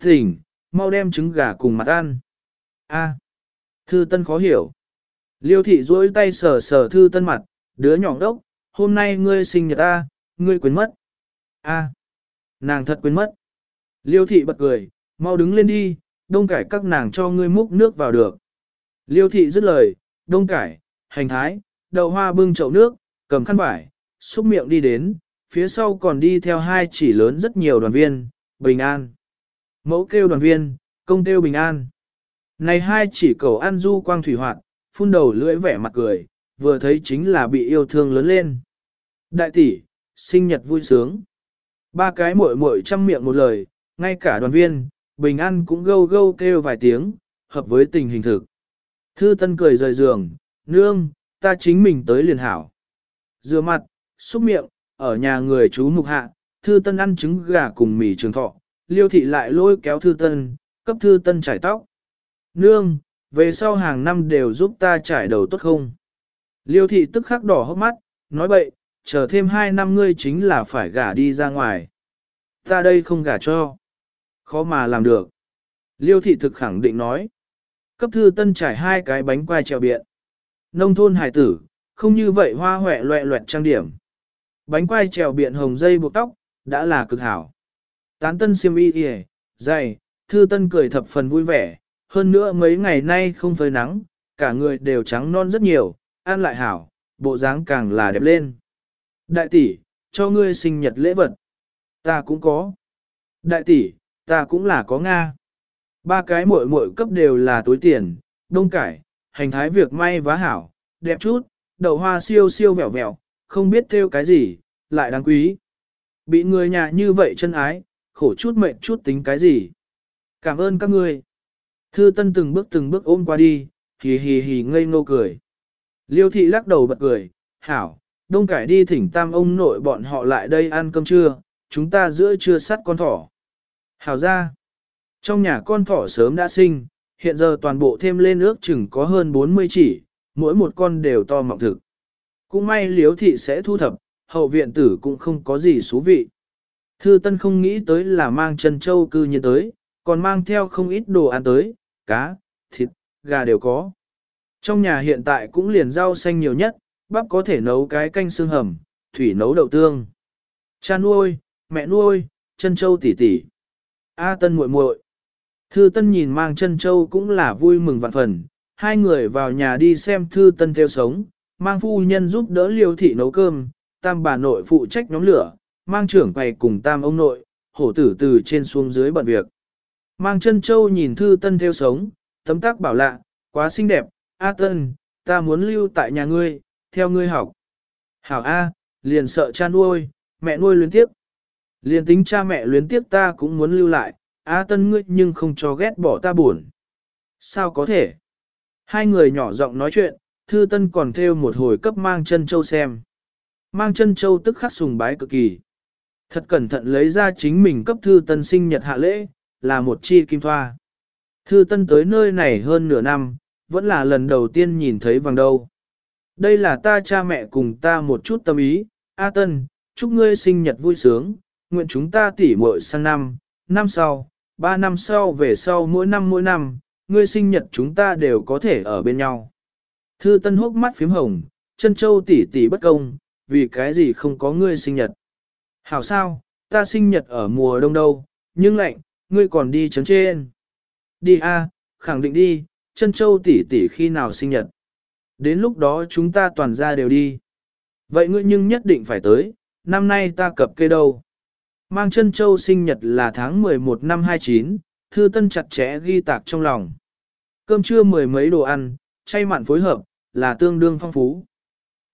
[SPEAKER 1] "Tỉnh, mau đem trứng gà cùng mặt ăn." "A." Thư Tân khó hiểu. Liêu thị duỗi tay sờ sờ Thư Tân mặt, đứa nhỏ đốc, hôm nay ngươi sinh nhật ta, ngươi quên mất. A, nàng thật quên mất. Liêu thị bật cười, mau đứng lên đi, đông cải các nàng cho ngươi múc nước vào được. Liêu thị dứt lời, đông cải, hành thái, đậu hoa bưng chậu nước, cầm khăn vải, xúc miệng đi đến, phía sau còn đi theo hai chỉ lớn rất nhiều đoàn viên, bình an. Mẫu kêu đoàn viên, công kêu bình an. Này hai chỉ cầu ăn du quang thủy hoạt, phun đầu lưỡi vẻ mặt cười, vừa thấy chính là bị yêu thương lớn lên. Đại tỷ, sinh nhật vui sướng. Ba cái muội muội chăm miệng một lời, ngay cả đoàn viên, bình an cũng gâu gâu kêu vài tiếng, hợp với tình hình thực. Thư Tân cười rời giường, nương, ta chính mình tới liền hảo. Rửa mặt, xúc miệng, ở nhà người chú mục hạ, Thư Tân ăn trứng gà cùng mì trường thọ, Liêu thị lại lôi kéo Thư Tân, cấp Thư Tân trải tóc. Nương, về sau hàng năm đều giúp ta trải đầu tốt không? Liêu thị tức khắc đỏ hốc mắt, nói bậy, chờ thêm hai năm ngươi chính là phải gả đi ra ngoài. Ta đây không gả cho. Khó mà làm được. Liêu thị thực khẳng định nói. Cấp thư tân trải hai cái bánh quai treo biện. Nông thôn hải tử, không như vậy hoa hoẹ loẹ loẹt trang điểm. Bánh quai trèo biện hồng dây buộc tóc, đã là cực hảo. Tán tân siêm y kìa, dày, thư tân cười thập phần vui vẻ, hơn nữa mấy ngày nay không phơi nắng, cả người đều trắng non rất nhiều, ăn lại hảo, bộ dáng càng là đẹp lên. Đại tỷ, cho ngươi sinh nhật lễ vật. Ta cũng có. Đại tỷ, ta cũng là có Nga. Ba cái muội muội cấp đều là túi tiền, đông cải, hành thái việc may vá hảo, đẹp chút, đậu hoa siêu siêu vẹo vẹo, không biết theo cái gì, lại đáng quý. Bị người nhà như vậy chân ái, khổ chút mệnh chút tính cái gì. Cảm ơn các ngươi. Thư Tân từng bước từng bước ôm qua đi, hì hì hì ngây ngô cười. Liêu thị lắc đầu bật cười, hảo, đông cải đi thỉnh tam ông nội bọn họ lại đây ăn cơm trưa, chúng ta giữa trưa sắt con thỏ. Hảo ra, trong nhà con thỏ sớm đã sinh, hiện giờ toàn bộ thêm lên ước chừng có hơn 40 chỉ, mỗi một con đều to mọng thực. Cũng may liếu thị sẽ thu thập, hậu viện tử cũng không có gì xú vị. Thư Tân không nghĩ tới là mang chân châu cư nhiên tới, còn mang theo không ít đồ ăn tới, cá, thịt, gà đều có. Trong nhà hiện tại cũng liền rau xanh nhiều nhất, bắp có thể nấu cái canh xương hầm, thủy nấu đậu tương. Cha nuôi, mẹ nuôi, chân châu tỷ tỷ. A tân muội muội. Thư tân nhìn mang chân châu cũng là vui mừng vạn phần, hai người vào nhà đi xem thư tân theo sống, mang phu nhân giúp đỡ liêu thị nấu cơm, tam bà nội phụ trách nhóm lửa, mang trưởng quầy cùng tam ông nội, hổ tử từ trên xuống dưới bận việc. Mang chân châu nhìn thư tân theo sống, tấm tác bảo lạ, quá xinh đẹp, A tân, ta muốn lưu tại nhà ngươi, theo ngươi học. Hảo A, liền sợ cha nuôi, mẹ nuôi luyến tiếp. Liền tính cha mẹ luyến tiếp ta cũng muốn lưu lại, A tân ngươi nhưng không cho ghét bỏ ta buồn. Sao có thể? Hai người nhỏ giọng nói chuyện, thư tân còn theo một hồi cấp mang chân châu xem. Mang chân châu tức khắc sùng bái cực kỳ. Thật cẩn thận lấy ra chính mình cấp thư tân sinh nhật hạ lễ, là một chi kim thoa. Thư tân tới nơi này hơn nửa năm, vẫn là lần đầu tiên nhìn thấy vàng đâu. Đây là ta cha mẹ cùng ta một chút tâm ý, A Tân, chúc ngươi sinh nhật vui sướng, nguyện chúng ta tỉ muội sang năm, năm sau, ba năm sau về sau mỗi năm mỗi năm, ngươi sinh nhật chúng ta đều có thể ở bên nhau. Thư Tân hốc mắt phím hồng, chân châu tỉ tỉ bất công, vì cái gì không có ngươi sinh nhật. Hảo sao, ta sinh nhật ở mùa đông đâu, nhưng lạnh, ngươi còn đi chấn trên. Đi a, khẳng định đi, chân châu tỷ tỷ khi nào sinh nhật. Đến lúc đó chúng ta toàn ra đều đi. Vậy ngươi nhưng nhất định phải tới, năm nay ta cập kê đâu. Mang chân châu sinh nhật là tháng 11 năm 29, thư tân chặt chẽ ghi tạc trong lòng. Cơm trưa mười mấy đồ ăn, chay mặn phối hợp, là tương đương phong phú.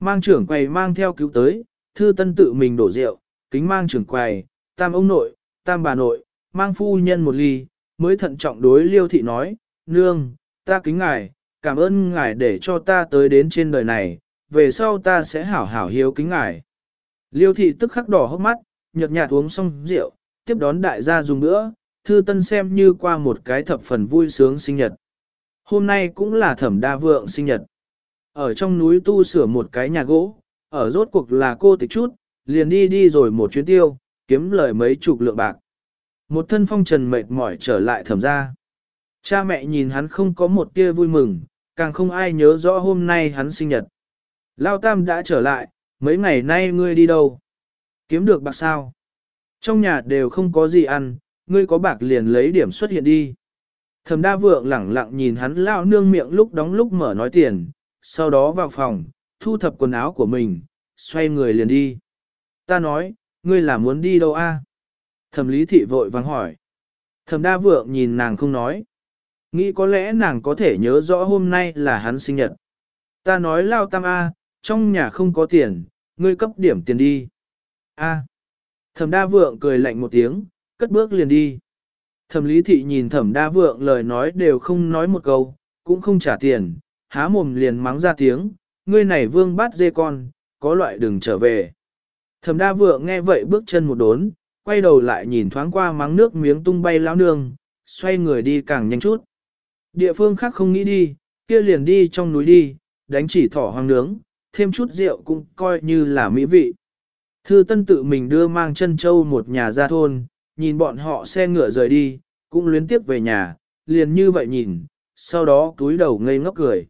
[SPEAKER 1] Mang trưởng quầy mang theo cứu tới, thư tân tự mình đổ rượu, kính mang trưởng quầy, tam ông nội, tam bà nội, mang phu nhân một ly, mới thận trọng đối liêu thị nói, nương, ta kính ngài, cảm ơn ngài để cho ta tới đến trên đời này, về sau ta sẽ hảo hảo hiếu kính ngài. Liêu thị tức khắc đỏ hốc mắt, nhợt nhạt uống xong rượu, tiếp đón đại gia dùng nữa, thư tân xem như qua một cái thập phần vui sướng sinh nhật. Hôm nay cũng là thẩm đa vượng sinh nhật. Ở trong núi tu sửa một cái nhà gỗ, ở rốt cuộc là cô tịch chút, liền đi đi rồi một chuyến tiêu, kiếm lời mấy chục lượng bạc. Một thân phong trần mệt mỏi trở lại thẩm ra. Cha mẹ nhìn hắn không có một tia vui mừng, càng không ai nhớ rõ hôm nay hắn sinh nhật. Lao Tam đã trở lại, mấy ngày nay ngươi đi đâu? Kiếm được bạc sao? Trong nhà đều không có gì ăn, ngươi có bạc liền lấy điểm xuất hiện đi. Thẩm đa vượng lẳng lặng nhìn hắn lao nương miệng lúc đóng lúc mở nói tiền, sau đó vào phòng, thu thập quần áo của mình, xoay người liền đi. Ta nói, ngươi là muốn đi đâu a? Thẩm lý thị vội vàng hỏi. Thẩm đa vượng nhìn nàng không nói. Nghĩ có lẽ nàng có thể nhớ rõ hôm nay là hắn sinh nhật. Ta nói lao tam A, trong nhà không có tiền, ngươi cấp điểm tiền đi. A. Thẩm đa vượng cười lạnh một tiếng, cất bước liền đi. Thẩm lý thị nhìn thẩm đa vượng lời nói đều không nói một câu, cũng không trả tiền, há mồm liền mắng ra tiếng, ngươi này vương bát dê con, có loại đừng trở về. Thẩm đa vượng nghe vậy bước chân một đốn, quay đầu lại nhìn thoáng qua mắng nước miếng tung bay lão nương, xoay người đi càng nhanh chút. Địa phương khác không nghĩ đi, kia liền đi trong núi đi, đánh chỉ thỏ hoang nướng, thêm chút rượu cũng coi như là mỹ vị. Thư Tân tự mình đưa mang chân châu một nhà ra thôn, nhìn bọn họ xe ngựa rời đi, cũng luyến tiếp về nhà, liền như vậy nhìn, sau đó túi đầu ngây ngốc cười.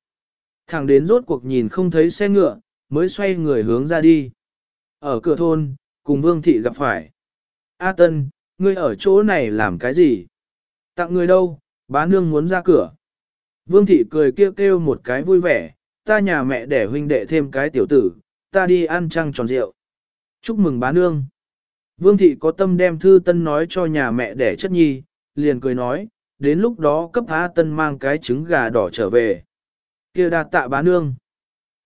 [SPEAKER 1] Thẳng đến rốt cuộc nhìn không thấy xe ngựa, mới xoay người hướng ra đi. Ở cửa thôn, cùng Vương Thị gặp phải. A Tân, ngươi ở chỗ này làm cái gì? Tặng người đâu, bá nương muốn ra cửa. Vương Thị cười kêu kêu một cái vui vẻ, ta nhà mẹ để huynh đệ thêm cái tiểu tử, ta đi ăn trăng tròn rượu. Chúc mừng bá nương. Vương thị có tâm đem thư tân nói cho nhà mẹ để chất nhi, liền cười nói, đến lúc đó cấp A tân mang cái trứng gà đỏ trở về. kia đa tạ bá nương.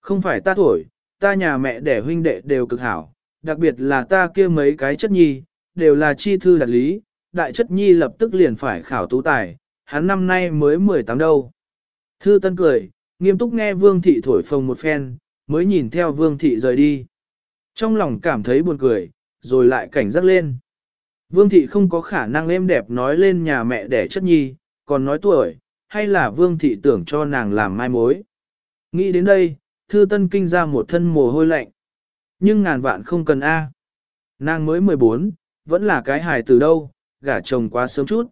[SPEAKER 1] Không phải ta thổi, ta nhà mẹ để huynh đệ đều cực hảo, đặc biệt là ta kia mấy cái chất nhi, đều là chi thư đạt lý, đại chất nhi lập tức liền phải khảo tú tài, hắn năm nay mới 18 đâu. Thư tân cười, nghiêm túc nghe vương thị thổi phồng một phen, mới nhìn theo vương thị rời đi. Trong lòng cảm thấy buồn cười, rồi lại cảnh giác lên. Vương thị không có khả năng êm đẹp nói lên nhà mẹ đẻ chất nhi, còn nói tuổi, hay là vương thị tưởng cho nàng làm mai mối. Nghĩ đến đây, thư tân kinh ra một thân mồ hôi lạnh. Nhưng ngàn vạn không cần A. Nàng mới 14, vẫn là cái hài từ đâu, gả chồng quá sớm chút.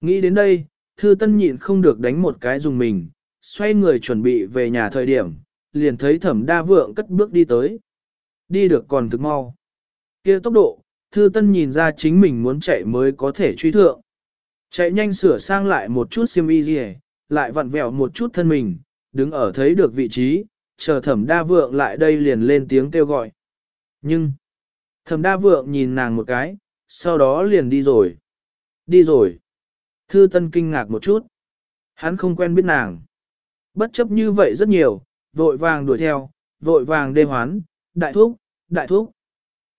[SPEAKER 1] Nghĩ đến đây, thư tân nhịn không được đánh một cái dùng mình, xoay người chuẩn bị về nhà thời điểm, liền thấy thẩm đa vượng cất bước đi tới. Đi được còn thực mau. kia tốc độ, thư tân nhìn ra chính mình muốn chạy mới có thể truy thượng. Chạy nhanh sửa sang lại một chút xiêm y gì lại vặn vẹo một chút thân mình, đứng ở thấy được vị trí, chờ thẩm đa vượng lại đây liền lên tiếng kêu gọi. Nhưng, thẩm đa vượng nhìn nàng một cái, sau đó liền đi rồi. Đi rồi. Thư tân kinh ngạc một chút. Hắn không quen biết nàng. Bất chấp như vậy rất nhiều, vội vàng đuổi theo, vội vàng đê hoán, đại thúc, đại thúc.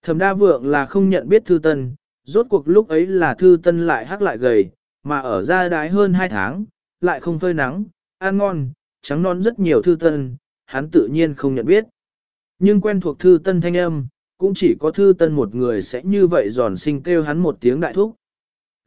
[SPEAKER 1] Thẩm đa vượng là không nhận biết thư tân, rốt cuộc lúc ấy là thư tân lại hắc lại gầy, mà ở ra đái hơn 2 tháng, lại không phơi nắng, ăn ngon, trắng non rất nhiều thư tân, hắn tự nhiên không nhận biết. Nhưng quen thuộc thư tân thanh âm, cũng chỉ có thư tân một người sẽ như vậy giòn sinh kêu hắn một tiếng đại thúc.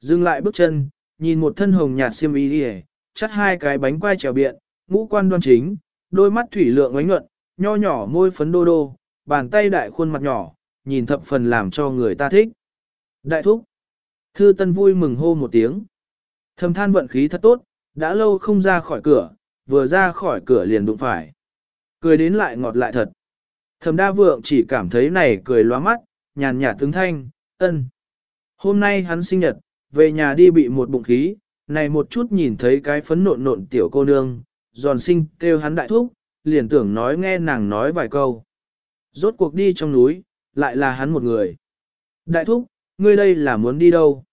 [SPEAKER 1] Dừng lại bước chân, nhìn một thân hồng nhạt xiêm y đi chắt hai cái bánh quai trèo biện, ngũ quan đoan chính, đôi mắt thủy lượng ánh nhuận, nho nhỏ môi phấn đô đô, bàn tay đại khuôn mặt nhỏ, nhìn thập phần làm cho người ta thích. Đại thúc. Thư Tân vui mừng hô một tiếng. Thầm than vận khí thật tốt, đã lâu không ra khỏi cửa, vừa ra khỏi cửa liền đụng phải. Cười đến lại ngọt lại thật. Thầm đa vượng chỉ cảm thấy này cười loa mắt, nhàn nhạt tướng thanh, ân. Hôm nay hắn sinh nhật, về nhà đi bị một bụng khí, này một chút nhìn thấy cái phấn nộn nộn tiểu cô nương, giòn sinh kêu hắn đại thúc, liền tưởng nói nghe nàng nói vài câu. Rốt cuộc đi trong núi, lại là hắn một người. Đại thúc, ngươi đây là muốn đi đâu?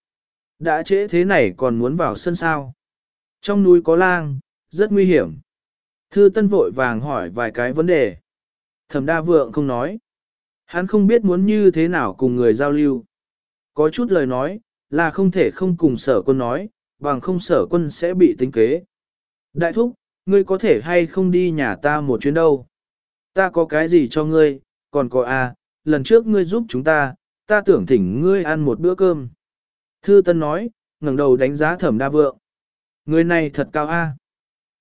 [SPEAKER 1] Đã trễ thế này còn muốn vào sân sao? Trong núi có lang, rất nguy hiểm. Thư Tân vội vàng hỏi vài cái vấn đề. Thẩm đa vượng không nói. Hắn không biết muốn như thế nào cùng người giao lưu. Có chút lời nói, là không thể không cùng sở quân nói, bằng không sở quân sẽ bị tính kế. Đại thúc, ngươi có thể hay không đi nhà ta một chuyến đâu? Ta có cái gì cho ngươi, còn có a, à, lần trước ngươi giúp chúng ta, ta tưởng thỉnh ngươi ăn một bữa cơm. Thư Tân nói, ngẩng đầu đánh giá thẩm đa vượng. Người này thật cao a.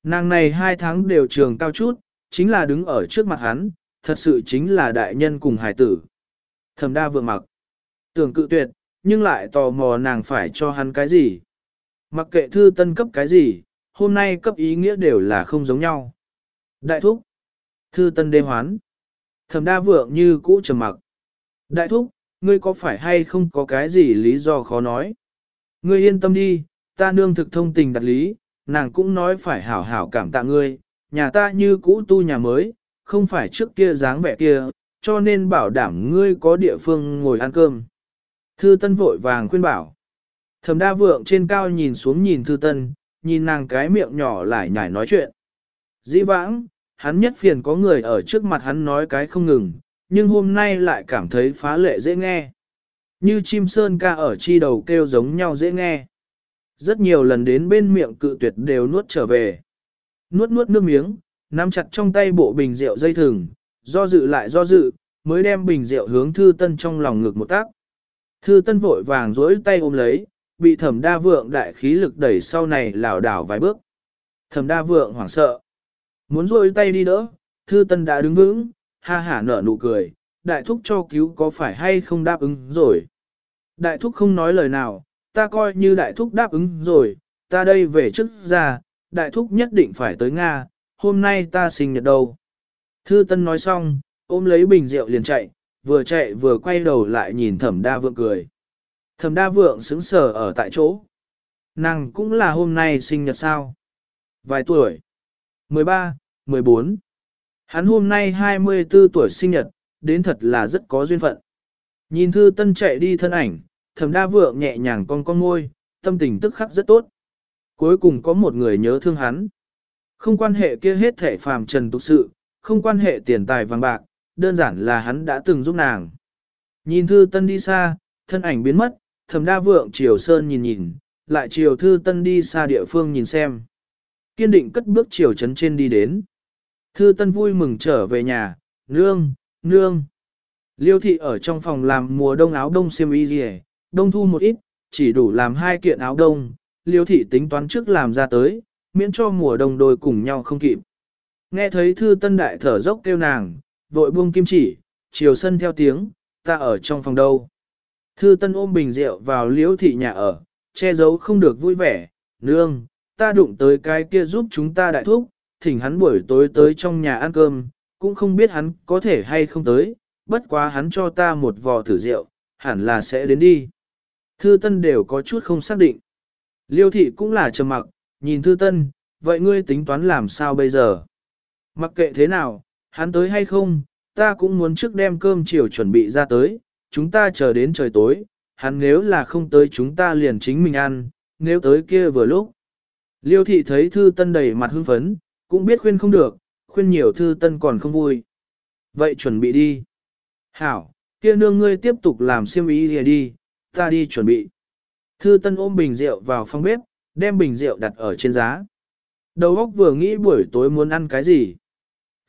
[SPEAKER 1] Nàng này hai tháng đều trường cao chút, chính là đứng ở trước mặt hắn, thật sự chính là đại nhân cùng hải tử. Thẩm đa vượng mặc. Tưởng cự tuyệt, nhưng lại tò mò nàng phải cho hắn cái gì. Mặc kệ thư tân cấp cái gì, hôm nay cấp ý nghĩa đều là không giống nhau. Đại thúc. Thư tân đê hoán. Thẩm đa vượng như cũ trầm mặc. Đại thúc, ngươi có phải hay không có cái gì lý do khó nói? Ngươi yên tâm đi, ta nương thực thông tình đặt lý, nàng cũng nói phải hảo hảo cảm tạ ngươi, nhà ta như cũ tu nhà mới, không phải trước kia dáng vẻ kia, cho nên bảo đảm ngươi có địa phương ngồi ăn cơm. Thư Tân vội vàng khuyên bảo. Thẩm đa vượng trên cao nhìn xuống nhìn Thư Tân, nhìn nàng cái miệng nhỏ lại nhải nói chuyện. Dĩ vãng, hắn nhất phiền có người ở trước mặt hắn nói cái không ngừng, nhưng hôm nay lại cảm thấy phá lệ dễ nghe. Như chim sơn ca ở chi đầu kêu giống nhau dễ nghe. Rất nhiều lần đến bên miệng cự tuyệt đều nuốt trở về. Nuốt nuốt nước miếng, nắm chặt trong tay bộ bình rượu dây thừng, do dự lại do dự, mới đem bình rượu hướng thư tân trong lòng ngực một tác. Thư tân vội vàng dối tay ôm lấy, bị thẩm đa vượng đại khí lực đẩy sau này lảo đảo vài bước. Thẩm đa vượng hoảng sợ. Muốn duỗi tay đi đỡ, thư tân đã đứng vững, ha hả nở nụ cười, đại thúc cho cứu có phải hay không đáp ứng rồi. Đại thúc không nói lời nào, ta coi như đại thúc đáp ứng rồi, ta đây về trước ra, đại thúc nhất định phải tới Nga, hôm nay ta sinh nhật đâu. Thư Tân nói xong, ôm lấy bình rượu liền chạy, vừa chạy vừa quay đầu lại nhìn Thẩm Đa Vượng cười. Thẩm Đa Vượng sững sờ ở tại chỗ. Nàng cũng là hôm nay sinh nhật sao? Vài tuổi? 13, 14. Hắn hôm nay 24 tuổi sinh nhật, đến thật là rất có duyên phận. Nhìn Thư Tân chạy đi thân ảnh, Thẩm Đa Vượng nhẹ nhàng con con môi, tâm tình tức khắc rất tốt. Cuối cùng có một người nhớ thương hắn. Không quan hệ kia hết thể phàm trần tục sự, không quan hệ tiền tài vàng bạc, đơn giản là hắn đã từng giúp nàng. Nhìn thư tân đi xa, thân ảnh biến mất, thầm đa vượng chiều sơn nhìn nhìn, lại chiều thư tân đi xa địa phương nhìn xem. Kiên định cất bước chiều trấn trên đi đến. Thư tân vui mừng trở về nhà, nương, nương. Liêu thị ở trong phòng làm mùa đông áo đông xiêm y gì đông thu một ít, chỉ đủ làm hai kiện áo đông, liêu thị tính toán trước làm ra tới, miễn cho mùa đông đôi cùng nhau không kịp. Nghe thấy thư tân đại thở dốc kêu nàng, vội buông kim chỉ, chiều sân theo tiếng, ta ở trong phòng đâu. Thư tân ôm bình rượu vào liễu thị nhà ở, che giấu không được vui vẻ, nương, ta đụng tới cái kia giúp chúng ta đại thúc, thỉnh hắn buổi tối tới trong nhà ăn cơm, cũng không biết hắn có thể hay không tới, bất quá hắn cho ta một vò thử rượu, hẳn là sẽ đến đi. Thư tân đều có chút không xác định. Liêu thị cũng là trầm mặc, nhìn thư tân, vậy ngươi tính toán làm sao bây giờ? Mặc kệ thế nào, hắn tới hay không, ta cũng muốn trước đem cơm chiều chuẩn bị ra tới, chúng ta chờ đến trời tối, hắn nếu là không tới chúng ta liền chính mình ăn, nếu tới kia vừa lúc. Liêu thị thấy thư tân đầy mặt hưng phấn, cũng biết khuyên không được, khuyên nhiều thư tân còn không vui. Vậy chuẩn bị đi. Hảo, kia nương ngươi tiếp tục làm xiêm ý đi, ta đi chuẩn bị. Thư tân ôm bình rượu vào phòng bếp, đem bình rượu đặt ở trên giá. Đầu óc vừa nghĩ buổi tối muốn ăn cái gì.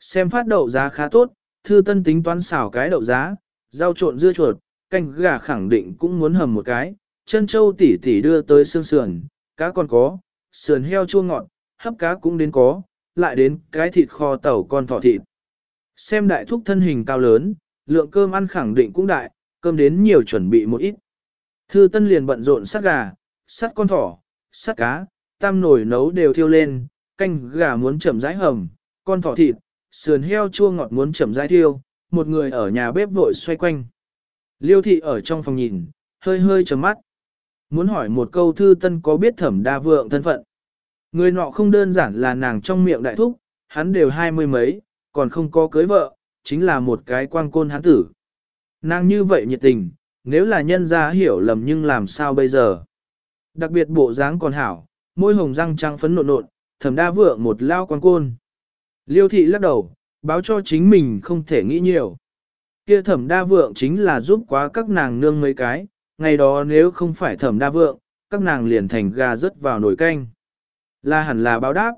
[SPEAKER 1] Xem phát đậu giá khá tốt, thư tân tính toán xào cái đậu giá, rau trộn dưa chuột, canh gà khẳng định cũng muốn hầm một cái, chân châu tỉ tỉ đưa tới xương sườn, cá còn có, sườn heo chua ngọt, hấp cá cũng đến có, lại đến cái thịt kho tàu con thỏ thịt. Xem đại thúc thân hình cao lớn, lượng cơm ăn khẳng định cũng đại, cơm đến nhiều chuẩn bị một ít. Thư tân liền bận rộn sát gà, sát con thỏ, sát cá, tam nồi nấu đều thiêu lên, canh gà muốn chậm rãi hầm, con thỏ thịt, sườn heo chua ngọt muốn chậm rãi thiêu, một người ở nhà bếp vội xoay quanh. Liêu thị ở trong phòng nhìn, hơi hơi chấm mắt. Muốn hỏi một câu thư tân có biết thẩm đa vượng thân phận. Người nọ không đơn giản là nàng trong miệng đại thúc, hắn đều hai mươi mấy, còn không có cưới vợ, chính là một cái quang côn hắn tử. Nàng như vậy nhiệt tình, nếu là nhân ra hiểu lầm nhưng làm sao bây giờ. Đặc biệt bộ dáng còn hảo, môi hồng răng trắng phấn nộn nộn, thẩm đa vượng một lao quan côn. Liêu thị lắc đầu, báo cho chính mình không thể nghĩ nhiều. Kia thẩm đa vượng chính là giúp quá các nàng nương mấy cái, ngày đó nếu không phải thẩm đa vượng, các nàng liền thành gà rớt vào nồi canh. Là hẳn là báo đáp.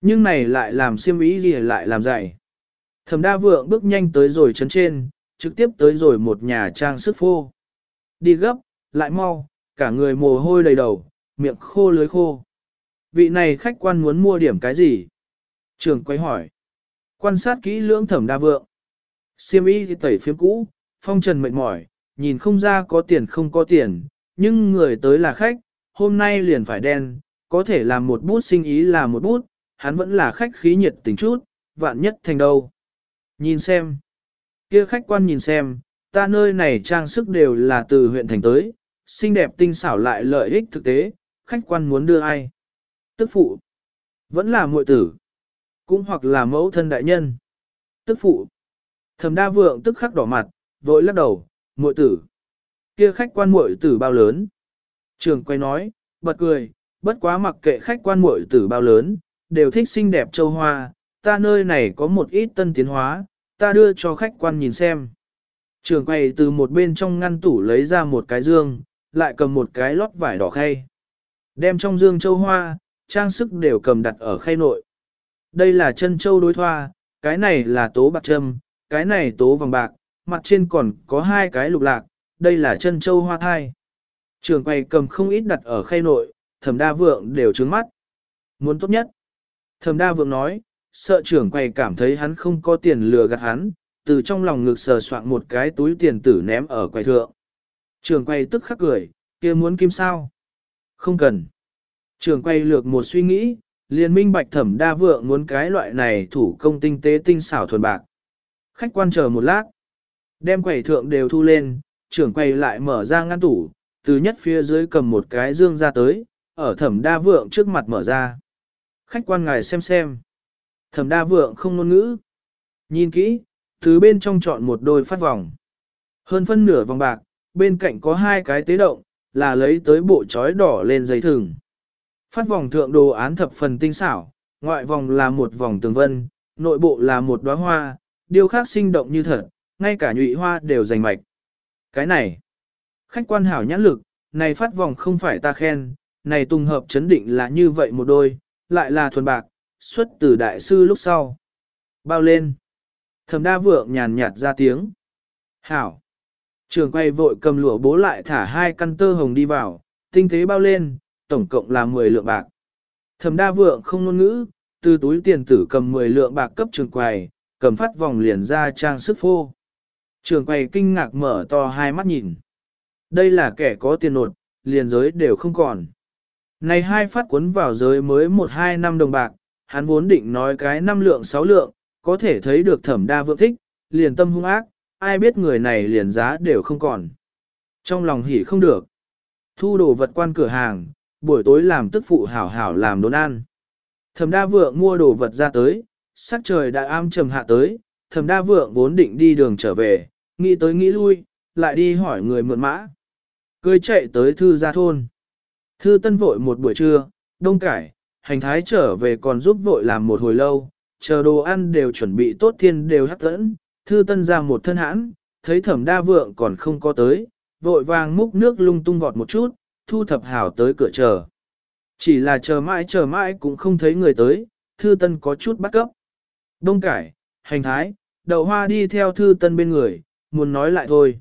[SPEAKER 1] Nhưng này lại làm siêm ý gì lại làm dạy. Thẩm đa vượng bước nhanh tới rồi chấn trên, trực tiếp tới rồi một nhà trang sức phô. Đi gấp, lại mau, cả người mồ hôi đầy đầu, miệng khô lưới khô. Vị này khách quan muốn mua điểm cái gì? Trường quay hỏi. Quan sát kỹ lưỡng thẩm đa vượng. Siêm y thì tẩy phiếm cũ, phong trần mệt mỏi, nhìn không ra có tiền không có tiền, nhưng người tới là khách, hôm nay liền phải đen, có thể làm một bút sinh ý là một bút, hắn vẫn là khách khí nhiệt tình chút, vạn nhất thành đâu. Nhìn xem kia khách quan nhìn xem, ta nơi này trang sức đều là từ huyện thành tới, xinh đẹp tinh xảo lại lợi ích thực tế, khách quan muốn đưa ai? Tức phụ. Vẫn là muội tử. Cũng hoặc là mẫu thân đại nhân. Tức phụ. Thẩm đa vượng tức khắc đỏ mặt, vội lắc đầu, muội tử. Kia khách quan muội tử bao lớn? Trường quay nói, bật cười, bất quá mặc kệ khách quan muội tử bao lớn, đều thích xinh đẹp châu hoa, ta nơi này có một ít tân tiến hóa, ta đưa cho khách quan nhìn xem. Trường quầy từ một bên trong ngăn tủ lấy ra một cái dương, lại cầm một cái lót vải đỏ khay. Đem trong dương châu hoa, trang sức đều cầm đặt ở khay nội. Đây là chân châu đối thoa, cái này là tố bạc trâm, cái này tố vàng bạc, mặt trên còn có hai cái lục lạc, đây là chân châu hoa thai. Trường quầy cầm không ít đặt ở khay nội, thẩm đa vượng đều trướng mắt. Muốn tốt nhất. Thẩm đa vượng nói, sợ trưởng Quầy cảm thấy hắn không có tiền lừa gạt hắn, từ trong lòng ngực sờ soạn một cái túi tiền tử ném ở quầy thượng. Trường Quầy tức khắc cười, kia muốn kim sao? Không cần. Trường Quầy lược một suy nghĩ, liền minh bạch thẩm đa vượng muốn cái loại này thủ công tinh tế tinh xảo thuần bạc. Khách quan chờ một lát, đem quầy thượng đều thu lên, trưởng quầy lại mở ra ngăn tủ, từ nhất phía dưới cầm một cái dương ra tới, ở thẩm đa vượng trước mặt mở ra. Khách quan ngài xem xem. Thẩm đa vượng không ngôn ngữ. Nhìn kỹ, thứ bên trong chọn một đôi phát vòng. Hơn phân nửa vòng bạc, bên cạnh có hai cái tế động, là lấy tới bộ chói đỏ lên giấy thừng. Phát vòng thượng đồ án thập phần tinh xảo, ngoại vòng là một vòng tường vân, nội bộ là một đóa hoa, điều khác sinh động như thật, ngay cả nhụy hoa đều rành mạch. Cái này, khách quan hảo nhãn lực, này phát vòng không phải ta khen, này tùng hợp chấn định là như vậy một đôi, lại là thuần bạc, xuất từ đại sư lúc sau. Bao lên. Thẩm đa vượng nhàn nhạt ra tiếng. Hảo. Trường quay vội cầm lụa bố lại thả hai căn tơ hồng đi vào, tinh tế bao lên, tổng cộng là 10 lượng bạc. Thẩm đa vượng không ngôn ngữ, từ túi tiền tử cầm 10 lượng bạc cấp trường quầy, cầm phát vòng liền ra trang sức phô. Trường quầy kinh ngạc mở to hai mắt nhìn. Đây là kẻ có tiền nột, liền giới đều không còn. Này hai phát cuốn vào giới mới một hai năm đồng bạc, hắn vốn định nói cái năm lượng sáu lượng, có thể thấy được thẩm đa vượng thích, liền tâm hung ác, ai biết người này liền giá đều không còn. Trong lòng hỉ không được. Thu đồ vật quan cửa hàng, buổi tối làm tức phụ hảo hảo làm đốn ăn. Thẩm đa vượng mua đồ vật ra tới, sắc trời đã am trầm hạ tới, thẩm đa vượng vốn định đi đường trở về, nghĩ tới nghĩ lui, lại đi hỏi người mượn mã. Cười chạy tới thư gia thôn. Thư tân vội một buổi trưa, đông cải, hành thái trở về còn giúp vội làm một hồi lâu, chờ đồ ăn đều chuẩn bị tốt thiên đều hấp dẫn, thư tân ra một thân hãn, thấy thẩm đa vượng còn không có tới, vội vàng múc nước lung tung vọt một chút, thu thập hảo tới cửa chờ. Chỉ là chờ mãi chờ mãi cũng không thấy người tới, thư tân có chút bắt cấp. Đông cải, hành thái, đậu hoa đi theo thư tân bên người, muốn nói lại thôi.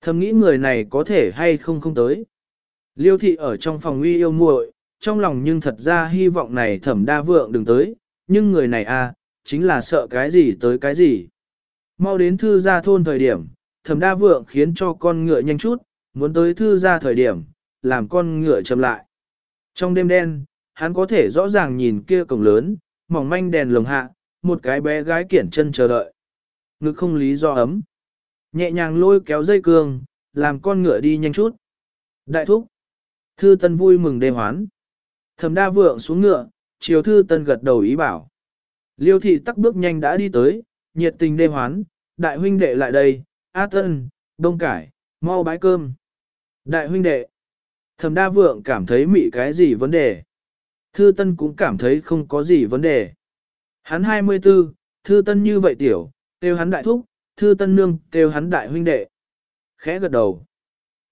[SPEAKER 1] Thầm nghĩ người này có thể hay không không tới. Liêu thị ở trong phòng uy yêu muội, trong lòng nhưng thật ra hy vọng này thẩm đa vượng đừng tới, nhưng người này a, à, chính là sợ cái gì tới cái gì. Mau đến thư gia thôn thời điểm, thẩm đa vượng khiến cho con ngựa nhanh chút, muốn tới thư gia thời điểm, làm con ngựa chậm lại. Trong đêm đen, hắn có thể rõ ràng nhìn kia cổng lớn, mỏng manh đèn lồng hạ, một cái bé gái kiển chân chờ đợi. Ngực không lý do ấm. Nhẹ nhàng lôi kéo dây cương, làm con ngựa đi nhanh chút. Đại thúc. Thư Tân vui mừng đề hoán. Thẩm Đa vượng xuống ngựa, chiều Thư Tân gật đầu ý bảo. Liêu thị tắc bước nhanh đã đi tới, nhiệt tình đê hoán, đại huynh đệ lại đây, A Tân, Đông Cải, mau bái cơm. Đại huynh đệ. Thẩm Đa vượng cảm thấy mị cái gì vấn đề. Thư Tân cũng cảm thấy không có gì vấn đề. Hắn 24, Thư Tân như vậy tiểu, kêu hắn đại thúc, Thư Tân nương kêu hắn đại huynh đệ. Khẽ gật đầu.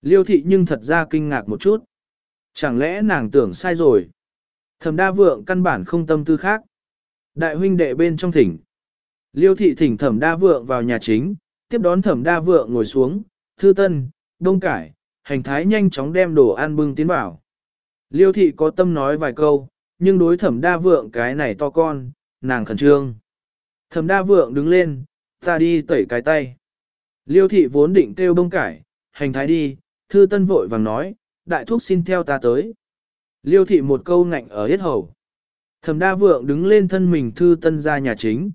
[SPEAKER 1] Liêu thị nhưng thật ra kinh ngạc một chút. Chẳng lẽ nàng tưởng sai rồi? Thẩm đa vượng căn bản không tâm tư khác. Đại huynh đệ bên trong thỉnh. Liêu thị thỉnh thẩm đa vượng vào nhà chính, tiếp đón thẩm đa vượng ngồi xuống, thư tân, đông cải, hành thái nhanh chóng đem đồ ăn bưng tiến vào. Liêu thị có tâm nói vài câu, nhưng đối thẩm đa vượng cái này to con, nàng khẩn trương. Thẩm đa vượng đứng lên, ta đi tẩy cái tay. Liêu thị vốn định kêu bông cải, hành thái đi, thư tân vội vàng nói, đại thúc xin theo ta tới. Liêu thị một câu ngạnh ở hết hầu. Thẩm đa vượng đứng lên thân mình thư tân ra nhà chính.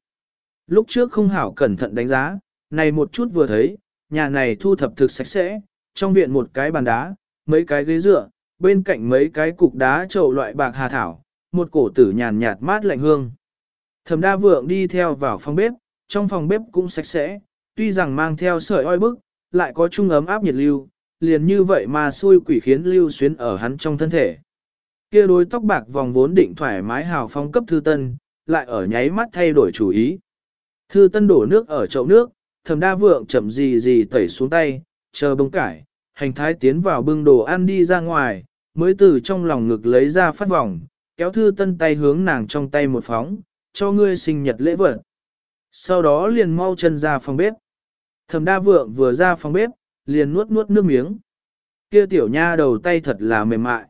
[SPEAKER 1] Lúc trước không hảo cẩn thận đánh giá, này một chút vừa thấy, nhà này thu thập thực sạch sẽ, trong viện một cái bàn đá, mấy cái ghế dựa, bên cạnh mấy cái cục đá trậu loại bạc hà thảo, một cổ tử nhàn nhạt mát lạnh hương. Thẩm đa vượng đi theo vào phòng bếp, trong phòng bếp cũng sạch sẽ, tuy rằng mang theo sợi oi bức, lại có trung ấm áp nhiệt lưu, liền như vậy mà xui quỷ khiến lưu xuyến ở hắn trong thân thể. Kia đôi tóc bạc vòng vốn định thoải mái hào phong cấp thư tân, lại ở nháy mắt thay đổi chủ ý. Thư tân đổ nước ở chậu nước, thầm đa vượng chậm gì gì tẩy xuống tay, chờ bông cải, hành thái tiến vào bưng đồ ăn đi ra ngoài, mới từ trong lòng ngực lấy ra phát vòng, kéo thư tân tay hướng nàng trong tay một phóng, cho ngươi sinh nhật lễ vật. Sau đó liền mau chân ra phòng bếp. Thẩm đa vượng vừa ra phòng bếp, liền nuốt nuốt nước miếng. Kia tiểu nha đầu tay thật là mềm mại.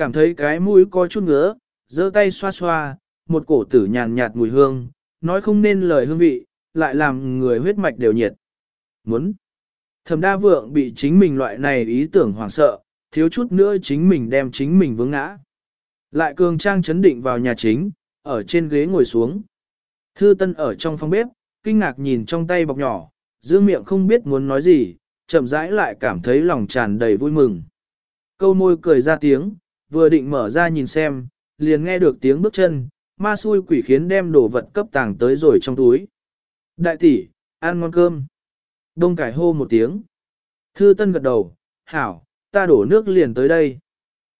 [SPEAKER 1] Cảm thấy cái mũi có chút ngứa, giơ tay xoa xoa, một cổ tử nhàn nhạt mùi hương, nói không nên lời hương vị, lại làm người huyết mạch đều nhiệt. Muốn. Thẩm đa vượng bị chính mình loại này ý tưởng hoảng sợ, thiếu chút nữa chính mình đem chính mình vướng ngã. Lại cường trang chấn định vào nhà chính, ở trên ghế ngồi xuống. Thư Tân ở trong phòng bếp, kinh ngạc nhìn trong tay bọc nhỏ, giữ miệng không biết muốn nói gì, chậm rãi lại cảm thấy lòng tràn đầy vui mừng. Câu môi cười ra tiếng, vừa định mở ra nhìn xem, liền nghe được tiếng bước chân, ma xui quỷ khiến đem đồ vật cấp tàng tới rồi trong túi. Đại tỷ, ăn ngon cơm. Đông cải hô một tiếng. Thư Tân gật đầu, hảo, ta đổ nước liền tới đây.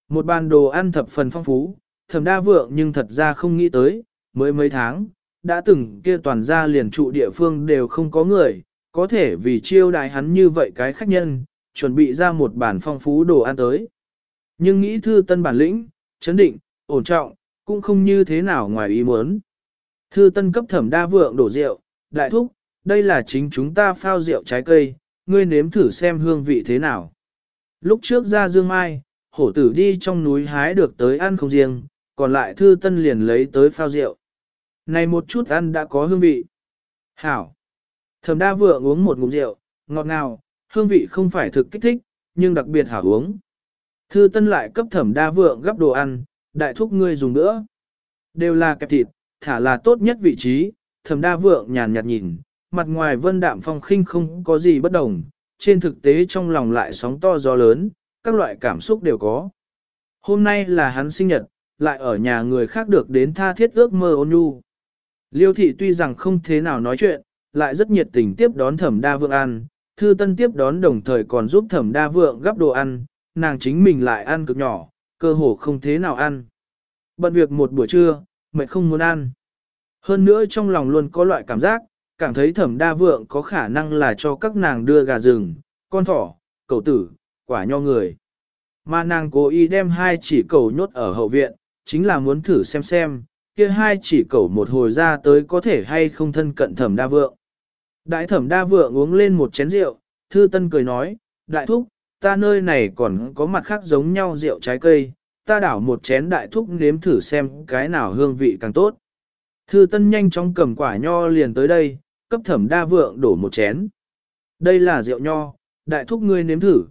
[SPEAKER 1] Một bàn đồ ăn thập phần phong phú, thầm đa vượng nhưng thật ra không nghĩ tới, mới mấy tháng, đã từng kia toàn gia liền trụ địa phương đều không có người, có thể vì chiêu đại hắn như vậy cái khách nhân, chuẩn bị ra một bản phong phú đồ ăn tới. Nhưng nghĩ thư tân bản lĩnh, chấn định, ổn trọng, cũng không như thế nào ngoài ý muốn. Thư tân cấp thẩm đa vượng đổ rượu, đại thúc, đây là chính chúng ta phao rượu trái cây, ngươi nếm thử xem hương vị thế nào. Lúc trước ra dương mai, hổ tử đi trong núi hái được tới ăn không riêng, còn lại thư tân liền lấy tới phao rượu. Này một chút ăn đã có hương vị. Hảo. Thẩm đa vượng uống một ngụm rượu, ngọt ngào, hương vị không phải thực kích thích, nhưng đặc biệt hảo uống. Thư tân lại cấp thẩm đa vượng gấp đồ ăn, đại thúc ngươi dùng nữa. Đều là kẹp thịt, thả là tốt nhất vị trí, thẩm đa vượng nhàn nhạt nhìn, mặt ngoài vân đạm phong khinh không có gì bất đồng, trên thực tế trong lòng lại sóng to gió lớn, các loại cảm xúc đều có. Hôm nay là hắn sinh nhật, lại ở nhà người khác được đến tha thiết ước mơ ôn nhu. Liêu thị tuy rằng không thế nào nói chuyện, lại rất nhiệt tình tiếp đón thẩm đa vượng ăn, thư tân tiếp đón đồng thời còn giúp thẩm đa vượng gắp đồ ăn, nàng chính mình lại ăn cực nhỏ, cơ hồ không thế nào ăn. Bận việc một buổi trưa, mệt không muốn ăn. Hơn nữa trong lòng luôn có loại cảm giác, cảm thấy thẩm đa vượng có khả năng là cho các nàng đưa gà rừng, con thỏ, cầu tử, quả nho người. Mà nàng cố ý đem hai chỉ cầu nhốt ở hậu viện, chính là muốn thử xem xem, kia hai chỉ cầu một hồi ra tới có thể hay không thân cận thẩm đa vượng. Đại thẩm đa vượng uống lên một chén rượu, thư tân cười nói, đại thúc, ta nơi này còn có mặt khác giống nhau rượu trái cây, ta đảo một chén đại thúc nếm thử xem cái nào hương vị càng tốt. Thư tân nhanh chóng cầm quả nho liền tới đây, cấp thẩm đa vượng đổ một chén. Đây là rượu nho, đại thúc ngươi nếm thử.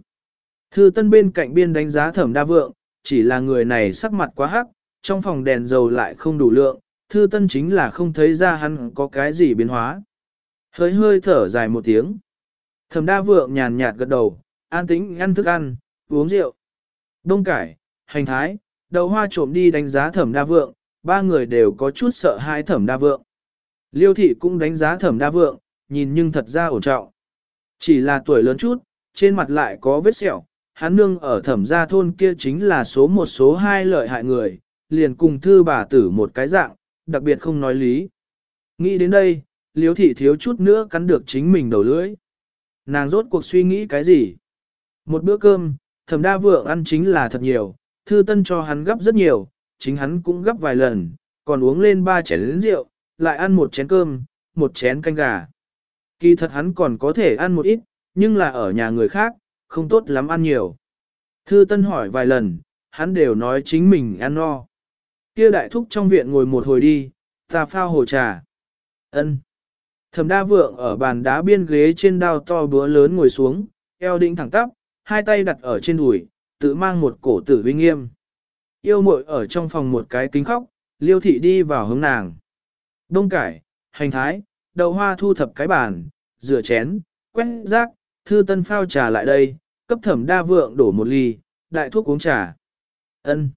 [SPEAKER 1] Thư tân bên cạnh biên đánh giá thẩm đa vượng, chỉ là người này sắc mặt quá hắc, trong phòng đèn dầu lại không đủ lượng, thư tân chính là không thấy ra hắn có cái gì biến hóa. Hơi hơi thở dài một tiếng. Thẩm đa vượng nhàn nhạt gật đầu, an tĩnh ăn thức ăn, uống rượu. Đông cải, hành thái, đầu hoa trộm đi đánh giá thẩm đa vượng, ba người đều có chút sợ hãi thẩm đa vượng. Liêu thị cũng đánh giá thẩm đa vượng, nhìn nhưng thật ra ổn trọng. Chỉ là tuổi lớn chút, trên mặt lại có vết sẹo, hắn nương ở thẩm gia thôn kia chính là số một số hai lợi hại người, liền cùng thư bà tử một cái dạng, đặc biệt không nói lý. Nghĩ đến đây, liếu thị thiếu chút nữa cắn được chính mình đầu lưỡi. Nàng rốt cuộc suy nghĩ cái gì? Một bữa cơm, thẩm đa vượng ăn chính là thật nhiều, Thư tân cho hắn gấp rất nhiều, chính hắn cũng gấp vài lần, còn uống lên ba chén rượu, lại ăn một chén cơm, một chén canh gà. Kỳ thật hắn còn có thể ăn một ít, nhưng là ở nhà người khác, không tốt lắm ăn nhiều. Thư Tân hỏi vài lần, hắn đều nói chính mình ăn no. Kia đại thúc trong viện ngồi một hồi đi, ta phao hồ trà. Ân. Thẩm Đa Vượng ở bàn đá biên ghế trên đao to búa lớn ngồi xuống, eo đĩnh thẳng tắp, hai tay đặt ở trên đùi, tự mang một cổ tử uy nghiêm. Yêu muội ở trong phòng một cái kính khóc, Liêu thị đi vào hướng nàng. Đông cải, hành thái, đậu hoa thu thập cái bàn, rửa chén, quét rác, thư tân phao trà lại đây, cấp thẩm đa vượng đổ một ly, đại thuốc uống trà. ân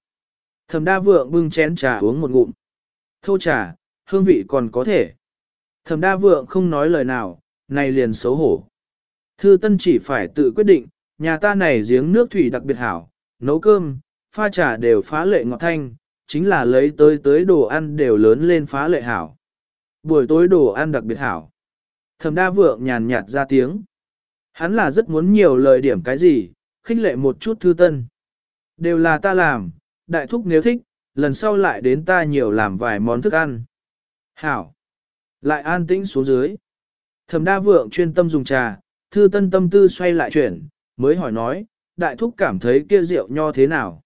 [SPEAKER 1] Thẩm đa vượng bưng chén trà uống một ngụm. Thô trà, hương vị còn có thể. Thẩm đa vượng không nói lời nào, này liền xấu hổ. Thư tân chỉ phải tự quyết định, nhà ta này giếng nước thủy đặc biệt hảo, nấu cơm, pha trà đều phá lệ ngọt thanh, chính là lấy tới tới đồ ăn đều lớn lên phá lệ hảo. Buổi tối đồ ăn đặc biệt hảo. Thẩm đa vượng nhàn nhạt ra tiếng. Hắn là rất muốn nhiều lời điểm cái gì, khích lệ một chút thư tân. Đều là ta làm, đại thúc nếu thích, lần sau lại đến ta nhiều làm vài món thức ăn. Hảo. Lại an tĩnh xuống dưới. Thẩm đa vượng chuyên tâm dùng trà, thư tân tâm tư xoay lại chuyển, mới hỏi nói, đại thúc cảm thấy kia rượu nho thế nào?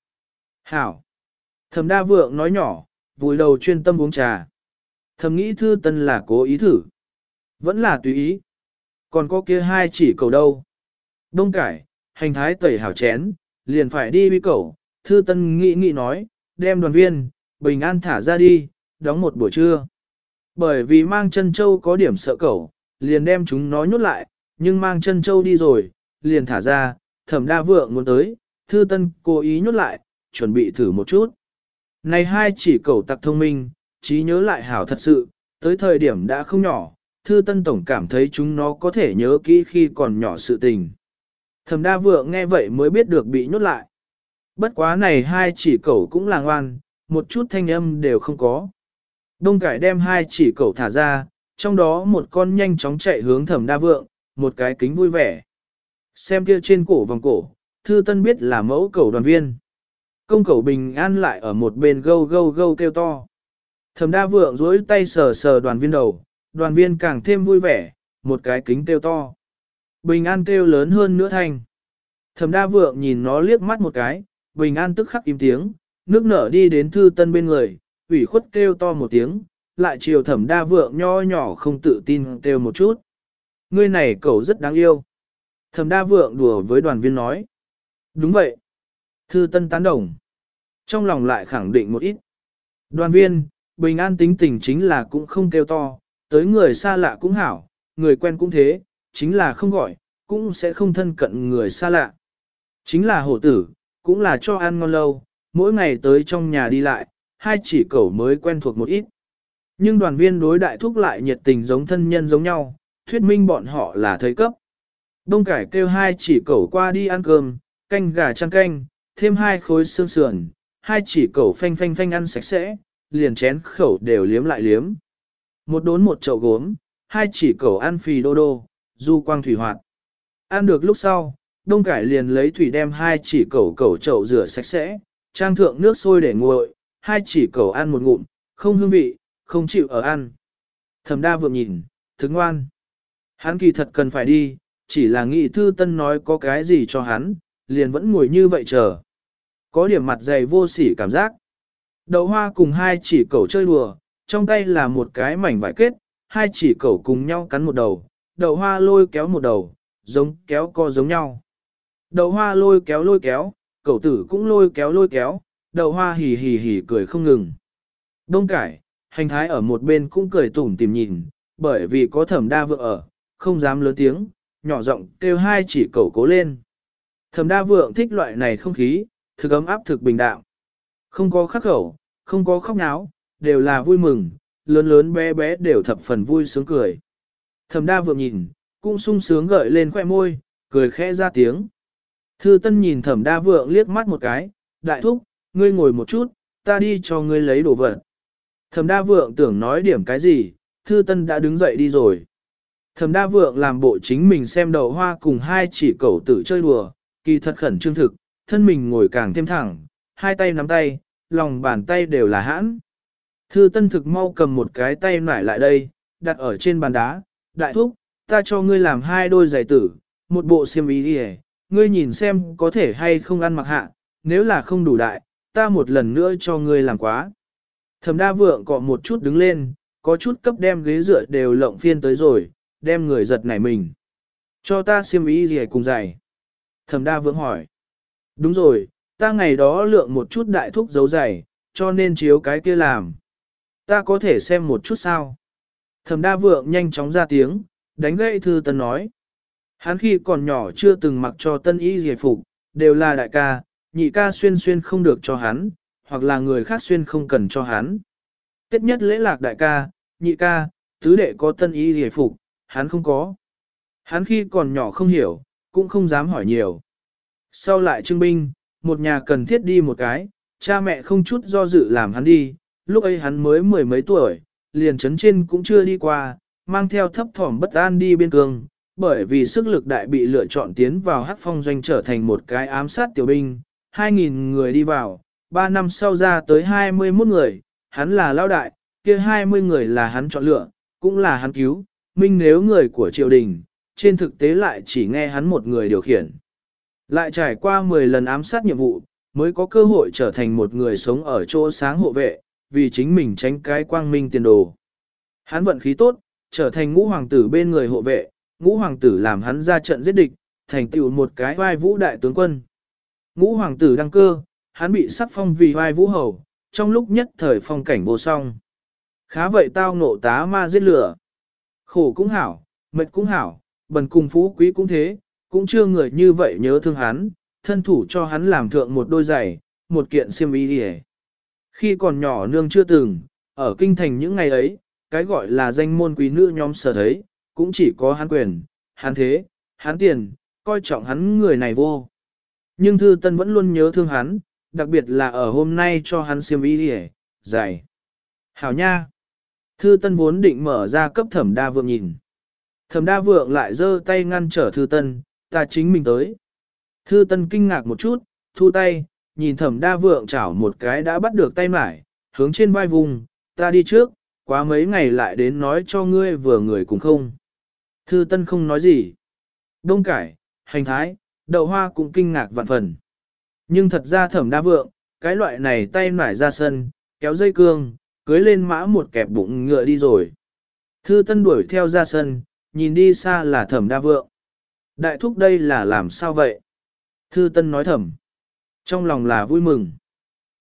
[SPEAKER 1] Hảo. Thẩm đa vượng nói nhỏ, vùi đầu chuyên tâm uống trà. Thầm nghĩ thư tân là cố ý thử. Vẫn là tùy ý. Còn có kia hai chỉ cầu đâu. Đông cải, hành thái tẩy hảo chén, liền phải đi bi cầu. Thư tân nghĩ nghĩ nói, đem đoàn viên, bình an thả ra đi, đóng một buổi trưa. Bởi vì mang chân châu có điểm sợ cầu, liền đem chúng nó nhốt lại, nhưng mang chân châu đi rồi, liền thả ra, thẩm đa vượng muốn tới, thư tân cố ý nhốt lại, chuẩn bị thử một chút. Này hai chỉ cẩu tặc thông minh, trí nhớ lại hảo thật sự, tới thời điểm đã không nhỏ, thư tân tổng cảm thấy chúng nó có thể nhớ kỹ khi còn nhỏ sự tình. Thẩm đa vượng nghe vậy mới biết được bị nhốt lại. Bất quá này hai chỉ cẩu cũng là ngoan, một chút thanh âm đều không có. Đông cải đem hai chỉ cẩu thả ra, trong đó một con nhanh chóng chạy hướng thẩm đa vượng, một cái kính vui vẻ. Xem kia trên cổ vòng cổ, thư tân biết là mẫu cầu đoàn viên. Công cầu bình an lại ở một bên gâu gâu gâu kêu to. Thẩm đa vượng dối tay sờ sờ đoàn viên đầu, đoàn viên càng thêm vui vẻ, một cái kính kêu to. Bình an kêu lớn hơn nữa thanh. Thẩm đa vượng nhìn nó liếc mắt một cái, bình an tức khắc im tiếng, nước nở đi đến thư tân bên người, ủy khuất kêu to một tiếng, lại chiều thẩm đa vượng nho nhỏ không tự tin kêu một chút. Ngươi này cậu rất đáng yêu. Thẩm đa vượng đùa với đoàn viên nói. Đúng vậy. Thư tân tán đồng. Trong lòng lại khẳng định một ít. Đoàn viên, bình an tính tình chính là cũng không kêu to, tới người xa lạ cũng hảo, người quen cũng thế, chính là không gọi, cũng sẽ không thân cận người xa lạ. Chính là hổ tử, cũng là cho ăn ngon lâu, mỗi ngày tới trong nhà đi lại, hai chỉ cẩu mới quen thuộc một ít. Nhưng đoàn viên đối đại thúc lại nhiệt tình giống thân nhân giống nhau, thuyết minh bọn họ là thấy cấp. Đông cải kêu hai chỉ cẩu qua đi ăn cơm, canh gà chăn canh, thêm hai khối xương sườn, hai chỉ cẩu phanh phanh phanh ăn sạch sẽ, liền chén khẩu đều liếm lại liếm. Một đốn một chậu gốm, hai chỉ cẩu ăn phì đô đô, du quang thủy hoạt. Ăn được lúc sau, đông cải liền lấy thủy đem hai chỉ cẩu cẩu chậu rửa sạch sẽ, trang thượng nước sôi để nguội, hai chỉ cẩu ăn một ngụm, không hương vị, không chịu ở ăn. Thẩm đa vượng nhìn, thức ngoan. Hắn kỳ thật cần phải đi, chỉ là nghị thư tân nói có cái gì cho hắn, liền vẫn ngồi như vậy chờ. Có điểm mặt dày vô sỉ cảm giác. Đậu hoa cùng hai chỉ cẩu chơi đùa, trong tay là một cái mảnh vải kết, hai chỉ cẩu cùng nhau cắn một đầu, đậu hoa lôi kéo một đầu, giống kéo co giống nhau. Đậu hoa lôi kéo lôi kéo, cẩu tử cũng lôi kéo lôi kéo, đậu hoa hì hì hì cười không ngừng. Đông cải, hành thái ở một bên cũng cười tủm tìm nhìn, bởi vì có thẩm đa vợ ở, không dám lớn tiếng, nhỏ giọng kêu hai chỉ cầu cố lên. Thẩm đa vượng thích loại này không khí, thực ấm áp thực bình đạm. Không có khắc khẩu, không có khóc náo, đều là vui mừng, lớn lớn bé bé đều thập phần vui sướng cười. Thẩm đa vượng nhìn, cũng sung sướng gợi lên khoẻ môi, cười khẽ ra tiếng. Thư tân nhìn thẩm đa vượng liếc mắt một cái, đại thúc, ngươi ngồi một chút, ta đi cho ngươi lấy đồ vật. Thẩm đa vượng tưởng nói điểm cái gì, thư tân đã đứng dậy đi rồi. Thẩm đa vượng làm bộ chính mình xem đầu hoa cùng hai chỉ cẩu tử chơi đùa, kỳ thật khẩn trương thực, thân mình ngồi càng thêm thẳng, hai tay nắm tay, lòng bàn tay đều là hãn. Thư tân thực mau cầm một cái tay nải lại đây, đặt ở trên bàn đá, đại thúc, ta cho ngươi làm hai đôi giày tử, một bộ xiêm y đi ngươi nhìn xem có thể hay không ăn mặc hạ, nếu là không đủ đại, ta một lần nữa cho ngươi làm quá. Thẩm đa vượng cọ một chút đứng lên, có chút cấp đem ghế dựa đều lộng phiên tới rồi, đem người giật nảy mình. Cho ta xiêm ý gì cùng giày. Thẩm đa vượng hỏi. Đúng rồi, ta ngày đó lượng một chút đại thúc giấu giày, cho nên chiếu cái kia làm. Ta có thể xem một chút sao? Thẩm đa vượng nhanh chóng ra tiếng, đánh gậy thư tân nói. Hắn khi còn nhỏ chưa từng mặc cho tân y giải phục, đều là đại ca, nhị ca xuyên xuyên không được cho hắn, hoặc là người khác xuyên không cần cho hắn. Tết nhất lễ lạc đại ca, nhị ca, tứ đệ có tân y giải phục, hắn không có. Hắn khi còn nhỏ không hiểu, cũng không dám hỏi nhiều. Sau lại trưng binh, một nhà cần thiết đi một cái, cha mẹ không chút do dự làm hắn đi, lúc ấy hắn mới mười mấy tuổi, liền chấn trên cũng chưa đi qua, mang theo thấp thỏm bất an đi biên cương, bởi vì sức lực đại bị lựa chọn tiến vào hắc phong doanh trở thành một cái ám sát tiểu binh, 2.000 người đi vào, 3 năm sau ra tới 21 người, hắn là lao đại, kia 20 người là hắn chọn lựa, cũng là hắn cứu, minh nếu người của triều đình, trên thực tế lại chỉ nghe hắn một người điều khiển. Lại trải qua 10 lần ám sát nhiệm vụ, mới có cơ hội trở thành một người sống ở chỗ sáng hộ vệ, vì chính mình tránh cái quang minh tiền đồ. Hắn vận khí tốt, trở thành ngũ hoàng tử bên người hộ vệ, ngũ hoàng tử làm hắn ra trận giết địch, thành tựu một cái vai vũ đại tướng quân. Ngũ hoàng tử đăng cơ, hắn bị sắc phong vì vai vũ hầu, trong lúc nhất thời phong cảnh vô song. Khá vậy tao nộ tá ma giết lửa. Khổ cũng hảo, mệt cũng hảo, bần cùng phú quý cũng thế, cũng chưa người như vậy nhớ thương hắn, thân thủ cho hắn làm thượng một đôi giày, một kiện xiêm y đi Khi còn nhỏ nương chưa từng, ở kinh thành những ngày ấy, cái gọi là danh môn quý nữ nhóm sở thấy, cũng chỉ có hắn quyền, hắn thế, hắn tiền, coi trọng hắn người này vô. Nhưng Thư Tân vẫn luôn nhớ thương hắn, đặc biệt là ở hôm nay cho hắn xiêm y đi giày. Hảo nha! Thư Tân vốn định mở ra cấp thẩm đa vượng nhìn. Thẩm đa vượng lại giơ tay ngăn trở Thư Tân, ta chính mình tới. Thư Tân kinh ngạc một chút, thu tay, nhìn thẩm đa vượng chảo một cái đã bắt được tay mải, hướng trên vai vùng, ta đi trước, quá mấy ngày lại đến nói cho ngươi vừa người cùng không. Thư Tân không nói gì. Đông cải, hành thái, đậu hoa cũng kinh ngạc vạn phần. Nhưng thật ra thẩm đa vượng, cái loại này tay nải ra sân, kéo dây cương, cưới lên mã một kẹp bụng ngựa đi rồi. Thư Tân đuổi theo ra sân, nhìn đi xa là thẩm đa vượng. Đại thúc đây là làm sao vậy? Thư Tân nói thầm. Trong lòng là vui mừng.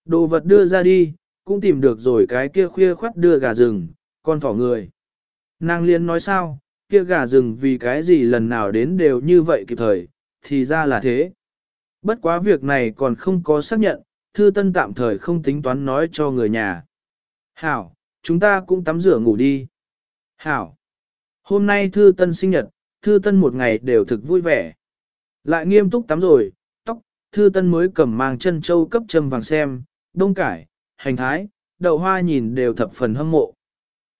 [SPEAKER 1] Đồ vật đưa ra đi, cũng tìm được rồi cái kia khuya khoắt đưa gà rừng, con thỏ người. Nàng liên nói sao, kia gà rừng vì cái gì lần nào đến đều như vậy kịp thời, thì ra là thế. Bất quá việc này còn không có xác nhận, Thư Tân tạm thời không tính toán nói cho người nhà. Hảo, chúng ta cũng tắm rửa ngủ đi. Hảo, hôm nay Thư Tân sinh nhật, Thư Tân một ngày đều thực vui vẻ. Lại nghiêm túc tắm rồi, tóc, Thư Tân mới cầm mang chân châu cấp châm vàng xem, đông cải, hành thái, đậu hoa nhìn đều thập phần hâm mộ.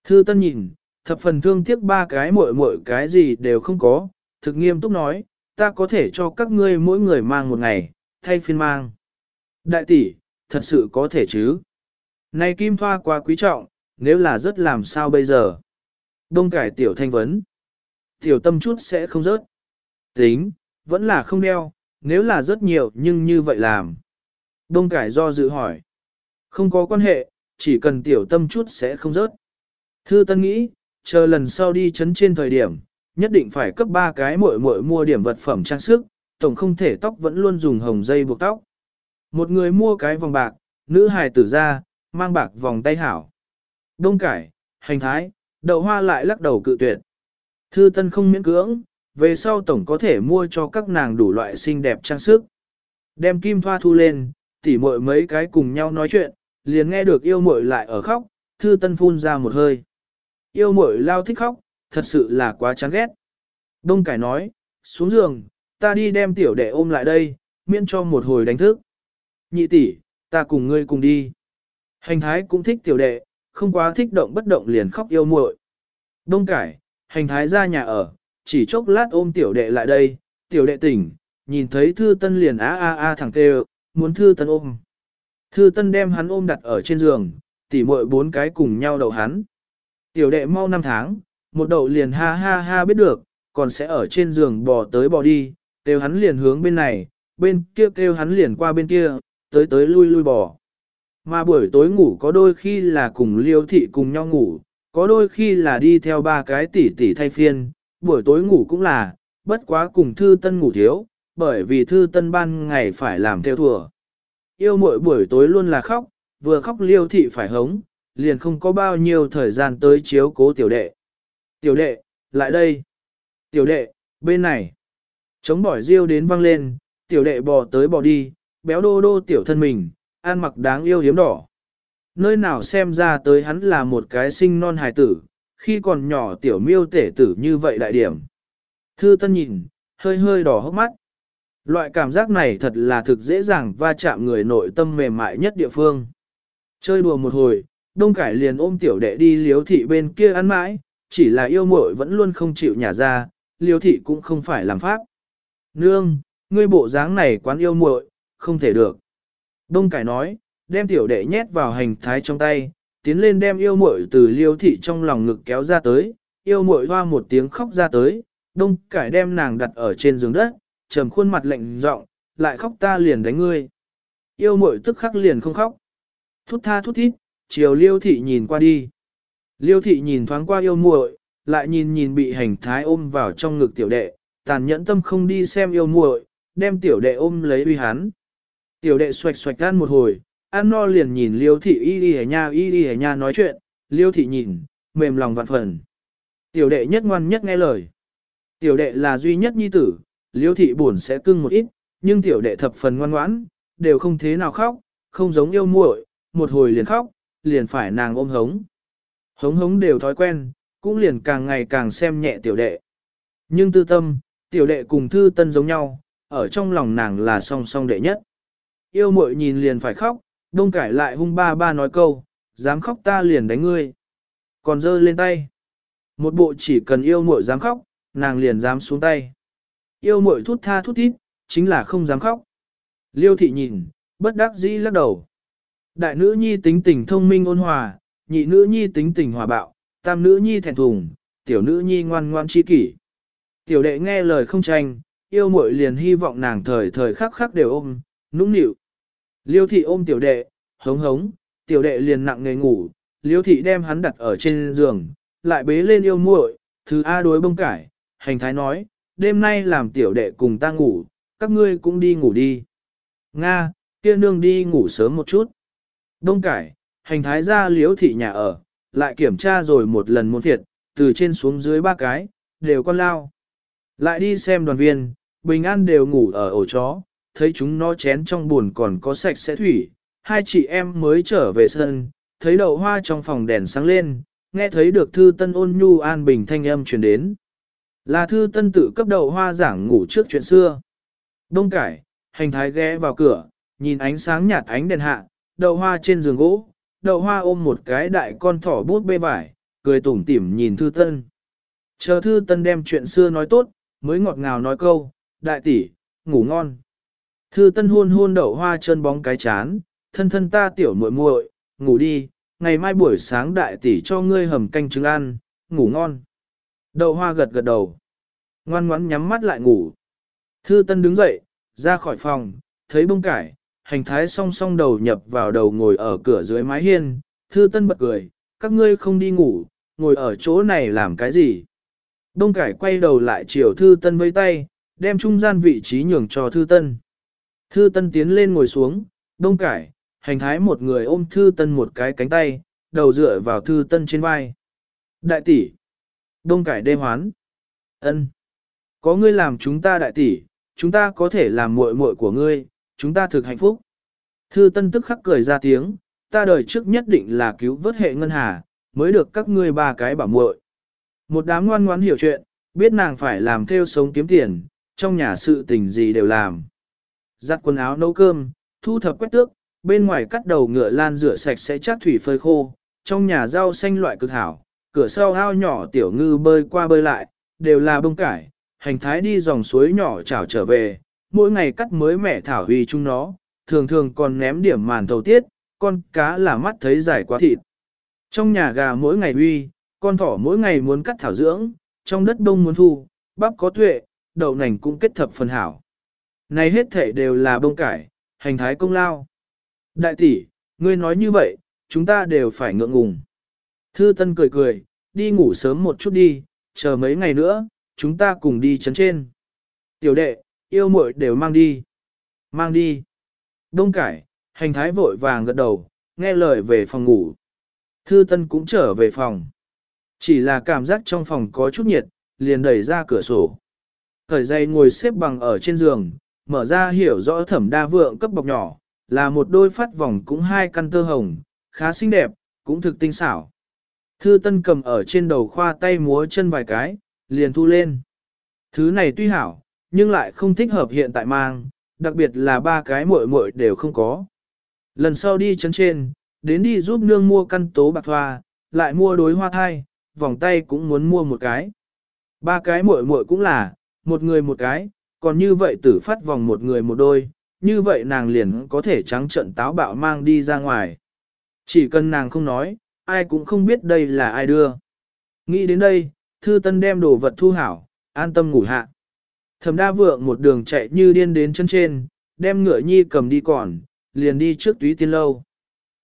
[SPEAKER 1] Thư Tân nhìn, thập phần thương tiếc ba cái muội muội cái gì đều không có, thực nghiêm túc nói, ta có thể cho các ngươi mỗi người mang một ngày, thay phiên mang. Đại tỷ, thật sự có thể chứ? Này kim thoa quá quý trọng, nếu là rất làm sao bây giờ? Đông cải tiểu thanh vấn. Tiểu tâm chút sẽ không rớt. Tính, vẫn là không đeo, nếu là rất nhiều nhưng như vậy làm. Đông cải do dự hỏi. Không có quan hệ, chỉ cần tiểu tâm chút sẽ không rớt. Thư Tân nghĩ, chờ lần sau đi chấn trên thời điểm, nhất định phải cấp ba cái muội muội mua điểm vật phẩm trang sức, tổng không thể tóc vẫn luôn dùng hồng dây buộc tóc. Một người mua cái vòng bạc, nữ hài tử ra, mang bạc vòng tay hảo. Đông cải, hành thái, đậu hoa lại lắc đầu cự tuyệt. Thư Tân không miễn cưỡng, về sau tổng có thể mua cho các nàng đủ loại xinh đẹp trang sức. Đem kim thoa thu lên, tỉ muội mấy cái cùng nhau nói chuyện, liền nghe được yêu muội lại ở khóc, Thư Tân phun ra một hơi. Yêu muội lao thích khóc, thật sự là quá chán ghét. Đông cải nói, xuống giường, ta đi đem tiểu đệ ôm lại đây, miễn cho một hồi đánh thức. Nhị tỷ, ta cùng ngươi cùng đi. Hành thái cũng thích tiểu đệ, không quá thích động bất động liền khóc yêu muội. Đông cải, hành thái ra nhà ở, chỉ chốc lát ôm tiểu đệ lại đây, tiểu đệ tỉnh, nhìn thấy thư tân liền á a a thẳng kêu, muốn thư tân ôm. Thư tân đem hắn ôm đặt ở trên giường, tỉ muội bốn cái cùng nhau đậu hắn. Tiểu đệ mau năm tháng, một đậu liền ha ha ha biết được, còn sẽ ở trên giường bò tới bò đi, kêu hắn liền hướng bên này, bên kia kêu hắn liền qua bên kia, tới tới lui lui bò. Mà buổi tối ngủ có đôi khi là cùng liêu thị cùng nhau ngủ, có đôi khi là đi theo ba cái tỷ tỷ thay phiên, buổi tối ngủ cũng là, bất quá cùng thư tân ngủ thiếu, bởi vì thư tân ban ngày phải làm theo thừa. Yêu mỗi buổi tối luôn là khóc, vừa khóc liêu thị phải hống, liền không có bao nhiêu thời gian tới chiếu cố tiểu đệ. Tiểu đệ, lại đây. Tiểu đệ, bên này. Chống bỏi riêu đến văng lên, tiểu đệ bò tới bò đi, béo đô đô tiểu thân mình, ăn mặc đáng yêu hiếm đỏ. Nơi nào xem ra tới hắn là một cái sinh non hài tử, khi còn nhỏ tiểu miêu tể tử như vậy đại điểm. Thư tân nhìn, hơi hơi đỏ hốc mắt. Loại cảm giác này thật là thực dễ dàng va chạm người nội tâm mềm mại nhất địa phương. Chơi đùa một hồi, đông cải liền ôm tiểu đệ đi liếu thị bên kia ăn mãi, chỉ là yêu muội vẫn luôn không chịu nhả ra, liếu thị cũng không phải làm pháp. Nương, ngươi bộ dáng này quán yêu muội, không thể được. Đông cải nói, đem tiểu đệ nhét vào hành thái trong tay, tiến lên đem yêu muội từ liêu thị trong lòng ngực kéo ra tới, yêu muội hoa một tiếng khóc ra tới, đông cải đem nàng đặt ở trên giường đất, trầm khuôn mặt lạnh giọng, lại khóc ta liền đánh ngươi. Yêu muội tức khắc liền không khóc. Thút tha thút thít, chiều liêu thị nhìn qua đi. Liêu thị nhìn thoáng qua yêu muội, lại nhìn nhìn bị hành thái ôm vào trong ngực tiểu đệ, tàn nhẫn tâm không đi xem yêu muội, đem tiểu đệ ôm lấy uy hắn. Tiểu đệ xoạch xoạch ăn một hồi, ăn no liền nhìn liêu thị y y nha y y nha nói chuyện, liêu thị nhìn, mềm lòng vạn phần. Tiểu đệ nhất ngoan nhất nghe lời. Tiểu đệ là duy nhất nhi tử, liêu thị buồn sẽ cưng một ít, nhưng tiểu đệ thập phần ngoan ngoãn, đều không thế nào khóc, không giống yêu muội, một hồi liền khóc, liền phải nàng ôm hống. Hống hống đều thói quen, cũng liền càng ngày càng xem nhẹ tiểu đệ. Nhưng tư tâm, tiểu đệ cùng thư tân giống nhau, ở trong lòng nàng là song song đệ nhất. Yêu muội nhìn liền phải khóc, đông cải lại hung ba ba nói câu, dám khóc ta liền đánh ngươi. Còn giơ lên tay. Một bộ chỉ cần yêu muội dám khóc, nàng liền dám xuống tay. Yêu muội thút tha thút thít, chính là không dám khóc. Liêu thị nhìn, bất đắc dĩ lắc đầu. Đại nữ nhi tính tình thông minh ôn hòa, nhị nữ nhi tính tình hòa bạo, tam nữ nhi thẹn thùng, tiểu nữ nhi ngoan ngoan chi kỷ. Tiểu đệ nghe lời không tranh, yêu muội liền hy vọng nàng thời thời khắc khắc đều ôm, nũng nịu. Liêu thị ôm tiểu đệ, hống hống, tiểu đệ liền nặng nề ngủ, liêu thị đem hắn đặt ở trên giường, lại bế lên yêu muội, thứ A đối bông cải, hành thái nói, đêm nay làm tiểu đệ cùng ta ngủ, các ngươi cũng đi ngủ đi. Nga, kia nương đi ngủ sớm một chút. Đông cải, hành thái ra liếu thị nhà ở, lại kiểm tra rồi một lần muôn thiệt, từ trên xuống dưới ba cái, đều con lao. Lại đi xem đoàn viên, bình an đều ngủ ở ổ chó, thấy chúng nó chén trong buồn còn có sạch sẽ thủy, hai chị em mới trở về sân, thấy đậu hoa trong phòng đèn sáng lên, nghe thấy được thư tân ôn nhu an bình thanh âm truyền đến. Là thư tân tự cấp đậu hoa giảng ngủ trước chuyện xưa. Đông cải, hành thái ghé vào cửa, nhìn ánh sáng nhạt ánh đèn hạ, đậu hoa trên giường gỗ, đậu hoa ôm một cái đại con thỏ bút bê vải, cười tủm tỉm nhìn thư tân. Chờ thư tân đem chuyện xưa nói tốt, mới ngọt ngào nói câu, đại tỷ, ngủ ngon. Thư tân hôn hôn đậu hoa chân bóng cái chán, thân thân ta tiểu muội muội, ngủ đi, ngày mai buổi sáng đại tỷ cho ngươi hầm canh trứng ăn, ngủ ngon. Đậu hoa gật gật đầu, ngoan ngoãn nhắm mắt lại ngủ. Thư tân đứng dậy, ra khỏi phòng, thấy bông cải, hành thái song song đầu nhập vào đầu ngồi ở cửa dưới mái hiên, thư tân bật cười, các ngươi không đi ngủ, ngồi ở chỗ này làm cái gì. Đông cải quay đầu lại chiều thư tân với tay, đem trung gian vị trí nhường cho thư tân. Thư tân tiến lên ngồi xuống, đông cải, hành thái một người ôm thư tân một cái cánh tay, đầu dựa vào thư tân trên vai. Đại tỷ, đông cải đê hoán. ân, Có ngươi làm chúng ta đại tỷ, chúng ta có thể làm muội muội của ngươi, chúng ta thực hạnh phúc. Thư tân tức khắc cười ra tiếng, ta đời trước nhất định là cứu vớt hệ ngân hà, mới được các ngươi ba cái bảo muội. Một đám ngoan ngoãn hiểu chuyện, biết nàng phải làm theo sống kiếm tiền, trong nhà sự tình gì đều làm. Giặt quần áo nấu cơm, thu thập quét tước, bên ngoài cắt đầu ngựa lan rửa sạch sẽ chát thủy phơi khô, trong nhà rau xanh loại cực hảo, cửa sau ao nhỏ tiểu ngư bơi qua bơi lại, đều là bông cải, hành thái đi dòng suối nhỏ trào trở về, mỗi ngày cắt mới mẻ thảo huy chung nó, thường thường còn ném điểm màn thầu tiết, con cá là mắt thấy dài quá thịt. Trong nhà gà mỗi ngày huy, con thỏ mỗi ngày muốn cắt thảo dưỡng, trong đất đông muốn thu, bắp có tuệ, đậu nành cũng kết thập phần hảo. Này hết thể đều là bông cải, hành thái công lao. Đại tỷ, ngươi nói như vậy, chúng ta đều phải ngượng ngùng. Thư Tân cười cười, đi ngủ sớm một chút đi, chờ mấy ngày nữa, chúng ta cùng đi chấn trên. Tiểu đệ, yêu muội đều mang đi. Mang đi. Đông cải, hành thái vội vàng gật đầu, nghe lời về phòng ngủ. Thư Tân cũng trở về phòng. Chỉ là cảm giác trong phòng có chút nhiệt, liền đẩy ra cửa sổ. Thời dây ngồi xếp bằng ở trên giường, mở ra hiểu rõ thẩm đa vượng cấp bọc nhỏ, là một đôi phát vòng cũng hai căn tơ hồng, khá xinh đẹp, cũng thực tinh xảo. Thư Tân cầm ở trên đầu khoa tay múa chân vài cái, liền thu lên. Thứ này tuy hảo, nhưng lại không thích hợp hiện tại mang, đặc biệt là ba cái muội muội đều không có. Lần sau đi chấn trên, đến đi giúp nương mua căn tố bạc hoa, lại mua đối hoa thai, vòng tay cũng muốn mua một cái. Ba cái muội muội cũng là, một người một cái, còn như vậy tử phát vòng một người một đôi, như vậy nàng liền có thể trắng trận táo bạo mang đi ra ngoài. Chỉ cần nàng không nói, ai cũng không biết đây là ai đưa. Nghĩ đến đây, thư tân đem đồ vật thu hảo, an tâm ngủ hạ. Thẩm đa vượng một đường chạy như điên đến chân trên, đem ngựa nhi cầm đi còn, liền đi trước túy tiên lâu.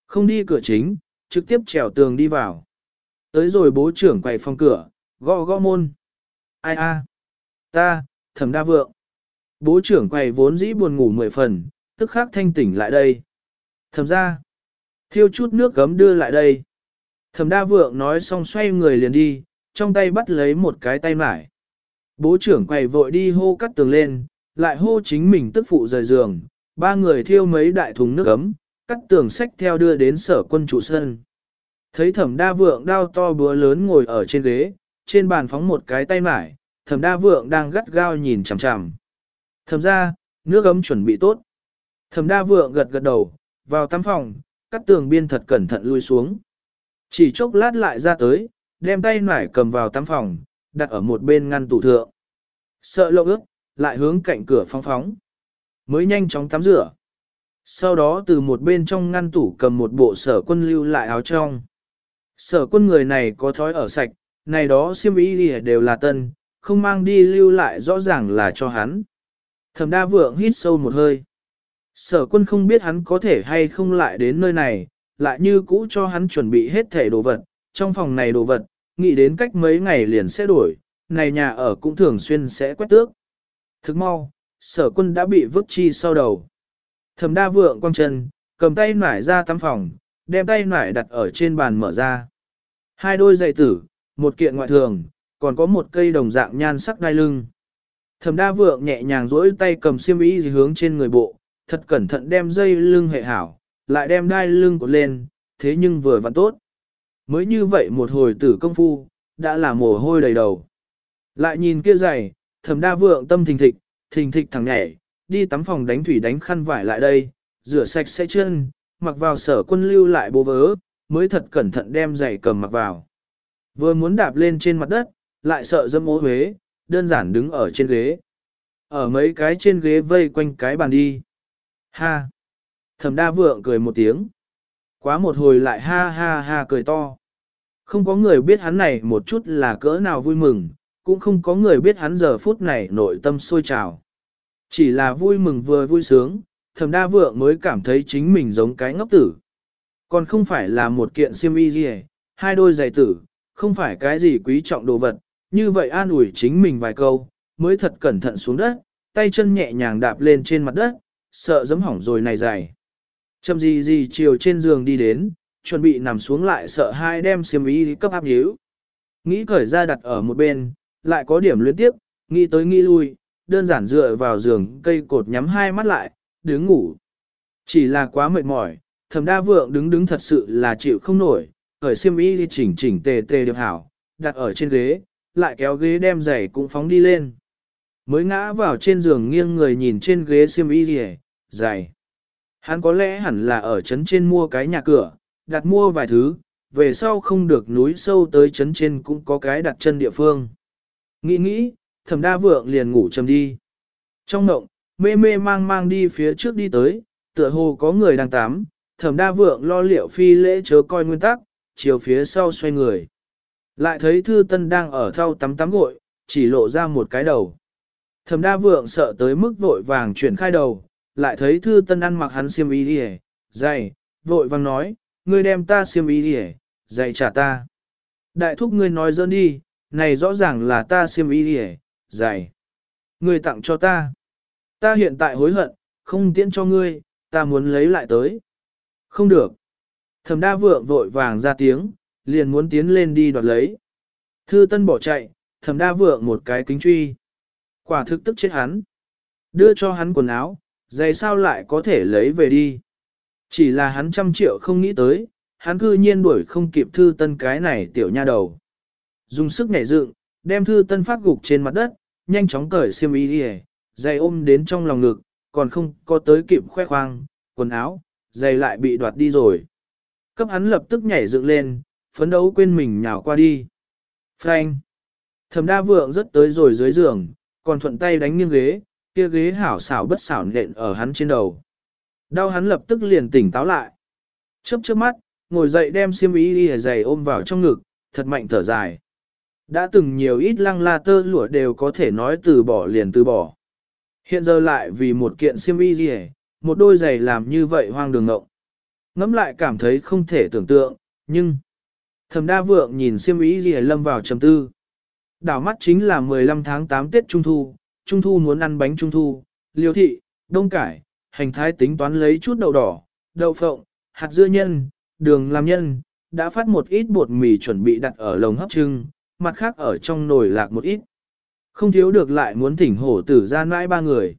[SPEAKER 1] Không đi cửa chính, trực tiếp trèo tường đi vào. Tới rồi bố trưởng quay phòng cửa, gõ gõ môn. Ai a? Ta, thẩm đa vượng. Bố trưởng quầy vốn dĩ buồn ngủ mười phần, tức khắc thanh tỉnh lại đây. Thẩm ra. Thiêu chút nước gấm đưa lại đây. Thẩm đa vượng nói xong xoay người liền đi, trong tay bắt lấy một cái tay mải. Bố trưởng quầy vội đi hô cắt tường lên, lại hô chính mình tức phụ rời giường, ba người thiêu mấy đại thùng nước ấm, cắt tường sách theo đưa đến sở quân trụ sân. Thấy thẩm đa vượng đao to búa lớn ngồi ở trên ghế, trên bàn phóng một cái tay mải, thẩm đa vượng đang gắt gao nhìn chằm chằm. Thẩm ra, nước ấm chuẩn bị tốt. Thẩm đa vượng gật gật đầu, vào tắm phòng, cắt tường biên thật cẩn thận lui xuống. Chỉ chốc lát lại ra tới, đem tay nải cầm vào tắm phòng, đặt ở một bên ngăn tủ thượng. Sợ lộ ước, lại hướng cạnh cửa phong phóng. Mới nhanh chóng tắm rửa. Sau đó từ một bên trong ngăn tủ cầm một bộ sở quân lưu lại áo trong. Sở quân người này có thói ở sạch, này đó siêm ý đều là tân, không mang đi lưu lại rõ ràng là cho hắn. Thẩm đa vượng hít sâu một hơi. Sở quân không biết hắn có thể hay không lại đến nơi này, lại như cũ cho hắn chuẩn bị hết thể đồ vật, trong phòng này đồ vật, nghĩ đến cách mấy ngày liền sẽ đổi, này nhà ở cũng thường xuyên sẽ quét tước. Thức mau, sở quân đã bị vứt chi sau đầu. Thẩm đa vượng quăng chân, cầm tay nải ra tắm phòng, đem tay nải đặt ở trên bàn mở ra. Hai đôi giày tử, một kiện ngoại thường, còn có một cây đồng dạng nhan sắc đai lưng. Thẩm đa vượng nhẹ nhàng duỗi tay cầm xiêm y hướng trên người bộ, thật cẩn thận đem dây lưng hệ hảo, lại đem đai lưng cột lên, thế nhưng vừa vặn tốt. Mới như vậy một hồi tử công phu, đã là mồ hôi đầy đầu. Lại nhìn kia giày, thẩm đa vượng tâm thình thịch, thình thịch thẳng nhảy, đi tắm phòng đánh thủy đánh khăn vải lại đây, rửa sạch sẽ chân, mặc vào sở quân lưu lại bố vớ, mới thật cẩn thận đem giày cầm mặc vào. Vừa muốn đạp lên trên mặt đất, lại sợ dâm ố huế, đơn giản đứng ở trên ghế. Ở mấy cái trên ghế vây quanh cái bàn đi. Ha! Thẩm đa vượng cười một tiếng. Quá một hồi lại ha ha ha cười to. Không có người biết hắn này một chút là cỡ nào vui mừng, cũng không có người biết hắn giờ phút này nội tâm sôi trào. Chỉ là vui mừng vừa vui sướng, thẩm đa vượng mới cảm thấy chính mình giống cái ngốc tử. Còn không phải là một kiện siêm y gì, hai đôi giày tử, không phải cái gì quý trọng đồ vật, như vậy an ủi chính mình vài câu, mới thật cẩn thận xuống đất, tay chân nhẹ nhàng đạp lên trên mặt đất, sợ giấm hỏng rồi này dày. Chầm gì gì chiều trên giường đi đến, chuẩn bị nằm xuống lại sợ hai đem xiêm y cấp áp nhíu. Nghĩ cởi ra đặt ở một bên, lại có điểm luyến tiếp, nghĩ tới nghĩ lui, đơn giản dựa vào giường cây cột nhắm hai mắt lại, đứng ngủ. Chỉ là quá mệt mỏi, thầm đa vượng đứng đứng thật sự là chịu không nổi, cởi xiêm y đi chỉnh chỉnh tề tề điệp hảo, đặt ở trên ghế, lại kéo ghế đem giày cũng phóng đi lên. Mới ngã vào trên giường nghiêng người nhìn trên ghế xiêm y gì giày. Hắn có lẽ hẳn là ở trấn trên mua cái nhà cửa, đặt mua vài thứ, về sau không được núi sâu tới trấn trên cũng có cái đặt chân địa phương. Nghĩ nghĩ, thẩm đa vượng liền ngủ chầm đi. Trong mộng, mê mê mang mang đi phía trước đi tới, tựa hồ có người đang tắm, thẩm đa vượng lo liệu phi lễ chớ coi nguyên tắc, chiều phía sau xoay người. Lại thấy thư tân đang ở thau tắm tắm gội, chỉ lộ ra một cái đầu. Thẩm đa vượng sợ tới mức vội vàng chuyển khai đầu, lại thấy thư tân ăn mặc hắn xiêm y đi dày, vội vàng nói, ngươi đem ta xiêm y đi dày trả ta. Đại thúc ngươi nói dơn đi, này rõ ràng là ta xiêm y đi dày. Ngươi tặng cho ta. Ta hiện tại hối hận, không tiễn cho ngươi, ta muốn lấy lại tới. Không được. Thẩm đa vượng vội vàng ra tiếng, liền muốn tiến lên đi đoạt lấy. Thư tân bỏ chạy, thẩm đa vượng một cái kính truy. Quả thực tức chết hắn. Đưa cho hắn quần áo, giày sao lại có thể lấy về đi. Chỉ là hắn trăm triệu không nghĩ tới, hắn cư nhiên đuổi không kịp thư tân cái này tiểu nha đầu. Dùng sức nhảy dựng, đem thư tân phát gục trên mặt đất, nhanh chóng cởi xiêm y đi giày ôm đến trong lòng ngực, còn không có tới kịp khoe khoang, quần áo, giày lại bị đoạt đi rồi. Cấp hắn lập tức nhảy dựng lên, phấn đấu quên mình nhào qua đi. Frank! Thẩm đa vượng rất tới rồi dưới giường, còn thuận tay đánh nghiêng ghế, kia ghế hảo xảo bất xảo nện ở hắn trên đầu. Đau hắn lập tức liền tỉnh táo lại. Chớp chớp mắt, ngồi dậy đem xiêm y đi giày ôm vào trong ngực, thật mạnh thở dài. Đã từng nhiều ít lăng la tơ lụa đều có thể nói từ bỏ liền từ bỏ. Hiện giờ lại vì một kiện xiêm y gì một đôi giày làm như vậy hoang đường ngộng. Ngắm lại cảm thấy không thể tưởng tượng, nhưng... Thẩm đa vượng nhìn xiêm ý gì lâm vào trầm tư. Đảo mắt chính là 15 tháng 8 Tết Trung Thu, Trung Thu muốn ăn bánh Trung Thu, liêu thị, đông cải, hành thái tính toán lấy chút đậu đỏ, đậu phộng, hạt dưa nhân, đường làm nhân, đã phát một ít bột mì chuẩn bị đặt ở lồng hấp trưng, mặt khác ở trong nồi lạc một ít. Không thiếu được lại muốn thỉnh hổ tử ra mãi ba người.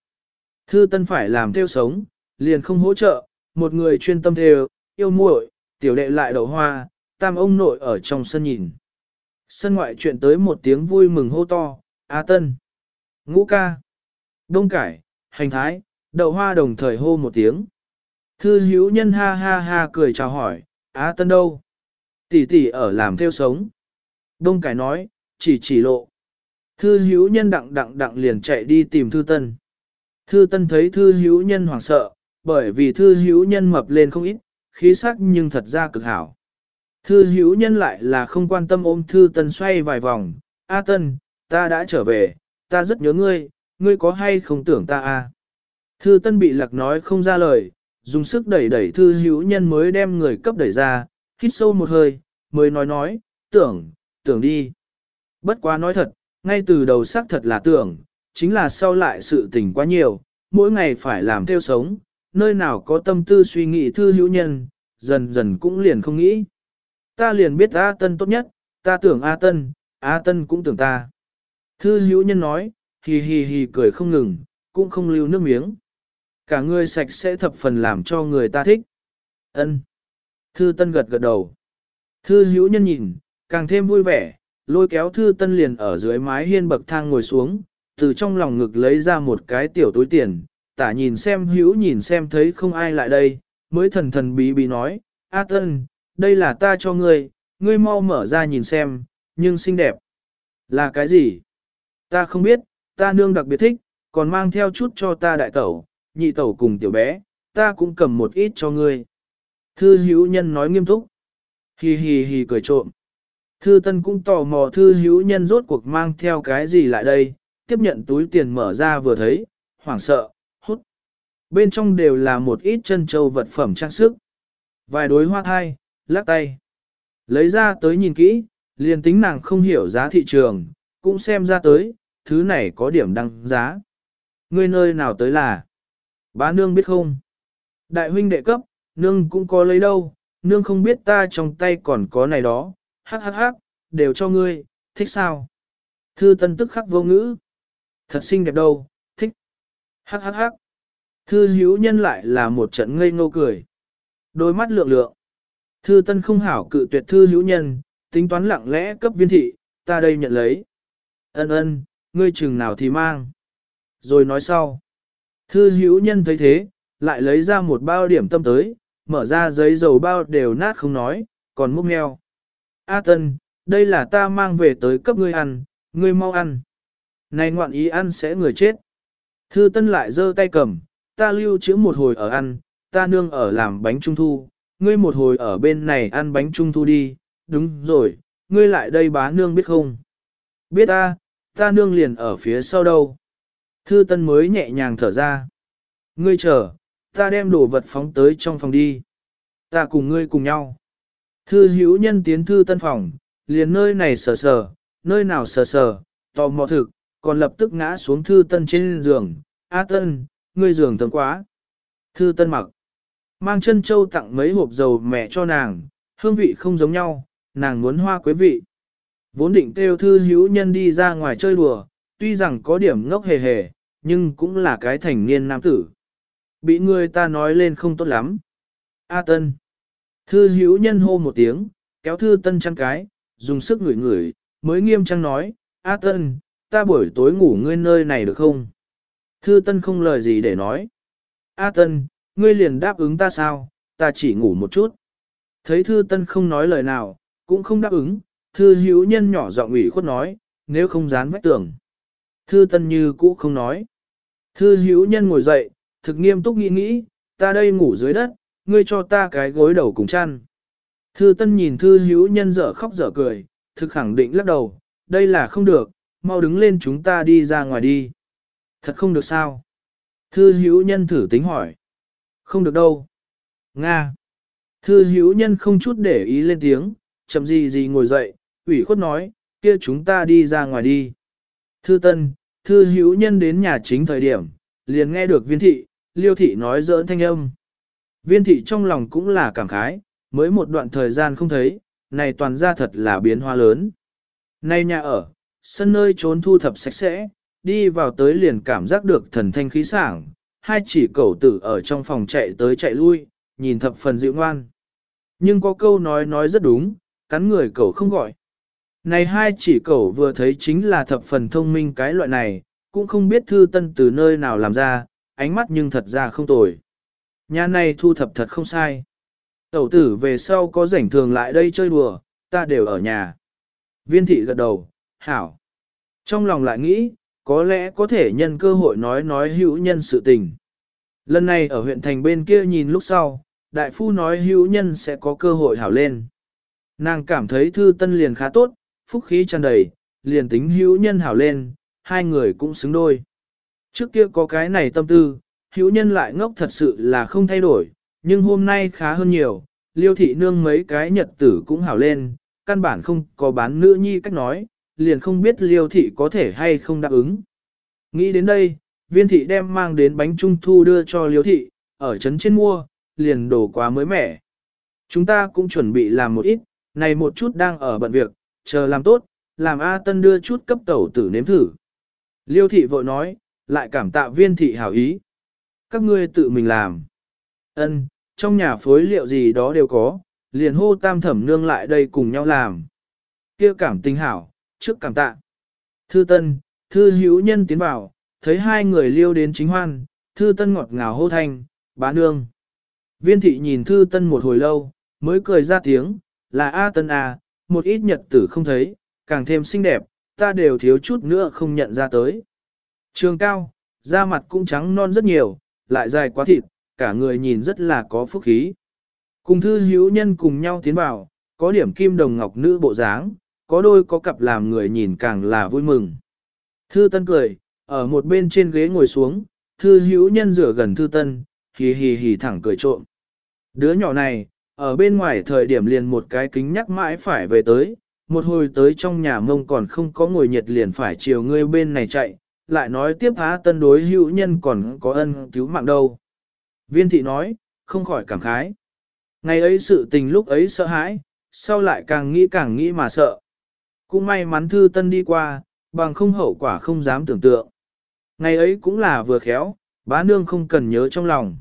[SPEAKER 1] Thư tân phải làm theo sống, liền không hỗ trợ, một người chuyên tâm theo, yêu muội, tiểu đệ lại đậu hoa, tam ông nội ở trong sân nhìn. Sân ngoại chuyện tới một tiếng vui mừng hô to, Á Tân, Ngũ ca, Đông Cải, Hành Thái, Đậu Hoa đồng thời hô một tiếng. Thư hữu nhân ha ha ha cười chào hỏi, Á Tân đâu? Tỷ tỷ ở làm theo sống. Đông Cải nói, chỉ chỉ lộ. Thư hữu nhân đặng đặng đặng liền chạy đi tìm thư tân. Thư tân thấy thư hữu nhân hoảng sợ, bởi vì thư hữu nhân mập lên không ít, khí sắc nhưng thật ra cực hảo. Thư hữu nhân lại là không quan tâm ôm thư tân xoay vài vòng. A tân, ta đã trở về, ta rất nhớ ngươi, ngươi có hay không tưởng ta a? Thư tân bị lạc nói không ra lời, dùng sức đẩy đẩy thư hữu nhân mới đem người cấp đẩy ra, hít sâu một hơi, mới nói nói, tưởng, tưởng đi. Bất quá nói thật, ngay từ đầu xác thật là tưởng, chính là sau lại sự tình quá nhiều, mỗi ngày phải làm theo sống, nơi nào có tâm tư suy nghĩ thư hữu nhân, dần dần cũng liền không nghĩ. Ta liền biết A Tân tốt nhất, ta tưởng A Tân, A Tân cũng tưởng ta. Thư hữu nhân nói, hì hì hì cười không ngừng, cũng không lưu nước miếng. Cả người sạch sẽ thập phần làm cho người ta thích. Ân. Thư Tân gật gật đầu. Thư hữu nhân nhìn, càng thêm vui vẻ, lôi kéo thư tân liền ở dưới mái hiên bậc thang ngồi xuống, từ trong lòng ngực lấy ra một cái tiểu túi tiền, tả nhìn xem hữu nhìn xem thấy không ai lại đây, mới thần thần bí bí nói, A tân, đây là ta cho ngươi, ngươi mau mở ra nhìn xem, nhưng xinh đẹp. Là cái gì? Ta không biết, ta nương đặc biệt thích, còn mang theo chút cho ta đại tẩu, nhị tẩu cùng tiểu bé, ta cũng cầm một ít cho ngươi. Thư hữu nhân nói nghiêm túc. Hì hì hì cười trộm. Thư Tân cũng tò mò thư hữu nhân rốt cuộc mang theo cái gì lại đây, tiếp nhận túi tiền mở ra vừa thấy, hoảng sợ, hút. Bên trong đều là một ít chân châu vật phẩm trang sức. Vài đối hoa thai, lắc tay. Lấy ra tới nhìn kỹ, liền tính nàng không hiểu giá thị trường, cũng xem ra tới, thứ này có điểm đăng giá. Ngươi nơi nào tới là? Bá nương biết không? Đại huynh đệ cấp, nương cũng có lấy đâu, nương không biết ta trong tay còn có này đó, hắc hắc hắc, đều cho ngươi, thích sao? Thư tân tức khắc vô ngữ. Thật xinh đẹp đâu, thích. Hắc hắc hắc. Thư hữu nhân lại là một trận ngây ngô cười. Đôi mắt lượng lượng. Thư tân không hảo cự tuyệt thư hữu nhân, tính toán lặng lẽ cấp viên thị, ta đây nhận lấy. Ân ân, ngươi chừng nào thì mang. Rồi nói sau. Thư hữu nhân thấy thế, lại lấy ra một bao điểm tâm tới, mở ra giấy dầu bao đều nát không nói, còn múc mèo. A Tân, đây là ta mang về tới cấp ngươi ăn, ngươi mau ăn. Này ngoạn ý ăn sẽ người chết. Thư Tân lại giơ tay cầm, ta lưu trữ một hồi ở ăn, ta nương ở làm bánh trung thu, ngươi một hồi ở bên này ăn bánh trung thu đi, đúng rồi, ngươi lại đây bá nương biết không? Biết ta, ta nương liền ở phía sau đâu. Thư tân mới nhẹ nhàng thở ra. Ngươi chờ, ta đem đồ vật phóng tới trong phòng đi. Ta cùng ngươi cùng nhau. Thư hữu nhân tiến thư tân phòng, liền nơi này sờ sờ, nơi nào sờ sờ, tò mò thực, còn lập tức ngã xuống thư tân trên giường. A tân, ngươi giường thơm quá. Thư tân mặc. Mang chân châu tặng mấy hộp dầu mẹ cho nàng, hương vị không giống nhau, nàng muốn hoa quế vị. Vốn định kêu thư hữu nhân đi ra ngoài chơi đùa, tuy rằng có điểm ngốc hề hề, nhưng cũng là cái thành niên nam tử. Bị người ta nói lên không tốt lắm. A Tân. Thư hữu nhân hô một tiếng, kéo thư Tân chăn cái, dùng sức ngửi ngửi, mới nghiêm trang nói, A Tân, ta buổi tối ngủ ngươi nơi này được không? Thư Tân không lời gì để nói. A Tân, ngươi liền đáp ứng ta sao, ta chỉ ngủ một chút. Thấy Thư Tân không nói lời nào, cũng không đáp ứng, Thư hữu nhân nhỏ giọng ủy khuất nói, nếu không dán vách tường. Thư Tân như cũ không nói. Thư hữu nhân ngồi dậy, thực nghiêm túc nghĩ nghĩ, ta đây ngủ dưới đất, ngươi cho ta cái gối đầu cùng chăn. Thư Tân nhìn Thư hữu nhân dở khóc dở cười, thực khẳng định lắc đầu, đây là không được, mau đứng lên chúng ta đi ra ngoài đi. Thật không được sao? Thư hữu nhân thử tính hỏi. Không được đâu. Nga. Thư hữu nhân không chút để ý lên tiếng, chậm gì gì ngồi dậy, ủy khuất nói, kia chúng ta đi ra ngoài đi. Thư tân, thư hữu nhân đến nhà chính thời điểm, liền nghe được viên thị, liêu thị nói giỡn thanh âm. Viên thị trong lòng cũng là cảm khái, mới một đoạn thời gian không thấy, này toàn ra thật là biến hóa lớn. Nay nhà ở, sân nơi trốn thu thập sạch sẽ, đi vào tới liền cảm giác được thần thanh khí sảng, hai chỉ cẩu tử ở trong phòng chạy tới chạy lui, nhìn thập phần dịu ngoan. Nhưng có câu nói nói rất đúng, cắn người cẩu không gọi. Này hai chỉ cẩu vừa thấy chính là thập phần thông minh cái loại này, cũng không biết thư tân từ nơi nào làm ra, ánh mắt nhưng thật ra không tồi. Nhà này thu thập thật không sai. Tẩu tử về sau có rảnh thường lại đây chơi đùa, ta đều ở nhà. Viên thị gật đầu, hảo. Trong lòng lại nghĩ, có lẽ có thể nhân cơ hội nói nói hữu nhân sự tình. Lần này ở huyện thành bên kia nhìn lúc sau, đại phu nói hữu nhân sẽ có cơ hội hảo lên. Nàng cảm thấy thư tân liền khá tốt, phúc khí tràn đầy, liền tính hữu nhân hảo lên, hai người cũng xứng đôi. Trước kia có cái này tâm tư, hữu nhân lại ngốc thật sự là không thay đổi, nhưng hôm nay khá hơn nhiều, liêu thị nương mấy cái nhật tử cũng hảo lên, căn bản không có bán nữ nhi cách nói, liền không biết liêu thị có thể hay không đáp ứng. Nghĩ đến đây, viên thị đem mang đến bánh trung thu đưa cho liêu thị, ở trấn trên mua, liền đổ quá mới mẻ. Chúng ta cũng chuẩn bị làm một ít, này một chút đang ở bận việc, chờ làm tốt, làm A Tân đưa chút cấp tẩu tử nếm thử. Liêu thị vội nói, lại cảm tạ viên thị hảo ý. Các ngươi tự mình làm. Ân, trong nhà phối liệu gì đó đều có, liền hô tam thẩm nương lại đây cùng nhau làm. kia cảm tình hảo, trước cảm tạ. Thư Tân, Thư Hữu Nhân tiến vào, thấy hai người liêu đến chính hoan, Thư Tân ngọt ngào hô thanh, bá nương. Viên thị nhìn Thư Tân một hồi lâu, mới cười ra tiếng, là A Tân à, một ít nhật tử không thấy, càng thêm xinh đẹp, ta đều thiếu chút nữa không nhận ra tới. Trường cao, da mặt cũng trắng non rất nhiều, lại dài quá thịt, cả người nhìn rất là có phúc khí. Cùng thư hữu nhân cùng nhau tiến vào, có điểm kim đồng ngọc nữ bộ dáng, có đôi có cặp làm người nhìn càng là vui mừng. Thư tân cười, ở một bên trên ghế ngồi xuống, thư hữu nhân rửa gần thư tân, hì hì hì thẳng cười trộm. Đứa nhỏ này, ở bên ngoài thời điểm liền một cái kính nhắc mãi phải về tới, một hồi tới trong nhà mông còn không có ngồi nhiệt liền phải chiều ngươi bên này chạy, lại nói tiếp há tân đối hữu nhân còn có ân cứu mạng đâu. Viên thị nói, không khỏi cảm khái. Ngày ấy sự tình lúc ấy sợ hãi, sau lại càng nghĩ càng nghĩ mà sợ. Cũng may mắn thư tân đi qua, bằng không hậu quả không dám tưởng tượng. Ngày ấy cũng là vừa khéo, bá nương không cần nhớ trong lòng.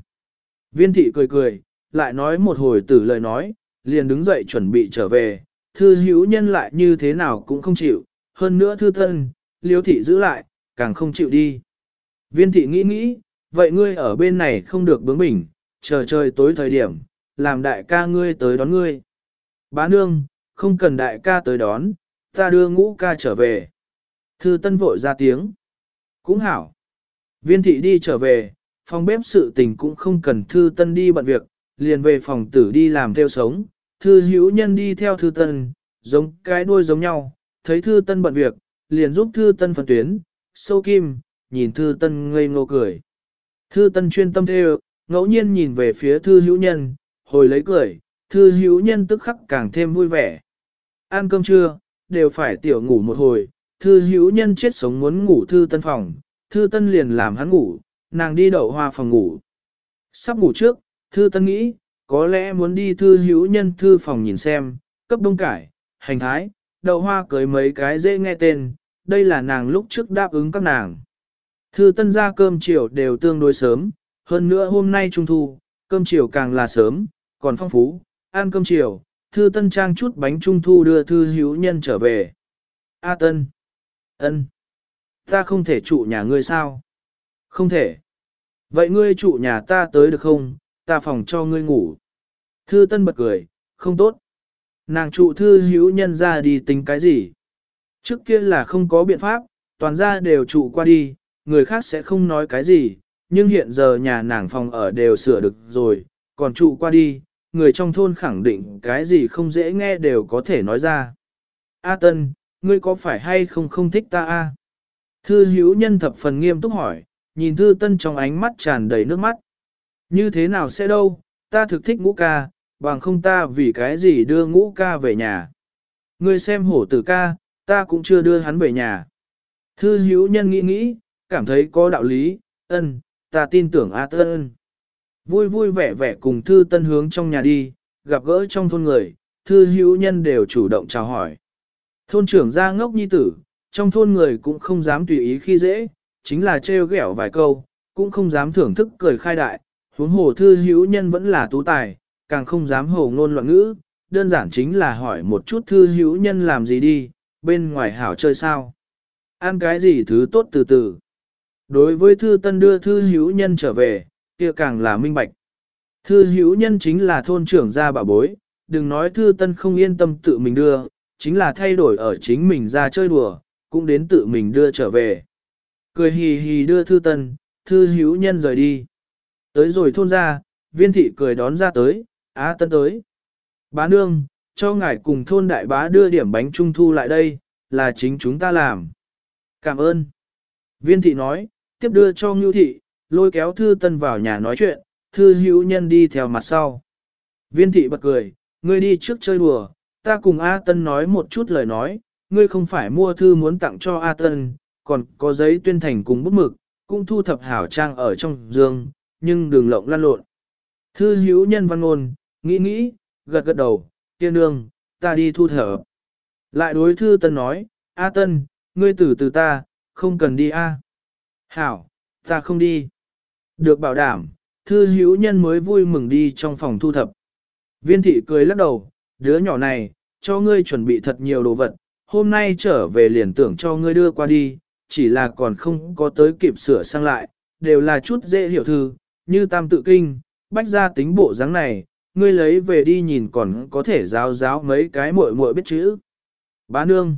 [SPEAKER 1] Viên thị cười cười, lại nói một hồi tử lời nói, liền đứng dậy chuẩn bị trở về, thư hữu nhân lại như thế nào cũng không chịu, hơn nữa thư thân, liêu thị giữ lại, càng không chịu đi. Viên thị nghĩ nghĩ, vậy ngươi ở bên này không được bướng bỉnh, chờ trời tối thời điểm, làm đại ca ngươi tới đón ngươi. Bá nương, không cần đại ca tới đón, ta đưa ngũ ca trở về. Thư tân vội ra tiếng. Cũng hảo. Viên thị đi trở về, phòng bếp sự tình cũng không cần thư tân đi bận việc, liền về phòng tử đi làm theo sống, thư hữu nhân đi theo thư tân, giống cái đuôi giống nhau, thấy thư tân bận việc, liền giúp thư tân phân tuyến, sâu kim, nhìn thư tân ngây ngô cười. Thư tân chuyên tâm theo, ngẫu nhiên nhìn về phía thư hữu nhân, hồi lấy cười, thư hữu nhân tức khắc càng thêm vui vẻ. Ăn cơm trưa, đều phải tiểu ngủ một hồi, thư hữu nhân chết sống muốn ngủ thư tân phòng, thư tân liền làm hắn ngủ, nàng đi đậu hoa phòng ngủ. Sắp ngủ trước, thư tân nghĩ, có lẽ muốn đi thư hữu nhân thư phòng nhìn xem, cấp đông cải, hành thái, đậu hoa cưới mấy cái dễ nghe tên, đây là nàng lúc trước đáp ứng các nàng. Thư tân ra cơm chiều đều tương đối sớm, hơn nữa hôm nay trung thu, cơm chiều càng là sớm, còn phong phú, ăn cơm chiều, thư tân trang chút bánh trung thu đưa thư hữu nhân trở về. A tân, ân, ta không thể trụ nhà ngươi sao? Không thể. Vậy ngươi trụ nhà ta tới được không, ta phòng cho ngươi ngủ. Thư tân bật cười, không tốt. Nàng trụ thư hữu nhân ra đi tính cái gì? Trước kia là không có biện pháp, toàn ra đều trụ qua đi, người khác sẽ không nói cái gì, nhưng hiện giờ nhà nàng phòng ở đều sửa được rồi, còn trụ qua đi, người trong thôn khẳng định cái gì không dễ nghe đều có thể nói ra. A Tân, ngươi có phải hay không không thích ta a? Thư hữu nhân thập phần nghiêm túc hỏi, nhìn Thư Tân trong ánh mắt tràn đầy nước mắt. Như thế nào sẽ đâu, ta thực thích ngũ ca, bằng không ta vì cái gì đưa ngũ ca về nhà. Ngươi xem hổ tử ca, ta cũng chưa đưa hắn về nhà. Thư hữu nhân nghĩ nghĩ, cảm thấy có đạo lý, ân, ta tin tưởng A Tân. Vui vui vẻ vẻ cùng Thư Tân hướng trong nhà đi, gặp gỡ trong thôn người, Thư hữu nhân đều chủ động chào hỏi. Thôn trưởng ra ngốc nhi tử, trong thôn người cũng không dám tùy ý khi dễ, chính là trêu ghẹo vài câu, cũng không dám thưởng thức cười khai đại, huống hồ Thư hữu nhân vẫn là tú tài, càng không dám hồ ngôn loạn ngữ, đơn giản chính là hỏi một chút Thư hữu nhân làm gì đi, bên ngoài hảo chơi sao. Ăn cái gì thứ tốt từ từ. Đối với thư tân đưa thư hữu nhân trở về, kia càng là minh bạch. Thư hữu nhân chính là thôn trưởng gia bà bối, đừng nói thư tân không yên tâm tự mình đưa, chính là thay đổi ở chính mình ra chơi đùa, cũng đến tự mình đưa trở về. Cười hì hì đưa thư tân, thư hữu nhân rời đi. Tới rồi thôn ra, viên thị cười đón ra tới, á tân tới. Bá nương, cho ngài cùng thôn đại bá đưa điểm bánh trung thu lại đây, là chính chúng ta làm. Cảm ơn. Viên thị nói, tiếp đưa cho Ngưu thị, lôi kéo Thư Tân vào nhà nói chuyện, Thư Hữu Nhân đi theo mặt sau. Viên thị bật cười, ngươi đi trước chơi đùa, ta cùng A Tân nói một chút lời nói, ngươi không phải mua thư muốn tặng cho A Tân, còn có giấy tuyên thành cùng bút mực, cũng thu thập hảo trang ở trong giường, nhưng đừng lộng lan lộn. Thư Hữu Nhân văn ngôn, nghĩ nghĩ, gật gật đầu, tiên nương, ta đi thu thở. Lại đối Thư Tân nói, A Tân, ngươi từ từ ta, không cần đi A. Hảo, ta không đi. Được bảo đảm, thư hữu nhân mới vui mừng đi trong phòng thu thập. Viên thị cười lắc đầu, đứa nhỏ này, cho ngươi chuẩn bị thật nhiều đồ vật, hôm nay trở về liền tưởng cho ngươi đưa qua đi, chỉ là còn không có tới kịp sửa sang lại, đều là chút dễ hiểu thư, như tam tự kinh, bách ra tính bộ dáng này, ngươi lấy về đi nhìn còn có thể giáo giáo mấy cái muội muội biết chữ. Bá nương,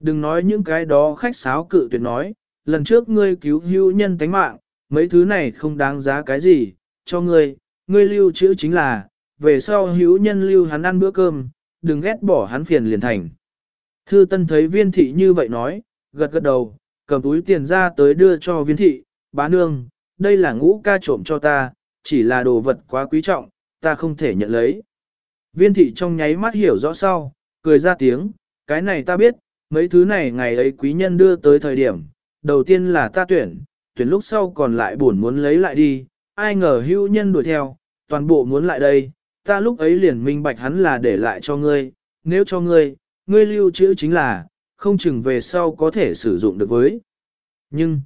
[SPEAKER 1] đừng nói những cái đó khách sáo cự tuyệt nói, lần trước ngươi cứu hữu nhân tánh mạng, mấy thứ này không đáng giá cái gì, cho ngươi, ngươi lưu trữ chính là, về sau hữu nhân lưu hắn ăn bữa cơm, đừng ghét bỏ hắn phiền liền thành. Thư Tân thấy viên thị như vậy nói, gật gật đầu, cầm túi tiền ra tới đưa cho viên thị, bá nương, đây là ngũ ca trộm cho ta, chỉ là đồ vật quá quý trọng, ta không thể nhận lấy. Viên thị trong nháy mắt hiểu rõ sau, cười ra tiếng, cái này ta biết, mấy thứ này ngày ấy quý nhân đưa tới thời điểm, đầu tiên là ta tuyển, tuyển lúc sau còn lại buồn muốn lấy lại đi, ai ngờ hữu nhân đuổi theo, toàn bộ muốn lại đây, ta lúc ấy liền minh bạch hắn là để lại cho ngươi, nếu cho ngươi, ngươi lưu trữ chính là, không chừng về sau có thể sử dụng được với. Nhưng,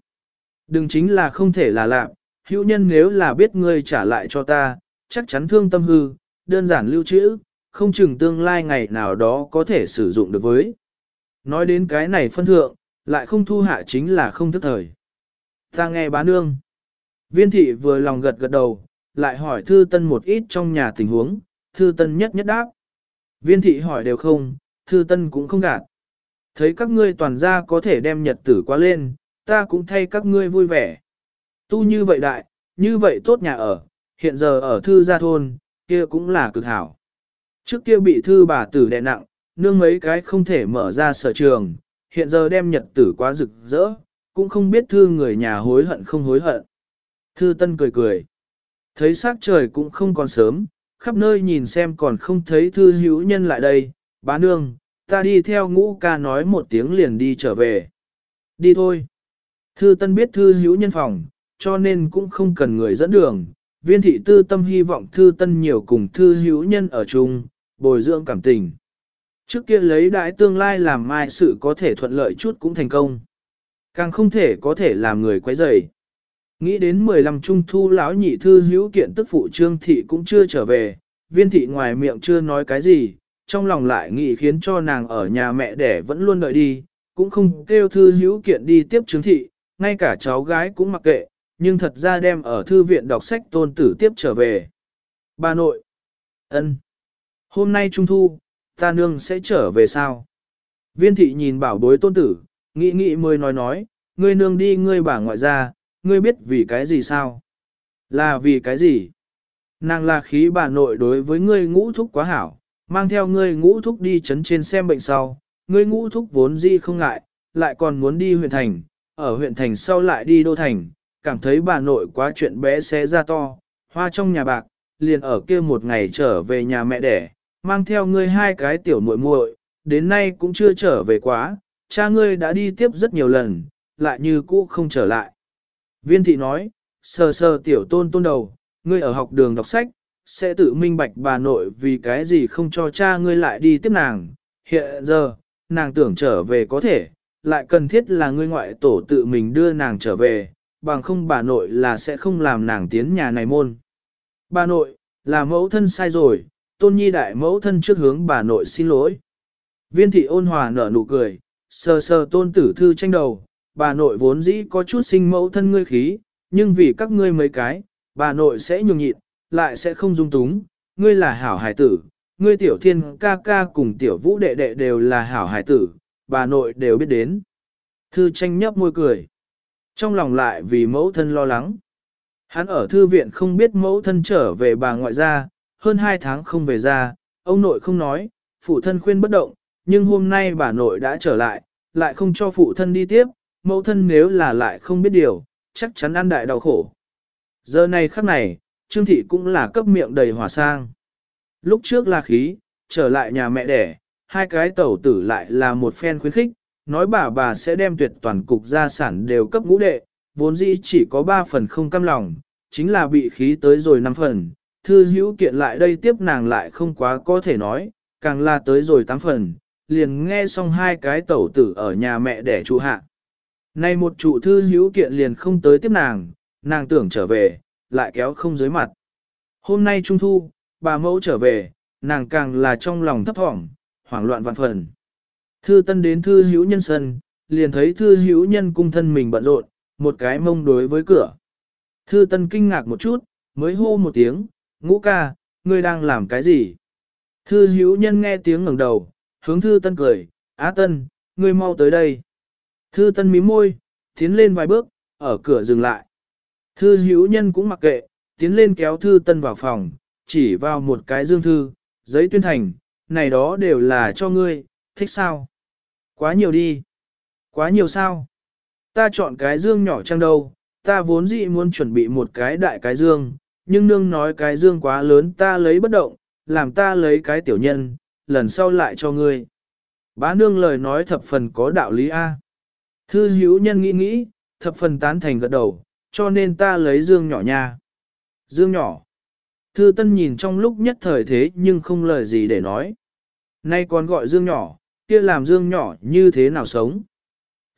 [SPEAKER 1] đừng chính là không thể là lạm. hữu nhân nếu là biết ngươi trả lại cho ta, chắc chắn thương tâm hư, đơn giản lưu trữ, không chừng tương lai ngày nào đó có thể sử dụng được với. Nói đến cái này phân thượng, lại không thu hạ chính là không thức thời. Ta nghe bá nương. Viên thị vừa lòng gật gật đầu, lại hỏi thư tân một ít trong nhà tình huống, thư tân nhất nhất đáp. Viên thị hỏi đều không, thư tân cũng không gạt. Thấy các ngươi toàn gia có thể đem nhật tử qua lên, ta cũng thay các ngươi vui vẻ. Tu như vậy đại, như vậy tốt nhà ở, hiện giờ ở thư gia thôn, kia cũng là cực hảo. Trước kia bị thư bà tử đè nặng, nương mấy cái không thể mở ra sở trường, hiện giờ đem nhật tử quá rực rỡ, cũng không biết thư người nhà hối hận không hối hận. Thư tân cười cười. Thấy sắc trời cũng không còn sớm, khắp nơi nhìn xem còn không thấy thư hữu nhân lại đây, bá nương, ta đi theo ngũ ca nói một tiếng liền đi trở về. Đi thôi. Thư tân biết thư hữu nhân phòng, cho nên cũng không cần người dẫn đường. Viên thị tư tâm hy vọng thư tân nhiều cùng thư hữu nhân ở chung, bồi dưỡng cảm tình. Trước kia lấy đại tương lai làm mai sự có thể thuận lợi chút cũng thành công. Càng không thể có thể làm người quấy rầy. Nghĩ đến 15 trung thu lão nhị thư hữu kiện tức phụ trương thị cũng chưa trở về, viên thị ngoài miệng chưa nói cái gì, trong lòng lại nghĩ khiến cho nàng ở nhà mẹ đẻ vẫn luôn đợi đi, cũng không kêu thư hữu kiện đi tiếp trương thị, ngay cả cháu gái cũng mặc kệ, nhưng thật ra đem ở thư viện đọc sách tôn tử tiếp trở về. Bà nội, ân, hôm nay trung thu, ta nương sẽ trở về sao? Viên thị nhìn bảo bối tôn tử, nghĩ nghĩ mới nói nói, ngươi nương đi ngươi bà ngoại ra, ngươi biết vì cái gì sao? Là vì cái gì? Nàng là khí bà nội đối với ngươi ngũ thúc quá hảo, mang theo ngươi ngũ thúc đi chấn trên xem bệnh sau, ngươi ngũ thúc vốn gì không ngại, lại còn muốn đi huyện thành, ở huyện thành sau lại đi đô thành, cảm thấy bà nội quá chuyện bé xé ra to, hoa trong nhà bạc, liền ở kia một ngày trở về nhà mẹ đẻ, mang theo ngươi hai cái tiểu muội muội, đến nay cũng chưa trở về quá, cha ngươi đã đi tiếp rất nhiều lần, lại như cũ không trở lại. Viên thị nói, sờ sờ tiểu tôn tôn đầu, ngươi ở học đường đọc sách, sẽ tự minh bạch bà nội vì cái gì không cho cha ngươi lại đi tiếp nàng. Hiện giờ, nàng tưởng trở về có thể, lại cần thiết là ngươi ngoại tổ tự mình đưa nàng trở về, bằng không bà nội là sẽ không làm nàng tiến nhà này môn. Bà nội, là mẫu thân sai rồi, tôn nhi đại mẫu thân trước hướng bà nội xin lỗi. Viên thị ôn hòa nở nụ cười, sờ sờ tôn tử thư tranh đầu, bà nội vốn dĩ có chút sinh mẫu thân ngươi khí, nhưng vì các ngươi mấy cái, bà nội sẽ nhường nhịn, lại sẽ không dung túng, ngươi là hảo hải tử, ngươi tiểu thiên ca ca cùng tiểu vũ đệ đệ đều là hảo hải tử, bà nội đều biết đến. Thư tranh nhấp môi cười. Trong lòng lại vì mẫu thân lo lắng. Hắn ở thư viện không biết mẫu thân trở về bà ngoại gia, hơn hai tháng không về ra, ông nội không nói, phụ thân khuyên bất động, nhưng hôm nay bà nội đã trở lại, lại không cho phụ thân đi tiếp, mẫu thân nếu là lại không biết điều, chắc chắn ăn đại đau khổ. Giờ này khắc này, Trương Thị cũng là cấp miệng đầy hòa sang. Lúc trước là khí, trở lại nhà mẹ đẻ, hai cái tẩu tử lại là một phen khuyến khích, nói bà bà sẽ đem tuyệt toàn cục gia sản đều cấp ngũ đệ, vốn dĩ chỉ có ba phần không cam lòng, chính là bị khí tới rồi năm phần, thư hữu kiện lại đây tiếp nàng lại không quá có thể nói, càng là tới rồi tám phần, liền nghe xong hai cái tẩu tử ở nhà mẹ đẻ trụ hạ. Nay một trụ thư hữu kiện liền không tới tiếp nàng, nàng tưởng trở về, lại kéo không dưới mặt. Hôm nay trung thu, bà mẫu trở về, nàng càng là trong lòng thấp thỏm, hoảng loạn vạn phần. Thư tân đến thư hữu nhân sân, liền thấy thư hữu nhân cung thân mình bận rộn, một cái mông đối với cửa. Thư tân kinh ngạc một chút, mới hô một tiếng, ngũ ca, ngươi đang làm cái gì? Thư hữu nhân nghe tiếng ngẩng đầu, hướng thư tân cười, á tân, ngươi mau tới đây. Thư tân mím môi, tiến lên vài bước, ở cửa dừng lại. Thư hữu nhân cũng mặc kệ, tiến lên kéo thư tân vào phòng, chỉ vào một cái dương thư, giấy tuyên thành, này đó đều là cho ngươi, thích sao? Quá nhiều đi. Quá nhiều sao? Ta chọn cái dương nhỏ trang đâu, ta vốn dĩ muốn chuẩn bị một cái đại cái dương, nhưng nương nói cái dương quá lớn ta lấy bất động, làm ta lấy cái tiểu nhân, lần sau lại cho ngươi. Bá nương lời nói thập phần có đạo lý A. Thư hữu nhân nghĩ nghĩ, thập phần tán thành gật đầu, cho nên ta lấy dương nhỏ nha. Dương nhỏ. Thư tân nhìn trong lúc nhất thời thế nhưng không lời gì để nói. Nay còn gọi dương nhỏ, kia làm dương nhỏ như thế nào sống.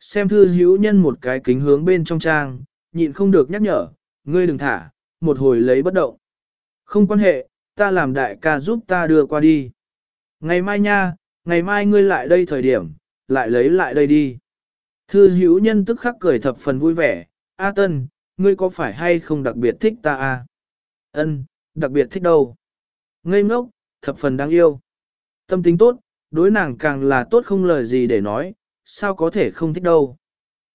[SPEAKER 1] Xem thư hữu nhân một cái kính hướng bên trong trang, nhịn không được nhắc nhở, ngươi đừng thả, một hồi lấy bất động. Không quan hệ, ta làm đại ca giúp ta đưa qua đi. Ngày mai nha, ngày mai ngươi lại đây thời điểm, lại lấy lại đây đi. Thư hữu nhân tức khắc cười thập phần vui vẻ, A Tân, ngươi có phải hay không đặc biệt thích ta a? Ân, đặc biệt thích đâu? Ngây ngốc, thập phần đáng yêu. Tâm tính tốt, đối nàng càng là tốt không lời gì để nói, sao có thể không thích đâu.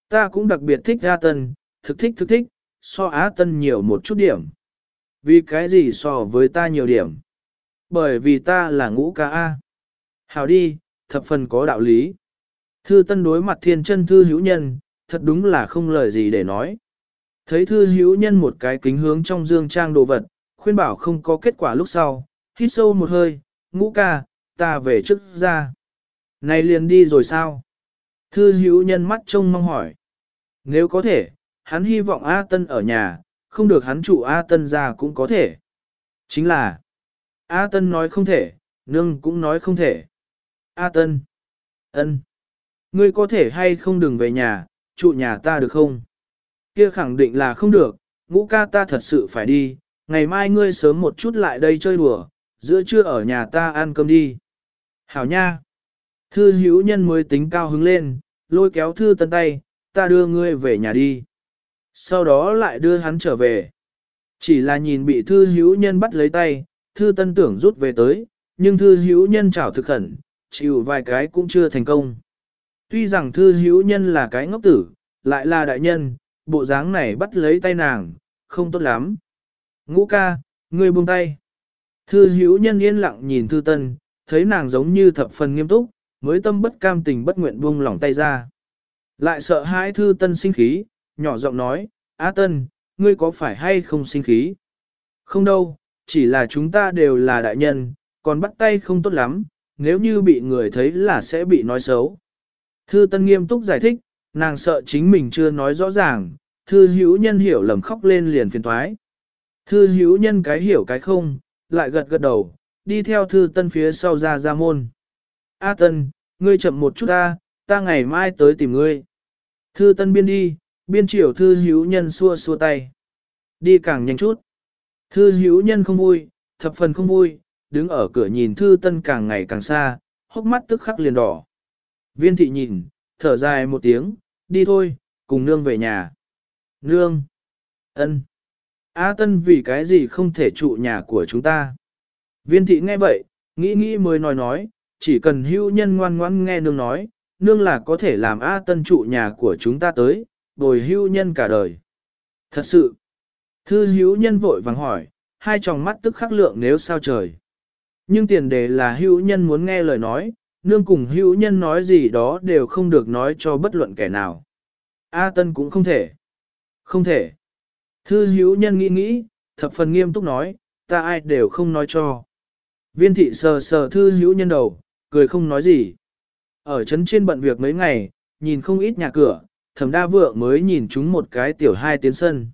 [SPEAKER 1] Ta cũng đặc biệt thích A Tân, thực thích thực thích, so Á Tân nhiều một chút điểm. Vì cái gì so với ta nhiều điểm? Bởi vì ta là ngũ ca A. Hào đi, thập phần có đạo lý. Thư Tân đối mặt thiên chân thư hữu nhân, thật đúng là không lời gì để nói. Thấy thư hữu nhân một cái kính hướng trong dương trang đồ vật, khuyên bảo không có kết quả lúc sau, hít sâu một hơi, ngũ ca, ta về trước ra. Này liền đi rồi sao? Thư hữu nhân mắt trông mong hỏi. Nếu có thể, hắn hy vọng A Tân ở nhà, không được hắn chủ A Tân ra cũng có thể. Chính là, A Tân nói không thể, nương cũng nói không thể. A Tân, ân, ngươi có thể hay không đừng về nhà, trụ nhà ta được không? Kia khẳng định là không được, ngũ ca ta thật sự phải đi, ngày mai ngươi sớm một chút lại đây chơi đùa, giữa trưa ở nhà ta ăn cơm đi. Hảo nha! Thư hữu nhân mới tính cao hứng lên, lôi kéo thư tân tay, ta đưa ngươi về nhà đi. Sau đó lại đưa hắn trở về. Chỉ là nhìn bị thư hữu nhân bắt lấy tay, thư tân tưởng rút về tới, nhưng thư hữu nhân trảo thực khẩn, chịu vài cái cũng chưa thành công. Tuy rằng thư hữu nhân là cái ngốc tử, lại là đại nhân, bộ dáng này bắt lấy tay nàng, không tốt lắm. Ngũ ca, ngươi buông tay. Thư hữu nhân yên lặng nhìn thư tân, thấy nàng giống như thập phần nghiêm túc, mới tâm bất cam tình bất nguyện buông lỏng tay ra. Lại sợ hãi thư tân sinh khí, nhỏ giọng nói, Á tân, ngươi có phải hay không sinh khí? Không đâu, chỉ là chúng ta đều là đại nhân, còn bắt tay không tốt lắm, nếu như bị người thấy là sẽ bị nói xấu. Thư tân nghiêm túc giải thích, nàng sợ chính mình chưa nói rõ ràng, thư hữu nhân hiểu lầm khóc lên liền phiền thoái. Thư hữu nhân cái hiểu cái không, lại gật gật đầu, đi theo thư tân phía sau ra ra môn. A tân, ngươi chậm một chút ta, ta ngày mai tới tìm ngươi. Thư tân biên đi, biên triều thư hữu nhân xua xua tay. Đi càng nhanh chút. Thư hữu nhân không vui, thập phần không vui, đứng ở cửa nhìn thư tân càng ngày càng xa, hốc mắt tức khắc liền đỏ. Viên thị nhìn, thở dài một tiếng, đi thôi, cùng nương về nhà. Nương! ân. A tân vì cái gì không thể trụ nhà của chúng ta? Viên thị nghe vậy, nghĩ nghĩ mới nói nói, chỉ cần hữu nhân ngoan ngoãn nghe nương nói, nương là có thể làm A tân trụ nhà của chúng ta tới, bồi hữu nhân cả đời. Thật sự! Thư hữu nhân vội vàng hỏi, hai tròng mắt tức khắc lượng nếu sao trời. Nhưng tiền đề là hữu nhân muốn nghe lời nói, nương cùng hữu nhân nói gì đó đều không được nói cho bất luận kẻ nào. A Tân cũng không thể. Không thể. Thư hữu nhân nghĩ nghĩ, thập phần nghiêm túc nói, ta ai đều không nói cho. Viên thị sờ sờ thư hữu nhân đầu, cười không nói gì. Ở trấn trên bận việc mấy ngày, nhìn không ít nhà cửa, thẩm đa vượng mới nhìn chúng một cái tiểu hai tiến sân.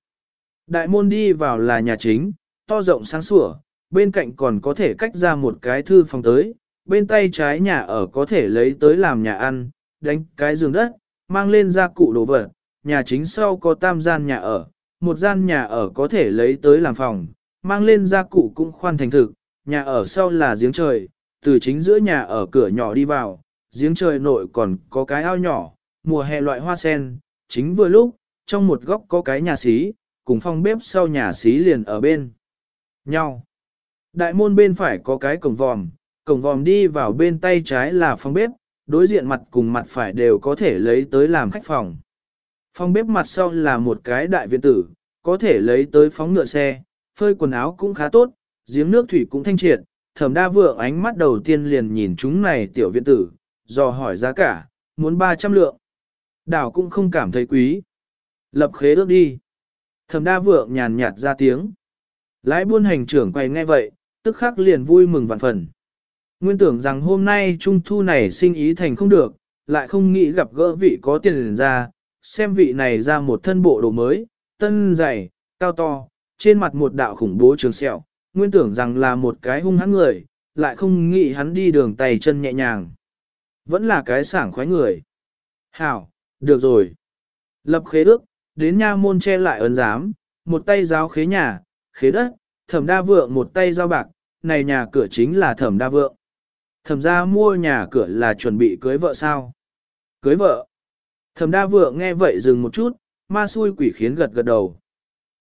[SPEAKER 1] Đại môn đi vào là nhà chính, to rộng sáng sủa, bên cạnh còn có thể cách ra một cái thư phòng tới, bên tay trái nhà ở có thể lấy tới làm nhà ăn, đánh cái giường đất, mang lên gia cụ đồ vật, nhà chính sau có tam gian nhà ở, một gian nhà ở có thể lấy tới làm phòng, mang lên gia cụ cũng khoan thành thực, nhà ở sau là giếng trời, từ chính giữa nhà ở cửa nhỏ đi vào, giếng trời nội còn có cái ao nhỏ, mùa hè loại hoa sen, chính vừa lúc, trong một góc có cái nhà xí, cùng phòng bếp sau nhà xí liền ở bên nhau. Đại môn bên phải có cái cổng vòm, cổng vòm đi vào bên tay trái là phòng bếp, đối diện mặt cùng mặt phải đều có thể lấy tới làm khách phòng. Phòng bếp mặt sau là một cái đại viện tử, có thể lấy tới phóng ngựa xe, phơi quần áo cũng khá tốt, giếng nước thủy cũng thanh triệt, thẩm đa vượng ánh mắt đầu tiên liền nhìn chúng này tiểu viện tử, dò hỏi giá cả, muốn 300 lượng. Đảo cũng không cảm thấy quý. Lập khế ước đi. Thẩm đa vượng nhàn nhạt ra tiếng. Lái buôn hành trưởng quay nghe vậy, tức khắc liền vui mừng vạn phần. Nguyên tưởng rằng hôm nay trung thu này sinh ý thành không được, lại không nghĩ gặp gỡ vị có tiền ra, xem vị này ra một thân bộ đồ mới, tân dày, cao to, trên mặt một đạo khủng bố trường sẹo, nguyên tưởng rằng là một cái hung hãn người, lại không nghĩ hắn đi đường tay chân nhẹ nhàng. Vẫn là cái sảng khoái người. Hảo, được rồi. Lập khế ước, đến nha môn che lại ấn giám, một tay giáo khế nhà, khế đất, thẩm đa vượng một tay giao bạc, này nhà cửa chính là thẩm đa vượng. Thẩm ra mua nhà cửa là chuẩn bị cưới vợ sao? Cưới vợ. Thẩm đa vượng nghe vậy dừng một chút, ma xui quỷ khiến gật gật đầu.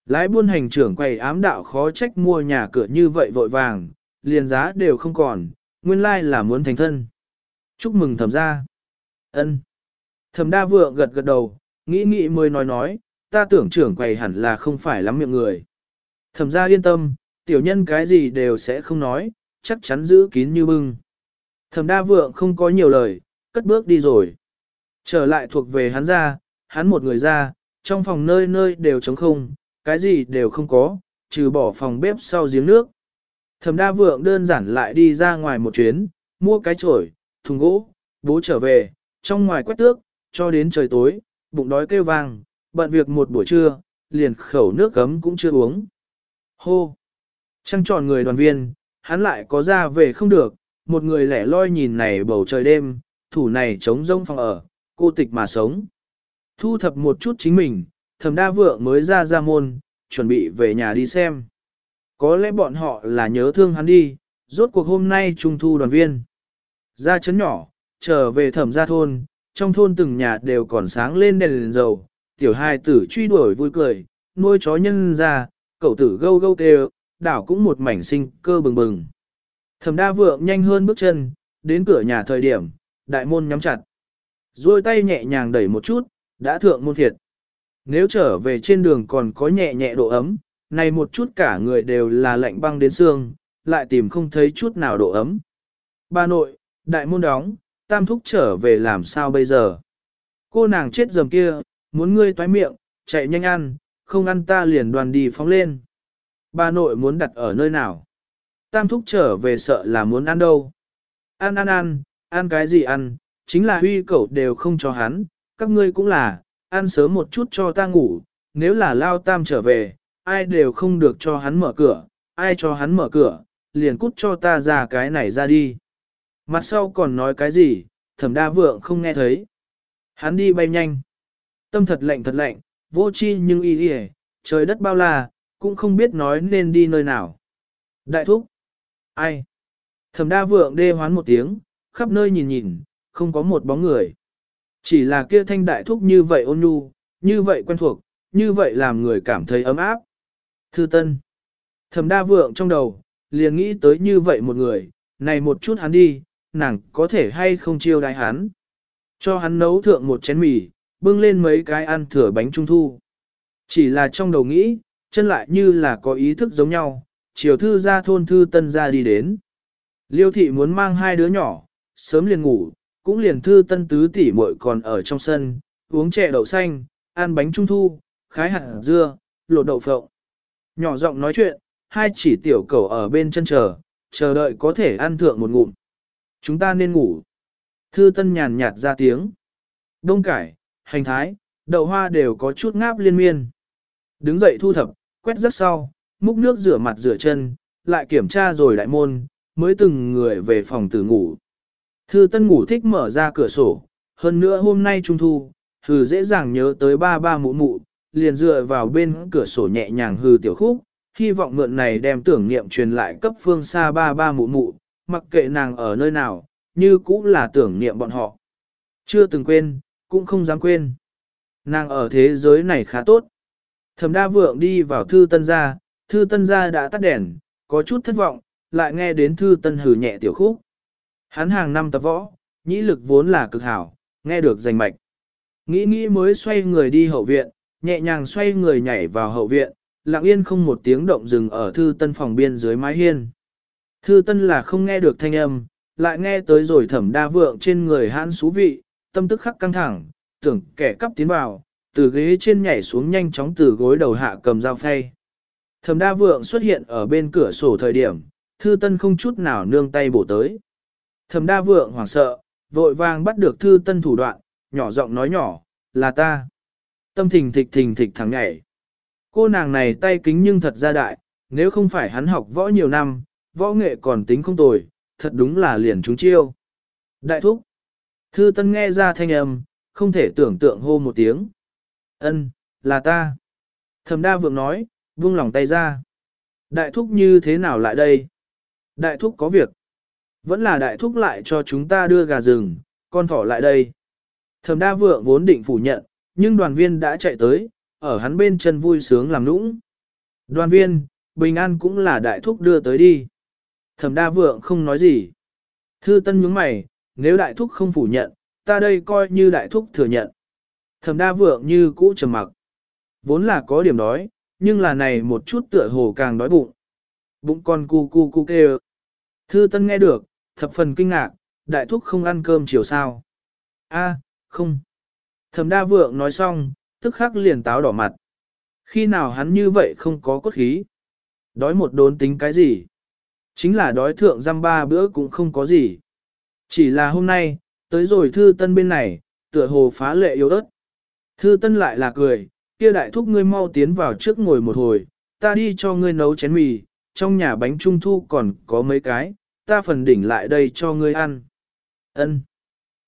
[SPEAKER 1] Lái buôn hành trưởng quầy ám đạo khó trách mua nhà cửa như vậy vội vàng, liền giá đều không còn, nguyên lai là muốn thành thân. Chúc mừng thẩm ra. ân Thẩm đa vượng gật gật đầu, nghĩ nghĩ mới nói nói, ta tưởng trưởng quầy hẳn là không phải lắm miệng người. Thẩm ra yên tâm, tiểu nhân cái gì đều sẽ không nói, chắc chắn giữ kín như bưng. Thẩm đa vượng không có nhiều lời, cất bước đi rồi. Trở lại thuộc về hắn ra, hắn một người ra, trong phòng nơi nơi đều trống không, cái gì đều không có, trừ bỏ phòng bếp sau giếng nước. Thẩm đa vượng đơn giản lại đi ra ngoài một chuyến, mua cái chổi, thùng gỗ, bố trở về, trong ngoài quét tước, cho đến trời tối, bụng đói kêu vang, bận việc một buổi trưa, liền khẩu nước cấm cũng chưa uống. Hô! Trăng tròn người đoàn viên, hắn lại có ra về không được, một người lẻ loi nhìn này bầu trời đêm, thủ này trống rông phòng ở, cô tịch mà sống. Thu thập một chút chính mình, thầm đa vượng mới ra ra môn, chuẩn bị về nhà đi xem. Có lẽ bọn họ là nhớ thương hắn đi, rốt cuộc hôm nay trung thu đoàn viên. Ra chấn nhỏ, trở về thẩm gia thôn, trong thôn từng nhà đều còn sáng lên đèn, đèn dầu, tiểu hai tử truy đuổi vui cười, nuôi chó nhân ra, cậu tử gâu gâu kêu, đảo cũng một mảnh sinh cơ bừng bừng. Thẩm đa vượng nhanh hơn bước chân, đến cửa nhà thời điểm, đại môn nhắm chặt. Rồi tay nhẹ nhàng đẩy một chút, đã thượng môn thiệt. Nếu trở về trên đường còn có nhẹ nhẹ độ ấm, này một chút cả người đều là lạnh băng đến xương, lại tìm không thấy chút nào độ ấm. Bà nội, đại môn đóng, tam thúc trở về làm sao bây giờ? Cô nàng chết dầm kia, muốn ngươi toái miệng, chạy nhanh ăn, không ăn ta liền đoàn đi phóng lên. Bà nội muốn đặt ở nơi nào? Tam thúc trở về sợ là muốn ăn đâu. Ăn ăn ăn, ăn cái gì ăn, chính là huy cẩu đều không cho hắn, các ngươi cũng là, ăn sớm một chút cho ta ngủ, nếu là lao tam trở về, ai đều không được cho hắn mở cửa, ai cho hắn mở cửa, liền cút cho ta ra cái này ra đi. Mặt sau còn nói cái gì, thẩm đa vượng không nghe thấy. Hắn đi bay nhanh. Tâm thật lạnh thật lạnh, vô chi nhưng y y trời đất bao la, cũng không biết nói nên đi nơi nào. Đại thúc. Ai? Thẩm đa vượng đê hoán một tiếng, khắp nơi nhìn nhìn, không có một bóng người. Chỉ là kia thanh đại thúc như vậy ôn nhu, như vậy quen thuộc, như vậy làm người cảm thấy ấm áp. Thư Tân. Thẩm đa vượng trong đầu, liền nghĩ tới như vậy một người, này một chút hắn đi, nàng có thể hay không chiêu đại hắn. Cho hắn nấu thượng một chén mì, bưng lên mấy cái ăn thừa bánh trung thu. Chỉ là trong đầu nghĩ, chân lại như là có ý thức giống nhau, chiều thư ra thôn thư tân ra đi đến. Liêu thị muốn mang hai đứa nhỏ, sớm liền ngủ, cũng liền thư tân tứ tỷ muội còn ở trong sân, uống chè đậu xanh, ăn bánh trung thu, khái hạt dưa, lột đậu phộng. Nhỏ giọng nói chuyện, hai chỉ tiểu cầu ở bên chân chờ, chờ đợi có thể ăn thượng một ngụm. Chúng ta nên ngủ. Thư tân nhàn nhạt ra tiếng. Đông cải, hành thái, đậu hoa đều có chút ngáp liên miên. Đứng dậy thu thập, quét rất sau, múc nước rửa mặt rửa chân, lại kiểm tra rồi đại môn, mới từng người về phòng tử ngủ. Thư tân ngủ thích mở ra cửa sổ, hơn nữa hôm nay trung thu, hừ dễ dàng nhớ tới ba ba mụ mụ, liền dựa vào bên cửa sổ nhẹ nhàng hừ tiểu khúc, hy vọng mượn này đem tưởng niệm truyền lại cấp phương xa ba ba mụ mụ, mặc kệ nàng ở nơi nào, như cũng là tưởng niệm bọn họ. Chưa từng quên, cũng không dám quên. Nàng ở thế giới này khá tốt. Thẩm đa vượng đi vào thư tân gia, thư tân gia đã tắt đèn, có chút thất vọng, lại nghe đến thư tân hử nhẹ tiểu khúc. Hắn hàng năm tập võ, nhĩ lực vốn là cực hảo, nghe được rành mạch. Nghĩ nghĩ mới xoay người đi hậu viện, nhẹ nhàng xoay người nhảy vào hậu viện, lặng yên không một tiếng động dừng ở thư tân phòng biên dưới mái hiên. Thư tân là không nghe được thanh âm, lại nghe tới rồi thẩm đa vượng trên người hãn xú vị, tâm tức khắc căng thẳng, tưởng kẻ cắp tiến vào, từ ghế trên nhảy xuống nhanh chóng từ gối đầu hạ cầm dao phay. Thẩm đa vượng xuất hiện ở bên cửa sổ thời điểm, thư tân không chút nào nương tay bổ tới. Thẩm đa vượng hoảng sợ, vội vàng bắt được thư tân thủ đoạn, nhỏ giọng nói nhỏ, là ta. Tâm thình thịch thình thịch thẳng nhảy. Cô nàng này tay kính nhưng thật ra đại, nếu không phải hắn học võ nhiều năm, võ nghệ còn tính không tồi, thật đúng là liền trúng chiêu. Đại thúc. Thư tân nghe ra thanh âm, không thể tưởng tượng hô một tiếng. Ân, là ta. Thẩm đa vượng nói, buông lòng tay ra. Đại thúc như thế nào lại đây? Đại thúc có việc. Vẫn là đại thúc lại cho chúng ta đưa gà rừng, con thỏ lại đây. Thẩm đa vượng vốn định phủ nhận, nhưng đoàn viên đã chạy tới, ở hắn bên chân vui sướng làm nũng. Đoàn viên, bình an cũng là đại thúc đưa tới đi. Thẩm đa vượng không nói gì. Thư tân nhướng mày, nếu đại thúc không phủ nhận, ta đây coi như đại thúc thừa nhận. Thẩm đa vượng như cũ trầm mặc. Vốn là có điểm đói, nhưng là này một chút tựa hồ càng đói bụng. Bụng con cu cu cu kêu. Thư Tân nghe được, thập phần kinh ngạc, đại thúc không ăn cơm chiều sao? A, không. Thẩm Đa Vượng nói xong, tức khắc liền táo đỏ mặt. Khi nào hắn như vậy không có cốt khí? Đói một đốn tính cái gì? Chính là đói thượng răm ba bữa cũng không có gì. Chỉ là hôm nay, tới rồi Thư Tân bên này, tựa hồ phá lệ yếu ớt. Thư Tân lại là cười, kia đại thúc ngươi mau tiến vào trước ngồi một hồi, ta đi cho ngươi nấu chén mì, trong nhà bánh trung thu còn có mấy cái, ta phần đỉnh lại đây cho ngươi ăn. Ân.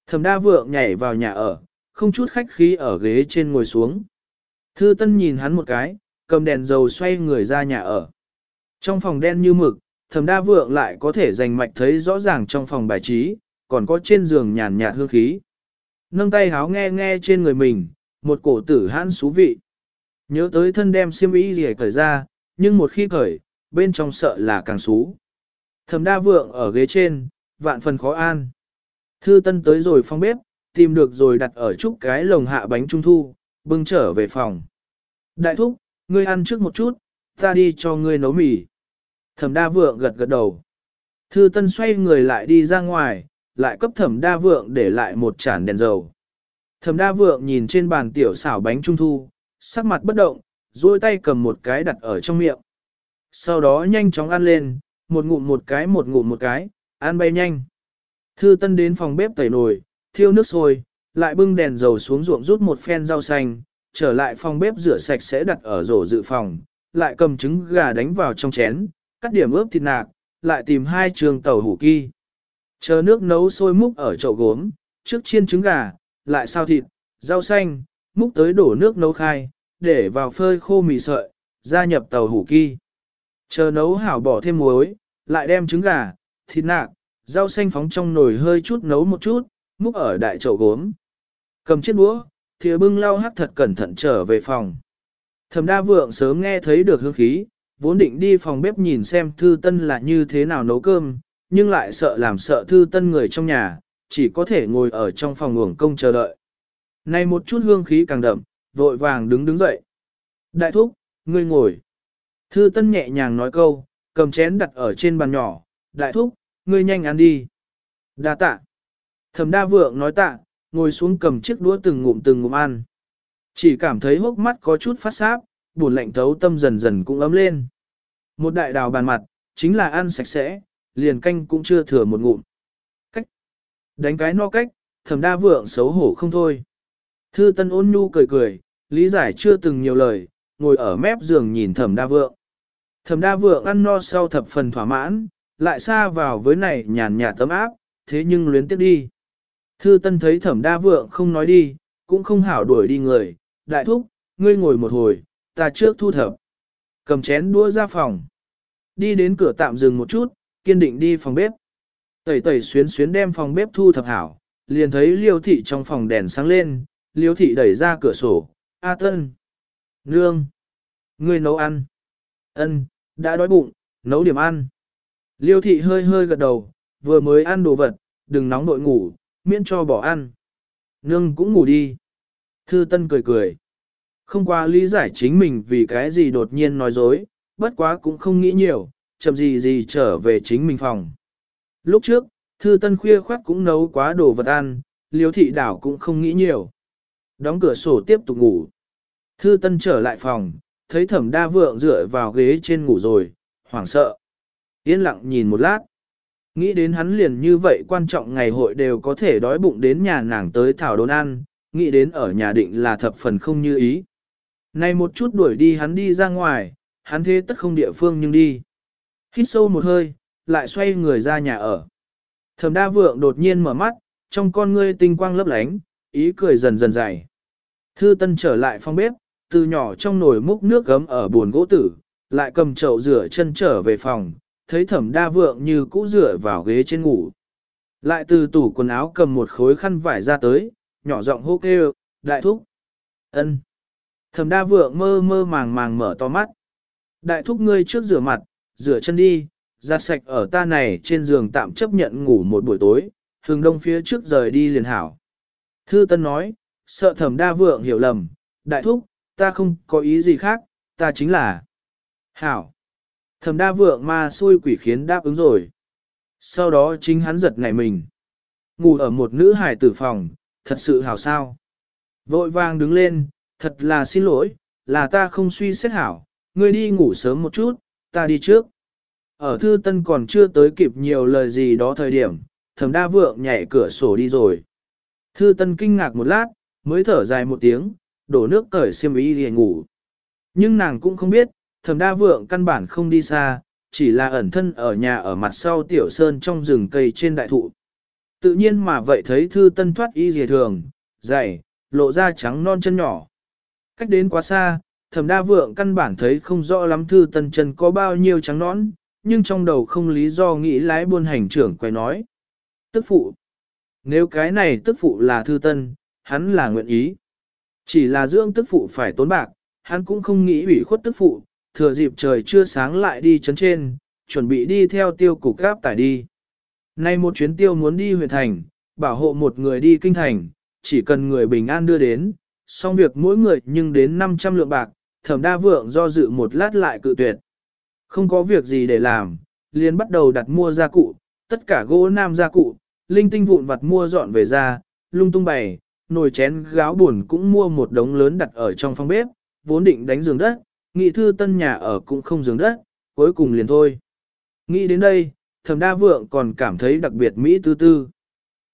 [SPEAKER 1] Thẩm đa vượng nhảy vào nhà ở, không chút khách khí ở ghế trên ngồi xuống. Thư Tân nhìn hắn một cái, cầm đèn dầu xoay người ra nhà ở. Trong phòng đen như mực, thẩm đa vượng lại có thể dành mạch thấy rõ ràng trong phòng bài trí, còn có trên giường nhàn nhạt hương khí. Nâng tay háo nghe nghe trên người mình, một cổ tử hãn xú vị. Nhớ tới thân đem xiêm y gì cởi ra, nhưng một khi cởi, bên trong sợ là càng xú. Thẩm đa vượng ở ghế trên, vạn phần khó an. Thư tân tới rồi phong bếp, tìm được rồi đặt ở chút cái lồng hạ bánh trung thu, bưng trở về phòng. Đại thúc, ngươi ăn trước một chút, ta đi cho ngươi nấu mì. Thẩm đa vượng gật gật đầu. Thư tân xoay người lại đi ra ngoài, lại cấp thẩm đa vượng để lại một chản đèn dầu. Thẩm đa vượng nhìn trên bàn tiểu xảo bánh trung thu, sắc mặt bất động, duỗi tay cầm một cái đặt ở trong miệng. Sau đó nhanh chóng ăn lên, một ngụm một cái một ngụm một cái, ăn bay nhanh. Thư tân đến phòng bếp tẩy nồi, thiêu nước sôi, lại bưng đèn dầu xuống ruộng rút một phen rau xanh, trở lại phòng bếp rửa sạch sẽ đặt ở rổ dự phòng, lại cầm trứng gà đánh vào trong chén, cắt điểm ướp thịt nạc, lại tìm hai trường tàu hủ kỳ. Chờ nước nấu sôi múc ở chậu gốm, trước chiên trứng gà, lại sao thịt, rau xanh, múc tới đổ nước nấu khai, để vào phơi khô mì sợi, gia nhập tàu hủ kỳ. Chờ nấu hảo bỏ thêm muối, lại đem trứng gà, thịt nạc, rau xanh phóng trong nồi hơi chút nấu một chút, múc ở đại chậu gốm. Cầm chiếc đũa, thìa bưng lau hắc thật cẩn thận trở về phòng. Thẩm đa vượng sớm nghe thấy được hương khí, vốn định đi phòng bếp nhìn xem thư tân là như thế nào nấu cơm, nhưng lại sợ làm sợ thư tân người trong nhà, chỉ có thể ngồi ở trong phòng uổng công chờ đợi. Này một chút hương khí càng đậm, vội vàng đứng đứng dậy. Đại thúc, ngươi ngồi. Thư tân nhẹ nhàng nói câu, cầm chén đặt ở trên bàn nhỏ. Đại thúc, ngươi nhanh ăn đi. Đa tạ. Thẩm đa vượng nói tạ, ngồi xuống cầm chiếc đũa từng ngụm từng ngụm ăn. Chỉ cảm thấy hốc mắt có chút phát sáp, buồn lạnh thấu tâm dần dần cũng ấm lên. Một đại đào bàn mặt, chính là ăn sạch sẽ, liền canh cũng chưa thừa một ngụm. Cách. Đánh cái no cách, thẩm đa vượng xấu hổ không thôi. Thư tân ôn nhu cười cười, lý giải chưa từng nhiều lời, ngồi ở mép giường nhìn thẩm đa vượng. Thẩm đa vượng ăn no sau thập phần thỏa mãn, lại xa vào với này nhàn nhạt tấm áp, thế nhưng luyến tiếp đi. Thư tân thấy thẩm đa vượng không nói đi, cũng không hảo đuổi đi người, đại thúc, ngươi ngồi một hồi, ta trước thu thập. Cầm chén đua ra phòng. Đi đến cửa tạm dừng một chút, kiên định đi phòng bếp. Tẩy tẩy xuyến xuyến đem phòng bếp thu thập hảo, liền thấy liêu thị trong phòng đèn sáng lên, liêu thị đẩy ra cửa sổ, A tân. Nương. Ngươi nấu ăn. ân đã đói bụng, nấu điểm ăn. Liêu thị hơi hơi gật đầu, vừa mới ăn đồ vật, đừng nóng nội ngủ, miễn cho bỏ ăn. Nương cũng ngủ đi. Thư Tân cười cười. Không qua lý giải chính mình vì cái gì đột nhiên nói dối, bất quá cũng không nghĩ nhiều, chậm gì gì trở về chính mình phòng. Lúc trước, Thư Tân khuya khoát cũng nấu quá đồ vật ăn, Liêu thị đảo cũng không nghĩ nhiều. Đóng cửa sổ tiếp tục ngủ. Thư Tân trở lại phòng, thấy Thẩm Đa Vượng dựa vào ghế trên ngủ rồi, hoảng sợ. Yên lặng nhìn một lát. Nghĩ đến hắn liền như vậy quan trọng ngày hội đều có thể đói bụng đến nhà nàng tới thảo đốn ăn, nghĩ đến ở nhà định là thập phần không như ý. Này một chút đuổi đi hắn đi ra ngoài, hắn thế tất không địa phương nhưng đi. Hít sâu một hơi, lại xoay người ra nhà ở. Thẩm đa vượng đột nhiên mở mắt, trong con ngươi tinh quang lấp lánh, ý cười dần dần dày. Thư tân trở lại phòng bếp, từ nhỏ trong nồi múc nước gấm ở buồn gỗ tử, lại cầm chậu rửa chân trở về phòng, thấy thẩm đa vượng như cũ rửa vào ghế trên ngủ. Lại từ tủ quần áo cầm một khối khăn vải ra tới, nhỏ giọng hô kêu, đại thúc. ân. Thẩm đa vượng mơ mơ màng màng mở to mắt. Đại thúc ngươi trước rửa mặt, rửa chân đi, ra sạch ở ta này trên giường tạm chấp nhận ngủ một buổi tối, hướng đông phía trước rời đi liền hảo. Thư Tân nói, sợ thẩm đa vượng hiểu lầm, đại thúc, ta không có ý gì khác, ta chính là Hảo. Thẩm đa vượng ma xui quỷ khiến đáp ứng rồi. Sau đó chính hắn giật nảy mình. Ngủ ở một nữ hải tử phòng, thật sự hảo sao. Vội vàng đứng lên, thật là xin lỗi, là ta không suy xét hảo, ngươi đi ngủ sớm một chút, ta đi trước. Ở thư tân còn chưa tới kịp nhiều lời gì đó thời điểm, thẩm đa vượng nhảy cửa sổ đi rồi. Thư tân kinh ngạc một lát, mới thở dài một tiếng, đổ nước cởi xiêm y đi ngủ. Nhưng nàng cũng không biết, thẩm đa vượng căn bản không đi xa, chỉ là ẩn thân ở nhà ở mặt sau tiểu sơn trong rừng cây trên đại thụ. Tự nhiên mà vậy thấy thư tân thoát y dề thường, dày, lộ ra trắng non chân nhỏ. Cách đến quá xa, thẩm đa vượng căn bản thấy không rõ lắm thư tân chân có bao nhiêu trắng nón, nhưng trong đầu không lý do nghĩ lái buôn hành trưởng quay nói. Tức phụ. Nếu cái này tức phụ là thư tân, hắn là nguyện ý. Chỉ là dưỡng tức phụ phải tốn bạc, hắn cũng không nghĩ ủy khuất tức phụ, thừa dịp trời chưa sáng lại đi chấn trên, chuẩn bị đi theo tiêu cục gáp tải đi. Nay một chuyến tiêu muốn đi huyện thành, bảo hộ một người đi kinh thành, chỉ cần người bình an đưa đến, xong việc mỗi người nhưng đến 500 lượng bạc, thẩm đa vượng do dự một lát lại cự tuyệt. Không có việc gì để làm, liền bắt đầu đặt mua gia cụ, tất cả gỗ nam gia cụ, linh tinh vụn vặt mua dọn về ra, lung tung bày, nồi chén gáo buồn cũng mua một đống lớn đặt ở trong phòng bếp, vốn định đánh giường đất, nghị thư tân nhà ở cũng không giường đất, cuối cùng liền thôi. Nghĩ đến đây, thẩm đa vượng còn cảm thấy đặc biệt Mỹ tư tư.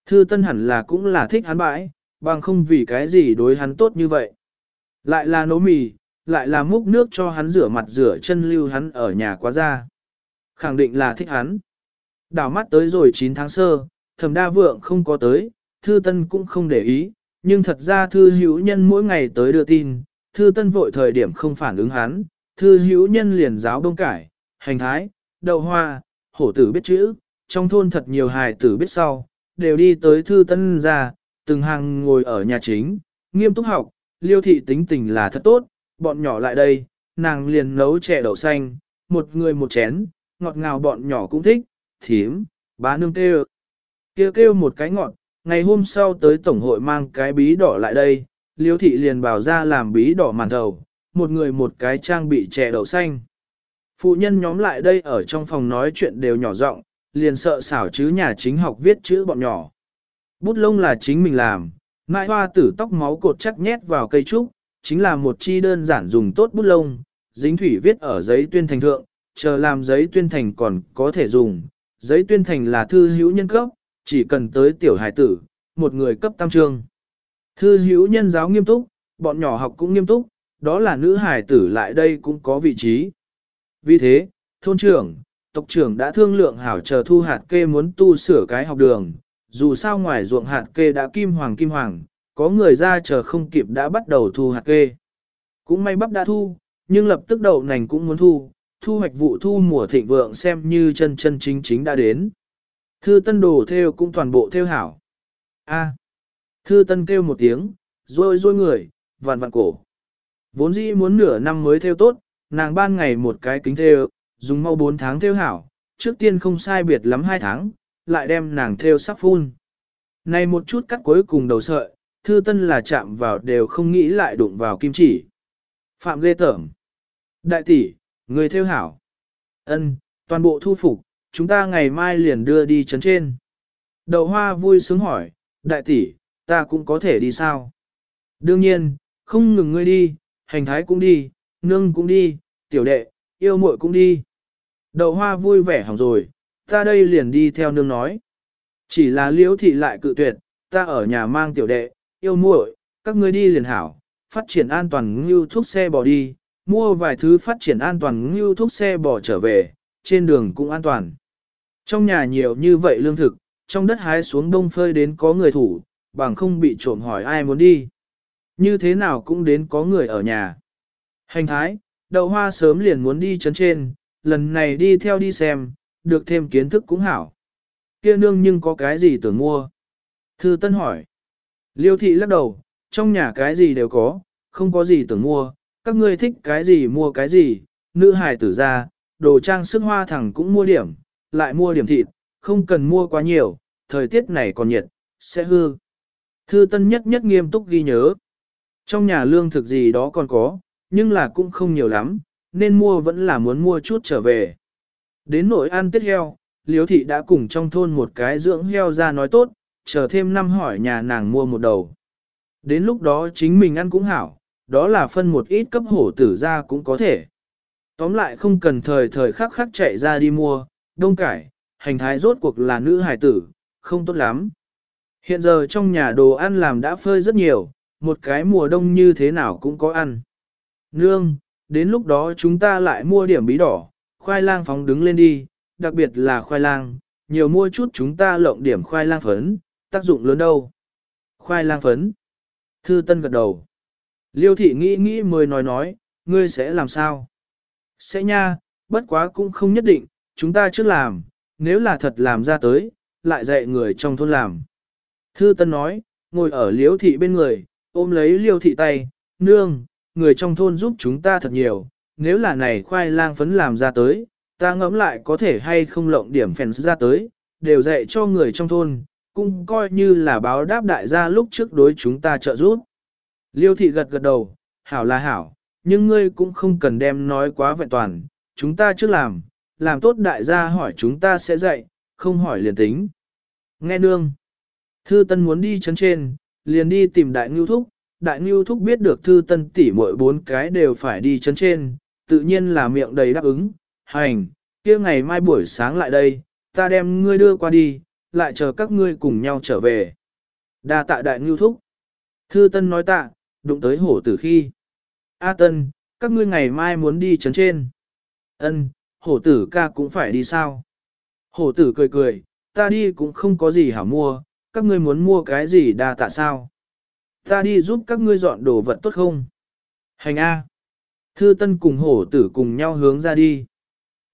[SPEAKER 1] Thư tân hẳn là cũng là thích hắn bãi, bằng không vì cái gì đối hắn tốt như vậy. Lại là nấu mì, lại là múc nước cho hắn rửa mặt rửa chân lưu hắn ở nhà quá ra. Khẳng định là thích hắn. Đảo mắt tới rồi 9 tháng sơ, thẩm đa vượng không có tới, thư tân cũng không để ý, nhưng thật ra thư hữu nhân mỗi ngày tới đưa tin, thư tân vội thời điểm không phản ứng hắn, thư hữu nhân liền giáo đông cải, hành thái, đậu hoa, hổ tử biết chữ, trong thôn thật nhiều hài tử biết sau, đều đi tới thư tân ra, từng hàng ngồi ở nhà chính, nghiêm túc học, liêu thị tính tình là thật tốt, bọn nhỏ lại đây, nàng liền nấu chè đậu xanh, một người một chén, ngọt ngào bọn nhỏ cũng thích, thím, bá nương kêu. Kêu kêu một cái ngọt, ngày hôm sau tới tổng hội mang cái bí đỏ lại đây, liêu thị liền bảo ra làm bí đỏ màn thầu, một người một cái trang bị chè đậu xanh. Phụ nhân nhóm lại đây ở trong phòng nói chuyện đều nhỏ giọng, liền sợ xảo chứ nhà chính học viết chữ bọn nhỏ. Bút lông là chính mình làm, mãi hoa tử tóc máu cột chắc nhét vào cây trúc, chính là một chi đơn giản dùng tốt bút lông, dính thủy viết ở giấy tuyên thành thượng, chờ làm giấy tuyên thành còn có thể dùng. Giấy tuyên thành là thư hữu nhân cấp, chỉ cần tới tiểu hải tử, một người cấp tam trương. Thư hữu nhân giáo nghiêm túc, bọn nhỏ học cũng nghiêm túc, đó là nữ hải tử lại đây cũng có vị trí. Vì thế, thôn trưởng, tộc trưởng đã thương lượng hảo chờ thu hạt kê muốn tu sửa cái học đường, dù sao ngoài ruộng hạt kê đã kim hoàng kim hoàng, có người ra chờ không kịp đã bắt đầu thu hạt kê. Cũng may bắp đã thu, nhưng lập tức đậu nành cũng muốn thu, thu hoạch vụ thu mùa thịnh vượng xem như chân chân chính chính đã đến. Thư tân đồ theo cũng toàn bộ theo hảo. A. À. thư tân kêu một tiếng, rôi rôi người, vặn vặn cổ. Vốn dĩ muốn nửa năm mới theo tốt, nàng ban ngày một cái kính theo, dùng mau 4 tháng theo hảo, trước tiên không sai biệt lắm 2 tháng, lại đem nàng theo sắp phun. Này một chút cắt cuối cùng đầu sợi, thư tân là chạm vào đều không nghĩ lại đụng vào kim chỉ. Phạm ghê tởm. Đại tỷ, người theo hảo. ân toàn bộ thu phục, chúng ta ngày mai liền đưa đi chấn trên. Đậu hoa vui sướng hỏi, đại tỷ, ta cũng có thể đi sao? Đương nhiên, không ngừng ngươi đi, hành thái cũng đi, nương cũng đi, tiểu đệ, yêu muội cũng đi. Đậu hoa vui vẻ hỏng rồi, ta đây liền đi theo nương nói. Chỉ là liễu thị lại cự tuyệt, ta ở nhà mang tiểu đệ, yêu muội, các ngươi đi liền hảo, phát triển an toàn ngưu thuốc xe bò đi, mua vài thứ phát triển an toàn ngưu thuốc xe bò trở về, trên đường cũng an toàn. Trong nhà nhiều như vậy lương thực, trong đất hái xuống đông phơi đến có người thủ, bằng không bị trộm hỏi ai muốn đi. Như thế nào cũng đến có người ở nhà. Hành thái, đậu hoa sớm liền muốn đi chấn trên, lần này đi theo đi xem, được thêm kiến thức cũng hảo. Kia nương nhưng có cái gì tưởng mua? Thư Tân hỏi. Liêu thị lắc đầu, trong nhà cái gì đều có, không có gì tưởng mua, các ngươi thích cái gì mua cái gì, nữ hài tử ra, đồ trang sức hoa thẳng cũng mua điểm, lại mua điểm thịt, không cần mua quá nhiều, thời tiết này còn nhiệt, sẽ hư. Thư Tân nhất nhất nghiêm túc ghi nhớ. Trong nhà lương thực gì đó còn có, nhưng là cũng không nhiều lắm, nên mua vẫn là muốn mua chút trở về. Đến nội ăn tiết heo, liếu thị đã cùng trong thôn một cái dưỡng heo ra nói tốt, chờ thêm năm hỏi nhà nàng mua một đầu. Đến lúc đó chính mình ăn cũng hảo, đó là phân một ít cấp hổ tử ra cũng có thể. Tóm lại không cần thời thời khắc khắc chạy ra đi mua, đông cải, hành thái rốt cuộc là nữ hài tử, không tốt lắm. Hiện giờ trong nhà đồ ăn làm đã phơi rất nhiều, một cái mùa đông như thế nào cũng có ăn. Nương, đến lúc đó chúng ta lại mua điểm bí đỏ, khoai lang phóng đứng lên đi, đặc biệt là khoai lang, nhiều mua chút chúng ta lộng điểm khoai lang phấn, tác dụng lớn đâu. Khoai lang phấn. Thư Tân gật đầu. Liêu thị nghĩ nghĩ mới nói nói, ngươi sẽ làm sao? Sẽ nha, bất quá cũng không nhất định, chúng ta trước làm, nếu là thật làm ra tới, lại dạy người trong thôn làm. Thư Tân nói, ngồi ở liêu thị bên người, ôm lấy liêu thị tay, nương, người trong thôn giúp chúng ta thật nhiều, nếu là này khoai lang phấn làm ra tới, ta ngẫm lại có thể hay không lộng điểm phèn ra tới, đều dạy cho người trong thôn, cũng coi như là báo đáp đại gia lúc trước đối chúng ta trợ giúp. Liêu thị gật gật đầu, hảo là hảo, nhưng ngươi cũng không cần đem nói quá vẹn toàn, chúng ta trước làm, làm tốt đại gia hỏi chúng ta sẽ dạy, không hỏi liền tính. Nghe nương, thư tân muốn đi chấn trên, liền đi tìm đại ngưu thúc, đại ngưu thúc biết được thư tân tỷ mỗi bốn cái đều phải đi chấn trên, tự nhiên là miệng đầy đáp ứng, hành, kia ngày mai buổi sáng lại đây, ta đem ngươi đưa qua đi, lại chờ các ngươi cùng nhau trở về. Đa tạ đại ngưu thúc. Thư Tân nói tạ, đụng tới hổ tử khi. A Tân, các ngươi ngày mai muốn đi trấn trên. Ân, hổ tử ca cũng phải đi sao? Hổ tử cười cười, ta đi cũng không có gì hảo mua, các ngươi muốn mua cái gì đa tạ sao? Ta đi giúp các ngươi dọn đồ vật tốt không? Hành A. Thư Tân cùng hổ tử cùng nhau hướng ra đi.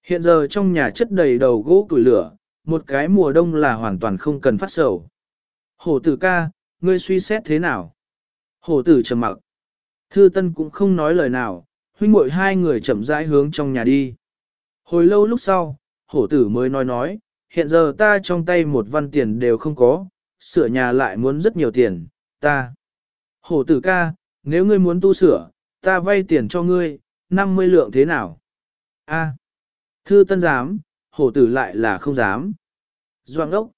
[SPEAKER 1] Hiện giờ trong nhà chất đầy đầu gỗ củi lửa, một cái mùa đông là hoàn toàn không cần phát sầu. Hổ tử ca, ngươi suy xét thế nào? Hổ tử trầm mặc. Thư Tân cũng không nói lời nào, huynh muội hai người chậm rãi hướng trong nhà đi. Hồi lâu lúc sau, hổ tử mới nói nói, hiện giờ ta trong tay một văn tiền đều không có, sửa nhà lại muốn rất nhiều tiền, ta. Hổ tử ca, nếu ngươi muốn tu sửa, ta vay tiền cho ngươi, 50 lượng thế nào? A. Thư tân dám, hổ tử lại là không dám. Doang đốc.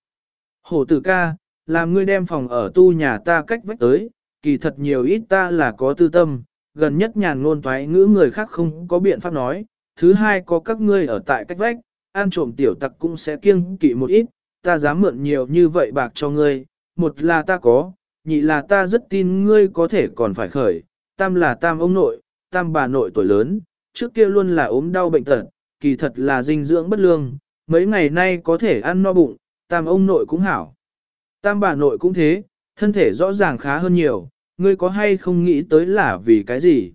[SPEAKER 1] Hổ tử ca, làm ngươi đem phòng ở tu nhà ta cách vách tới, kỳ thật nhiều ít ta là có tư tâm, gần nhất nhàn ngôn toái ngữ người khác không có biện pháp nói, thứ hai có các ngươi ở tại cách vách, ăn trộm tiểu tặc cũng sẽ kiêng kỵ một ít, ta dám mượn nhiều như vậy bạc cho ngươi, một là ta có, nhị là ta rất tin ngươi có thể còn phải khởi, tam là tam ông nội, tam bà nội tuổi lớn, trước kia luôn là ốm đau bệnh tật, kỳ thật là dinh dưỡng bất lương, mấy ngày nay có thể ăn no bụng, tam ông nội cũng hảo. Tam bà nội cũng thế, thân thể rõ ràng khá hơn nhiều, ngươi có hay không nghĩ tới là vì cái gì?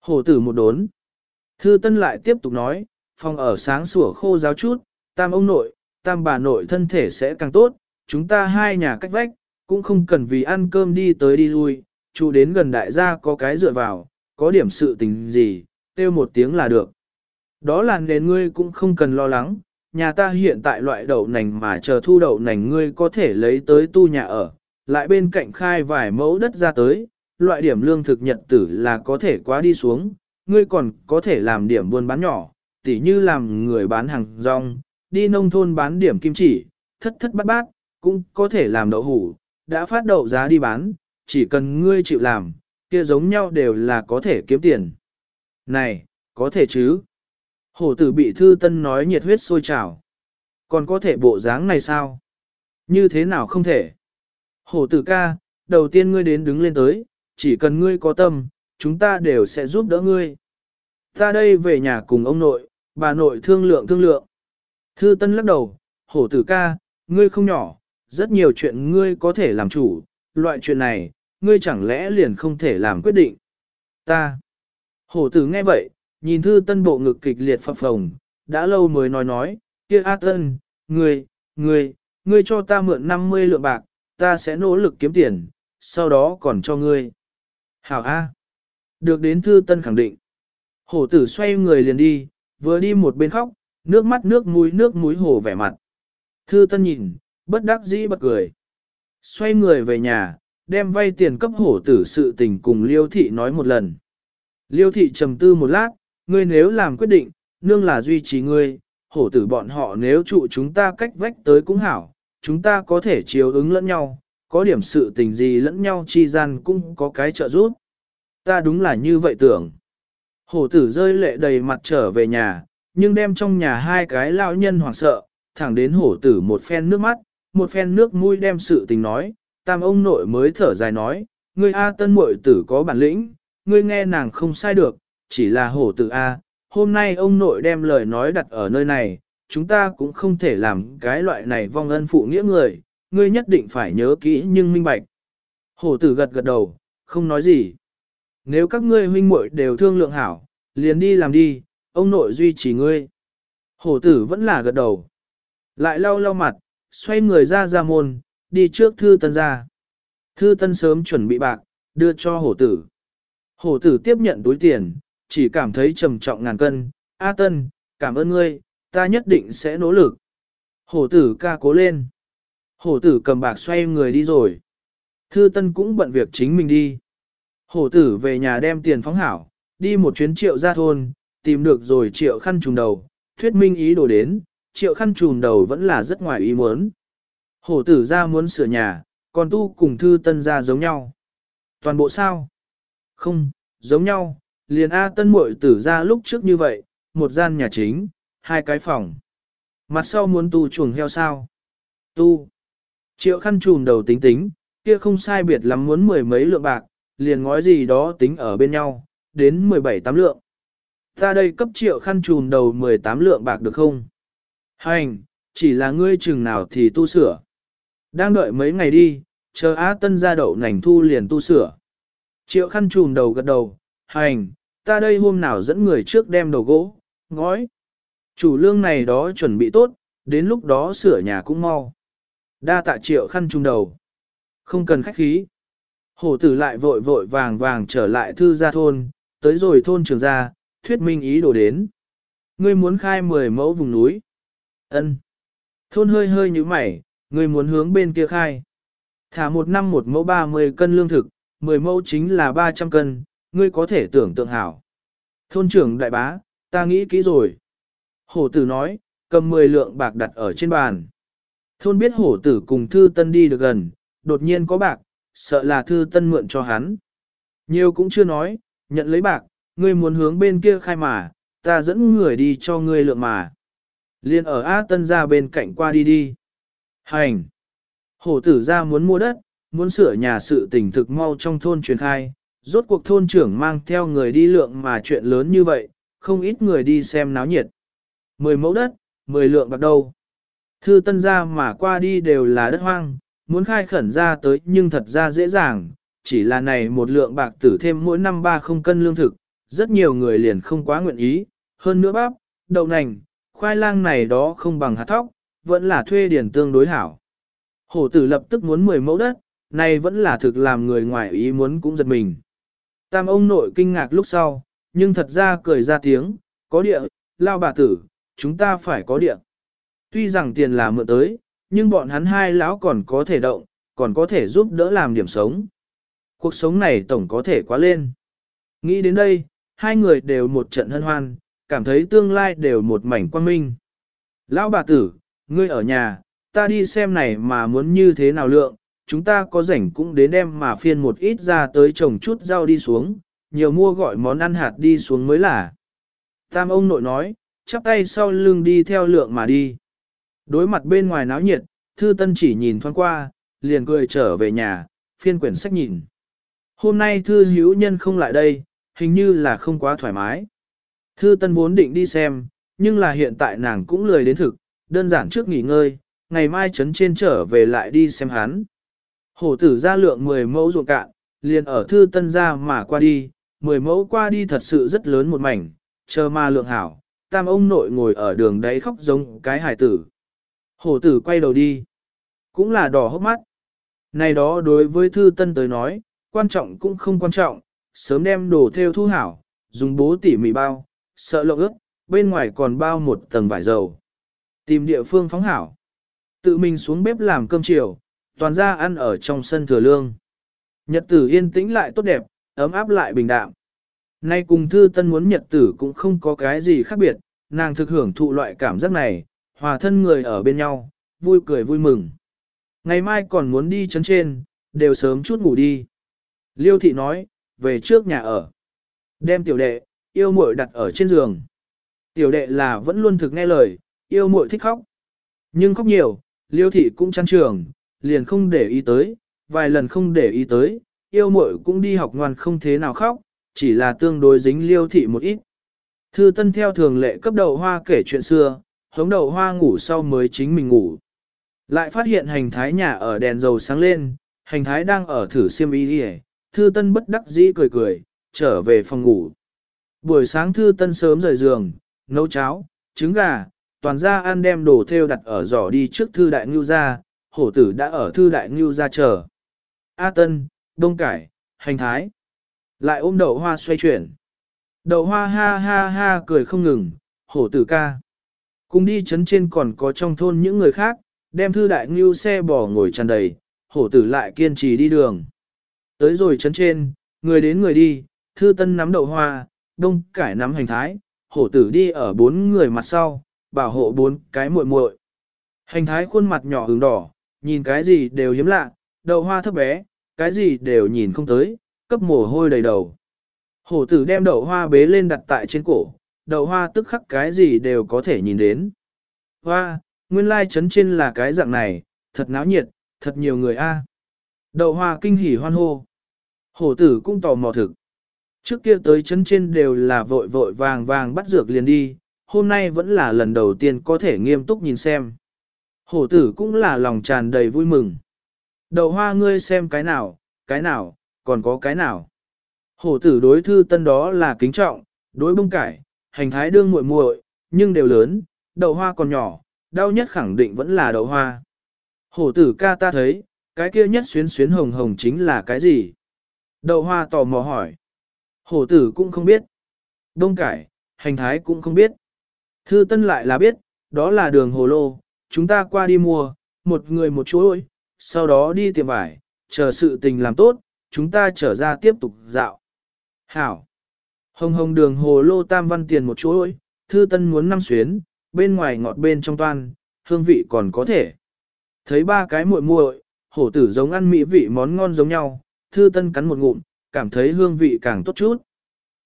[SPEAKER 1] Hổ tử một đốn. Thư Tân lại tiếp tục nói, phòng ở sáng sủa khô giáo chút, tam ông nội, tam bà nội thân thể sẽ càng tốt, chúng ta hai nhà cách vách, cũng không cần vì ăn cơm đi tới đi lui, chủ đến gần đại gia có cái dựa vào, có điểm sự tình gì, kêu một tiếng là được. Đó là nền ngươi cũng không cần lo lắng, nhà ta hiện tại loại đậu nành mà chờ thu đậu nành ngươi có thể lấy tới tu nhà ở, lại bên cạnh khai vài mẫu đất ra tới, loại điểm lương thực nhật tử là có thể quá đi xuống, ngươi còn có thể làm điểm buôn bán nhỏ, tỉ như làm người bán hàng rong, đi nông thôn bán điểm kim chỉ, thất thất bát bát, cũng có thể làm đậu hủ, đã phát đậu giá đi bán, chỉ cần ngươi chịu làm, kia giống nhau đều là có thể kiếm tiền. Này, có thể chứ? Hổ tử bị thư tân nói nhiệt huyết sôi trào. Còn có thể bộ dáng này sao? Như thế nào không thể? Hổ tử ca, đầu tiên ngươi đến đứng lên tới, chỉ cần ngươi có tâm, chúng ta đều sẽ giúp đỡ ngươi. Ta đây về nhà cùng ông nội, bà nội thương lượng thương lượng. Thư Tân lắc đầu, hổ tử ca, ngươi không nhỏ, rất nhiều chuyện ngươi có thể làm chủ, loại chuyện này, ngươi chẳng lẽ liền không thể làm quyết định. Ta. Hổ tử nghe vậy, nhìn Thư Tân bộ ngực kịch liệt phập phồng, đã lâu mới nói nói, kia A Tân, ngươi, ngươi, ngươi cho ta mượn 50 lượng bạc, ta sẽ nỗ lực kiếm tiền, sau đó còn cho ngươi. Hảo A. Được đến thư tân khẳng định. Hổ tử xoay người liền đi, vừa đi một bên khóc, nước mắt nước mũi nước mũi hổ vẻ mặt. Thư tân nhìn, bất đắc dĩ bật cười. Xoay người về nhà, đem vay tiền cấp hổ tử sự tình cùng liêu thị nói một lần. Liêu thị trầm tư một lát, ngươi nếu làm quyết định, nương là duy trì ngươi, hổ tử bọn họ nếu trụ chúng ta cách vách tới cũng hảo, chúng ta có thể chiếu ứng lẫn nhau, có điểm sự tình gì lẫn nhau chi gian cũng có cái trợ giúp. Ta đúng là như vậy tưởng. Hổ tử rơi lệ đầy mặt trở về nhà, nhưng đem trong nhà hai cái lão nhân hoảng sợ, thẳng đến hổ tử một phen nước mắt, một phen nước mũi đem sự tình nói, tam ông nội mới thở dài nói, ngươi A tân muội tử có bản lĩnh, ngươi nghe nàng không sai được, chỉ là hổ tử A, hôm nay ông nội đem lời nói đặt ở nơi này, chúng ta cũng không thể làm cái loại này vong ân phụ nghĩa người, ngươi nhất định phải nhớ kỹ nhưng minh bạch. Hổ tử gật gật đầu, không nói gì. Nếu các ngươi huynh muội đều thương lượng hảo, liền đi làm đi, ông nội duy trì ngươi. Hổ tử vẫn là gật đầu. Lại lau lau mặt, xoay người ra ra môn, đi trước thư tân ra. Thư tân sớm chuẩn bị bạc, đưa cho hổ tử. Hổ tử tiếp nhận túi tiền, chỉ cảm thấy trầm trọng ngàn cân. A tân, cảm ơn ngươi, ta nhất định sẽ nỗ lực. Hổ tử ca cố lên. Hổ tử cầm bạc xoay người đi rồi. Thư tân cũng bận việc chính mình đi. Hổ tử về nhà đem tiền phóng hảo, đi một chuyến triệu ra thôn, tìm được rồi triệu khăn trùng đầu, thuyết minh ý đồ đến, triệu khăn trùng đầu vẫn là rất ngoài ý muốn. Hổ tử ra muốn sửa nhà, còn tu cùng thư tân ra giống nhau. Toàn bộ sao? Không, giống nhau, liền A tân muội tử ra lúc trước như vậy, một gian nhà chính, hai cái phòng. Mặt sau muốn tu chuồng heo sao? Tu. Triệu khăn trùm đầu tính tính, kia không sai biệt lắm muốn mười mấy lượng bạc, liền ngói gì đó tính ở bên nhau, đến 17 tám lượng. Ta đây cấp triệu khăn trùm đầu 18 lượng bạc được không? Hành, chỉ là ngươi chừng nào thì tu sửa. Đang đợi mấy ngày đi, chờ Á Tân ra đậu nành thu liền tu sửa. Triệu khăn trùm đầu gật đầu, hành, ta đây hôm nào dẫn người trước đem đầu gỗ, ngói. Chủ lương này đó chuẩn bị tốt, đến lúc đó sửa nhà cũng mau. Đa tạ triệu khăn trung đầu. Không cần khách khí. Hổ tử lại vội vội vàng vàng trở lại thư gia thôn, tới rồi thôn trường gia, thuyết minh ý đồ đến. Ngươi muốn khai 10 mẫu vùng núi. ân Thôn hơi hơi như mày, ngươi muốn hướng bên kia khai. Thả một năm một mẫu 30 cân lương thực, 10 mẫu chính là 300 cân, ngươi có thể tưởng tượng hảo. Thôn trưởng đại bá, ta nghĩ kỹ rồi. Hổ tử nói, cầm 10 lượng bạc đặt ở trên bàn. Thôn biết hổ tử cùng thư tân đi được gần, đột nhiên có bạc, sợ là thư tân mượn cho hắn. Nhiều cũng chưa nói, nhận lấy bạc, ngươi muốn hướng bên kia khai mà, ta dẫn người đi cho ngươi lượng mà. Liên ở A Tân ra bên cạnh qua đi đi. Hành! Hổ tử ra muốn mua đất, muốn sửa nhà sự tỉnh thực mau trong thôn truyền khai, rốt cuộc thôn trưởng mang theo người đi lượng mà chuyện lớn như vậy, không ít người đi xem náo nhiệt. Mười mẫu đất, mười lượng bạc đâu. Thư tân ra mà qua đi đều là đất hoang, muốn khai khẩn ra tới nhưng thật ra dễ dàng, chỉ là này một lượng bạc tử thêm mỗi năm ba không cân lương thực, rất nhiều người liền không quá nguyện ý, hơn nữa bắp, đậu nành, khoai lang này đó không bằng hạt thóc, vẫn là thuê điển tương đối hảo. Hổ tử lập tức muốn 10 mẫu đất, này vẫn là thực làm người ngoài ý muốn cũng giật mình. Tam ông nội kinh ngạc lúc sau, nhưng thật ra cười ra tiếng, có địa, lao bà tử, chúng ta phải có địa. Tuy rằng tiền là mượn tới, nhưng bọn hắn hai lão còn có thể động, còn có thể giúp đỡ làm điểm sống. Cuộc sống này tổng có thể quá lên. Nghĩ đến đây, hai người đều một trận hân hoan, cảm thấy tương lai đều một mảnh quan minh. Lão bà tử, ngươi ở nhà, ta đi xem này mà muốn như thế nào lượng, chúng ta có rảnh cũng đến đem mà phiên một ít ra tới trồng chút rau đi xuống, nhiều mua gọi món ăn hạt đi xuống mới là. Tam ông nội nói, chắp tay sau lưng đi theo lượng mà đi. Đối mặt bên ngoài náo nhiệt, thư tân chỉ nhìn thoáng qua, liền cười trở về nhà, phiên quyển sách nhìn. Hôm nay thư hữu nhân không lại đây, hình như là không quá thoải mái. Thư tân vốn định đi xem, nhưng là hiện tại nàng cũng lười đến thực, đơn giản trước nghỉ ngơi, ngày mai chấn trên trở về lại đi xem hắn. Hổ tử ra lượng 10 mẫu ruộng cạn, liền ở thư tân ra mà qua đi, 10 mẫu qua đi thật sự rất lớn một mảnh, chờ mà lượng hảo, tam ông nội ngồi ở đường đấy khóc giống cái hải tử. Hổ tử quay đầu đi, cũng là đỏ hốc mắt. Này đó đối với thư tân tới nói, quan trọng cũng không quan trọng, sớm đem đồ theo thu hảo, dùng bố tỉ mỉ bao, sợ lộ ước. bên ngoài còn bao một tầng vải dầu. Tìm địa phương phóng hảo. Tự mình xuống bếp làm cơm chiều, toàn ra ăn ở trong sân thừa lương. Nhật tử yên tĩnh lại tốt đẹp, ấm áp lại bình đạm. Nay cùng thư tân muốn nhật tử cũng không có cái gì khác biệt, nàng thực hưởng thụ loại cảm giác này, hòa thân người ở bên nhau, vui cười vui mừng. Ngày mai còn muốn đi chấn trên, đều sớm chút ngủ đi. Liêu thị nói, về trước nhà ở. Đem tiểu đệ, yêu muội đặt ở trên giường. Tiểu đệ là vẫn luôn thực nghe lời, yêu muội thích khóc. Nhưng khóc nhiều, liêu thị cũng chăn trường, liền không để ý tới, vài lần không để ý tới, yêu muội cũng đi học ngoan không thế nào khóc, chỉ là tương đối dính liêu thị một ít. Thư Tân theo thường lệ cấp đầu hoa kể chuyện xưa, hống đầu hoa ngủ sau mới chính mình ngủ. Lại phát hiện hành thái nhà ở đèn dầu sáng lên, hành thái đang ở thử xiêm y đi Thư Tân bất đắc dĩ cười cười, trở về phòng ngủ. Buổi sáng Thư Tân sớm rời giường, nấu cháo, trứng gà, toàn ra ăn đem đồ theo đặt ở giỏ đi trước Thư Đại Ngưu ra, hổ tử đã ở Thư Đại Ngưu ra chờ. A Tân, đông cải, hành thái. Lại ôm đậu hoa xoay chuyển. Đậu hoa ha ha ha cười không ngừng, hổ tử ca. Cùng đi chấn trên còn có trong thôn những người khác, đem thư đại ngưu xe bò ngồi tràn đầy, hổ tử lại kiên trì đi đường. Tới rồi chấn trên, người đến người đi, thư tân nắm đậu hoa, đông cải nắm hành thái, hổ tử đi ở bốn người mặt sau, bảo hộ bốn cái muội muội. Hành thái khuôn mặt nhỏ hướng đỏ, nhìn cái gì đều hiếm lạ, đậu hoa thấp bé, cái gì đều nhìn không tới, cấp mồ hôi đầy đầu. Hổ tử đem đậu hoa bế lên đặt tại trên cổ, đậu hoa tức khắc cái gì đều có thể nhìn đến. Hoa, nguyên lai chấn trên là cái dạng này, thật náo nhiệt, thật nhiều người a. Đậu hoa kinh hỉ hoan hô. Hổ tử cũng tò mò thực. Trước kia tới chấn trên đều là vội vội vàng vàng bắt dược liền đi, hôm nay vẫn là lần đầu tiên có thể nghiêm túc nhìn xem. Hổ tử cũng là lòng tràn đầy vui mừng. Đậu hoa ngươi xem cái nào, cái nào, còn có cái nào. Hổ tử đối thư tân đó là kính trọng, đối bông cải, hành thái đương muội muội, nhưng đều lớn, đậu hoa còn nhỏ, đau nhất khẳng định vẫn là đậu hoa. Hổ tử ca ta thấy, cái kia nhất xuyến xuyến hồng hồng chính là cái gì? Đậu hoa tò mò hỏi. Hổ tử cũng không biết. Đông cải, hành thái cũng không biết. Thư tân lại là biết, đó là đường hồ lô, chúng ta qua đi mua, một người một chuỗi, sau đó đi tiệm vải, chờ sự tình làm tốt, chúng ta trở ra tiếp tục dạo. Hảo. Hồng hồng đường hồ lô tam văn tiền một chuỗi, thư tân muốn năm xuyến, bên ngoài ngọt bên trong toan, hương vị còn có thể. Thấy ba cái muội muội, hổ tử giống ăn mỹ vị món ngon giống nhau, thư tân cắn một ngụm, cảm thấy hương vị càng tốt chút.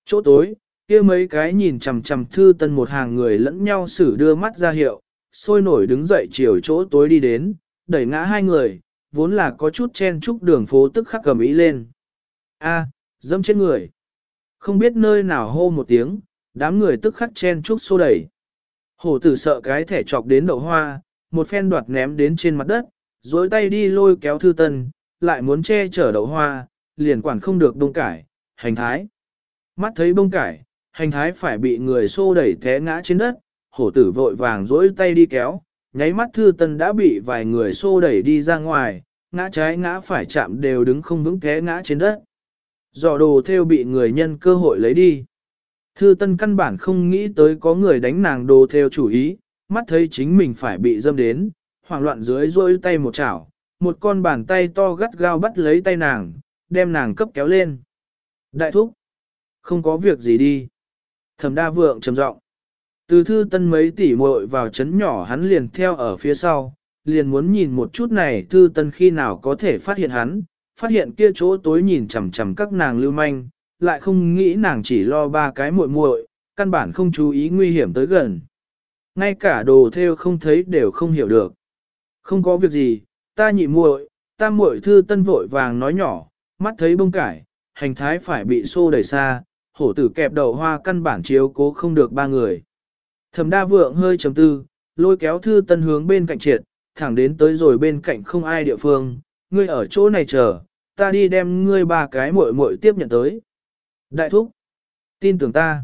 [SPEAKER 1] Chỗ tối, kia mấy cái nhìn chằm chằm thư tân một hàng người lẫn nhau xử đưa mắt ra hiệu, sôi nổi đứng dậy chiều chỗ tối đi đến, đẩy ngã hai người, vốn là có chút chen chúc đường phố tức khắc cầm ý lên. A, dâm chết người. Không biết nơi nào hô một tiếng, đám người tức khắc chen chúc xô đẩy. Hổ tử sợ cái thẻ chọc đến đậu hoa, một phen đoạt ném đến trên mặt đất, dối tay đi lôi kéo thư tân, lại muốn che chở đậu hoa, liền quản không được bông cải, hành thái. Mắt thấy bông cải, hành thái phải bị người xô đẩy té ngã trên đất, hổ tử vội vàng dỗi tay đi kéo, nháy mắt thư tân đã bị vài người xô đẩy đi ra ngoài, ngã trái ngã phải chạm đều đứng không vững té ngã trên đất. Giỏ đồ theo bị người nhân cơ hội lấy đi. Thư tân căn bản không nghĩ tới có người đánh nàng đồ theo chủ ý, mắt thấy chính mình phải bị dâm đến, hoảng loạn dưới rôi tay một chảo, một con bàn tay to gắt gao bắt lấy tay nàng, đem nàng cấp kéo lên. Đại thúc, không có việc gì đi. Thẩm đa vượng trầm giọng. Từ thư tân mấy tỷ muội vào chấn nhỏ hắn liền theo ở phía sau, liền muốn nhìn một chút này thư tân khi nào có thể phát hiện hắn, phát hiện kia chỗ tối nhìn chằm chằm các nàng lưu manh, lại không nghĩ nàng chỉ lo ba cái muội muội, căn bản không chú ý nguy hiểm tới gần. Ngay cả đồ theo không thấy đều không hiểu được. Không có việc gì, ta nhị muội, ta muội thư tân vội vàng nói nhỏ, mắt thấy bông cải, hành thái phải bị xô đẩy xa, hổ tử kẹp đầu hoa căn bản chiếu cố không được ba người. Thẩm đa vượng hơi trầm tư, lôi kéo thư tân hướng bên cạnh triệt, thẳng đến tới rồi bên cạnh không ai địa phương, ngươi ở chỗ này chờ, ta đi đem ngươi ba cái muội muội tiếp nhận tới. Đại thúc, tin tưởng ta.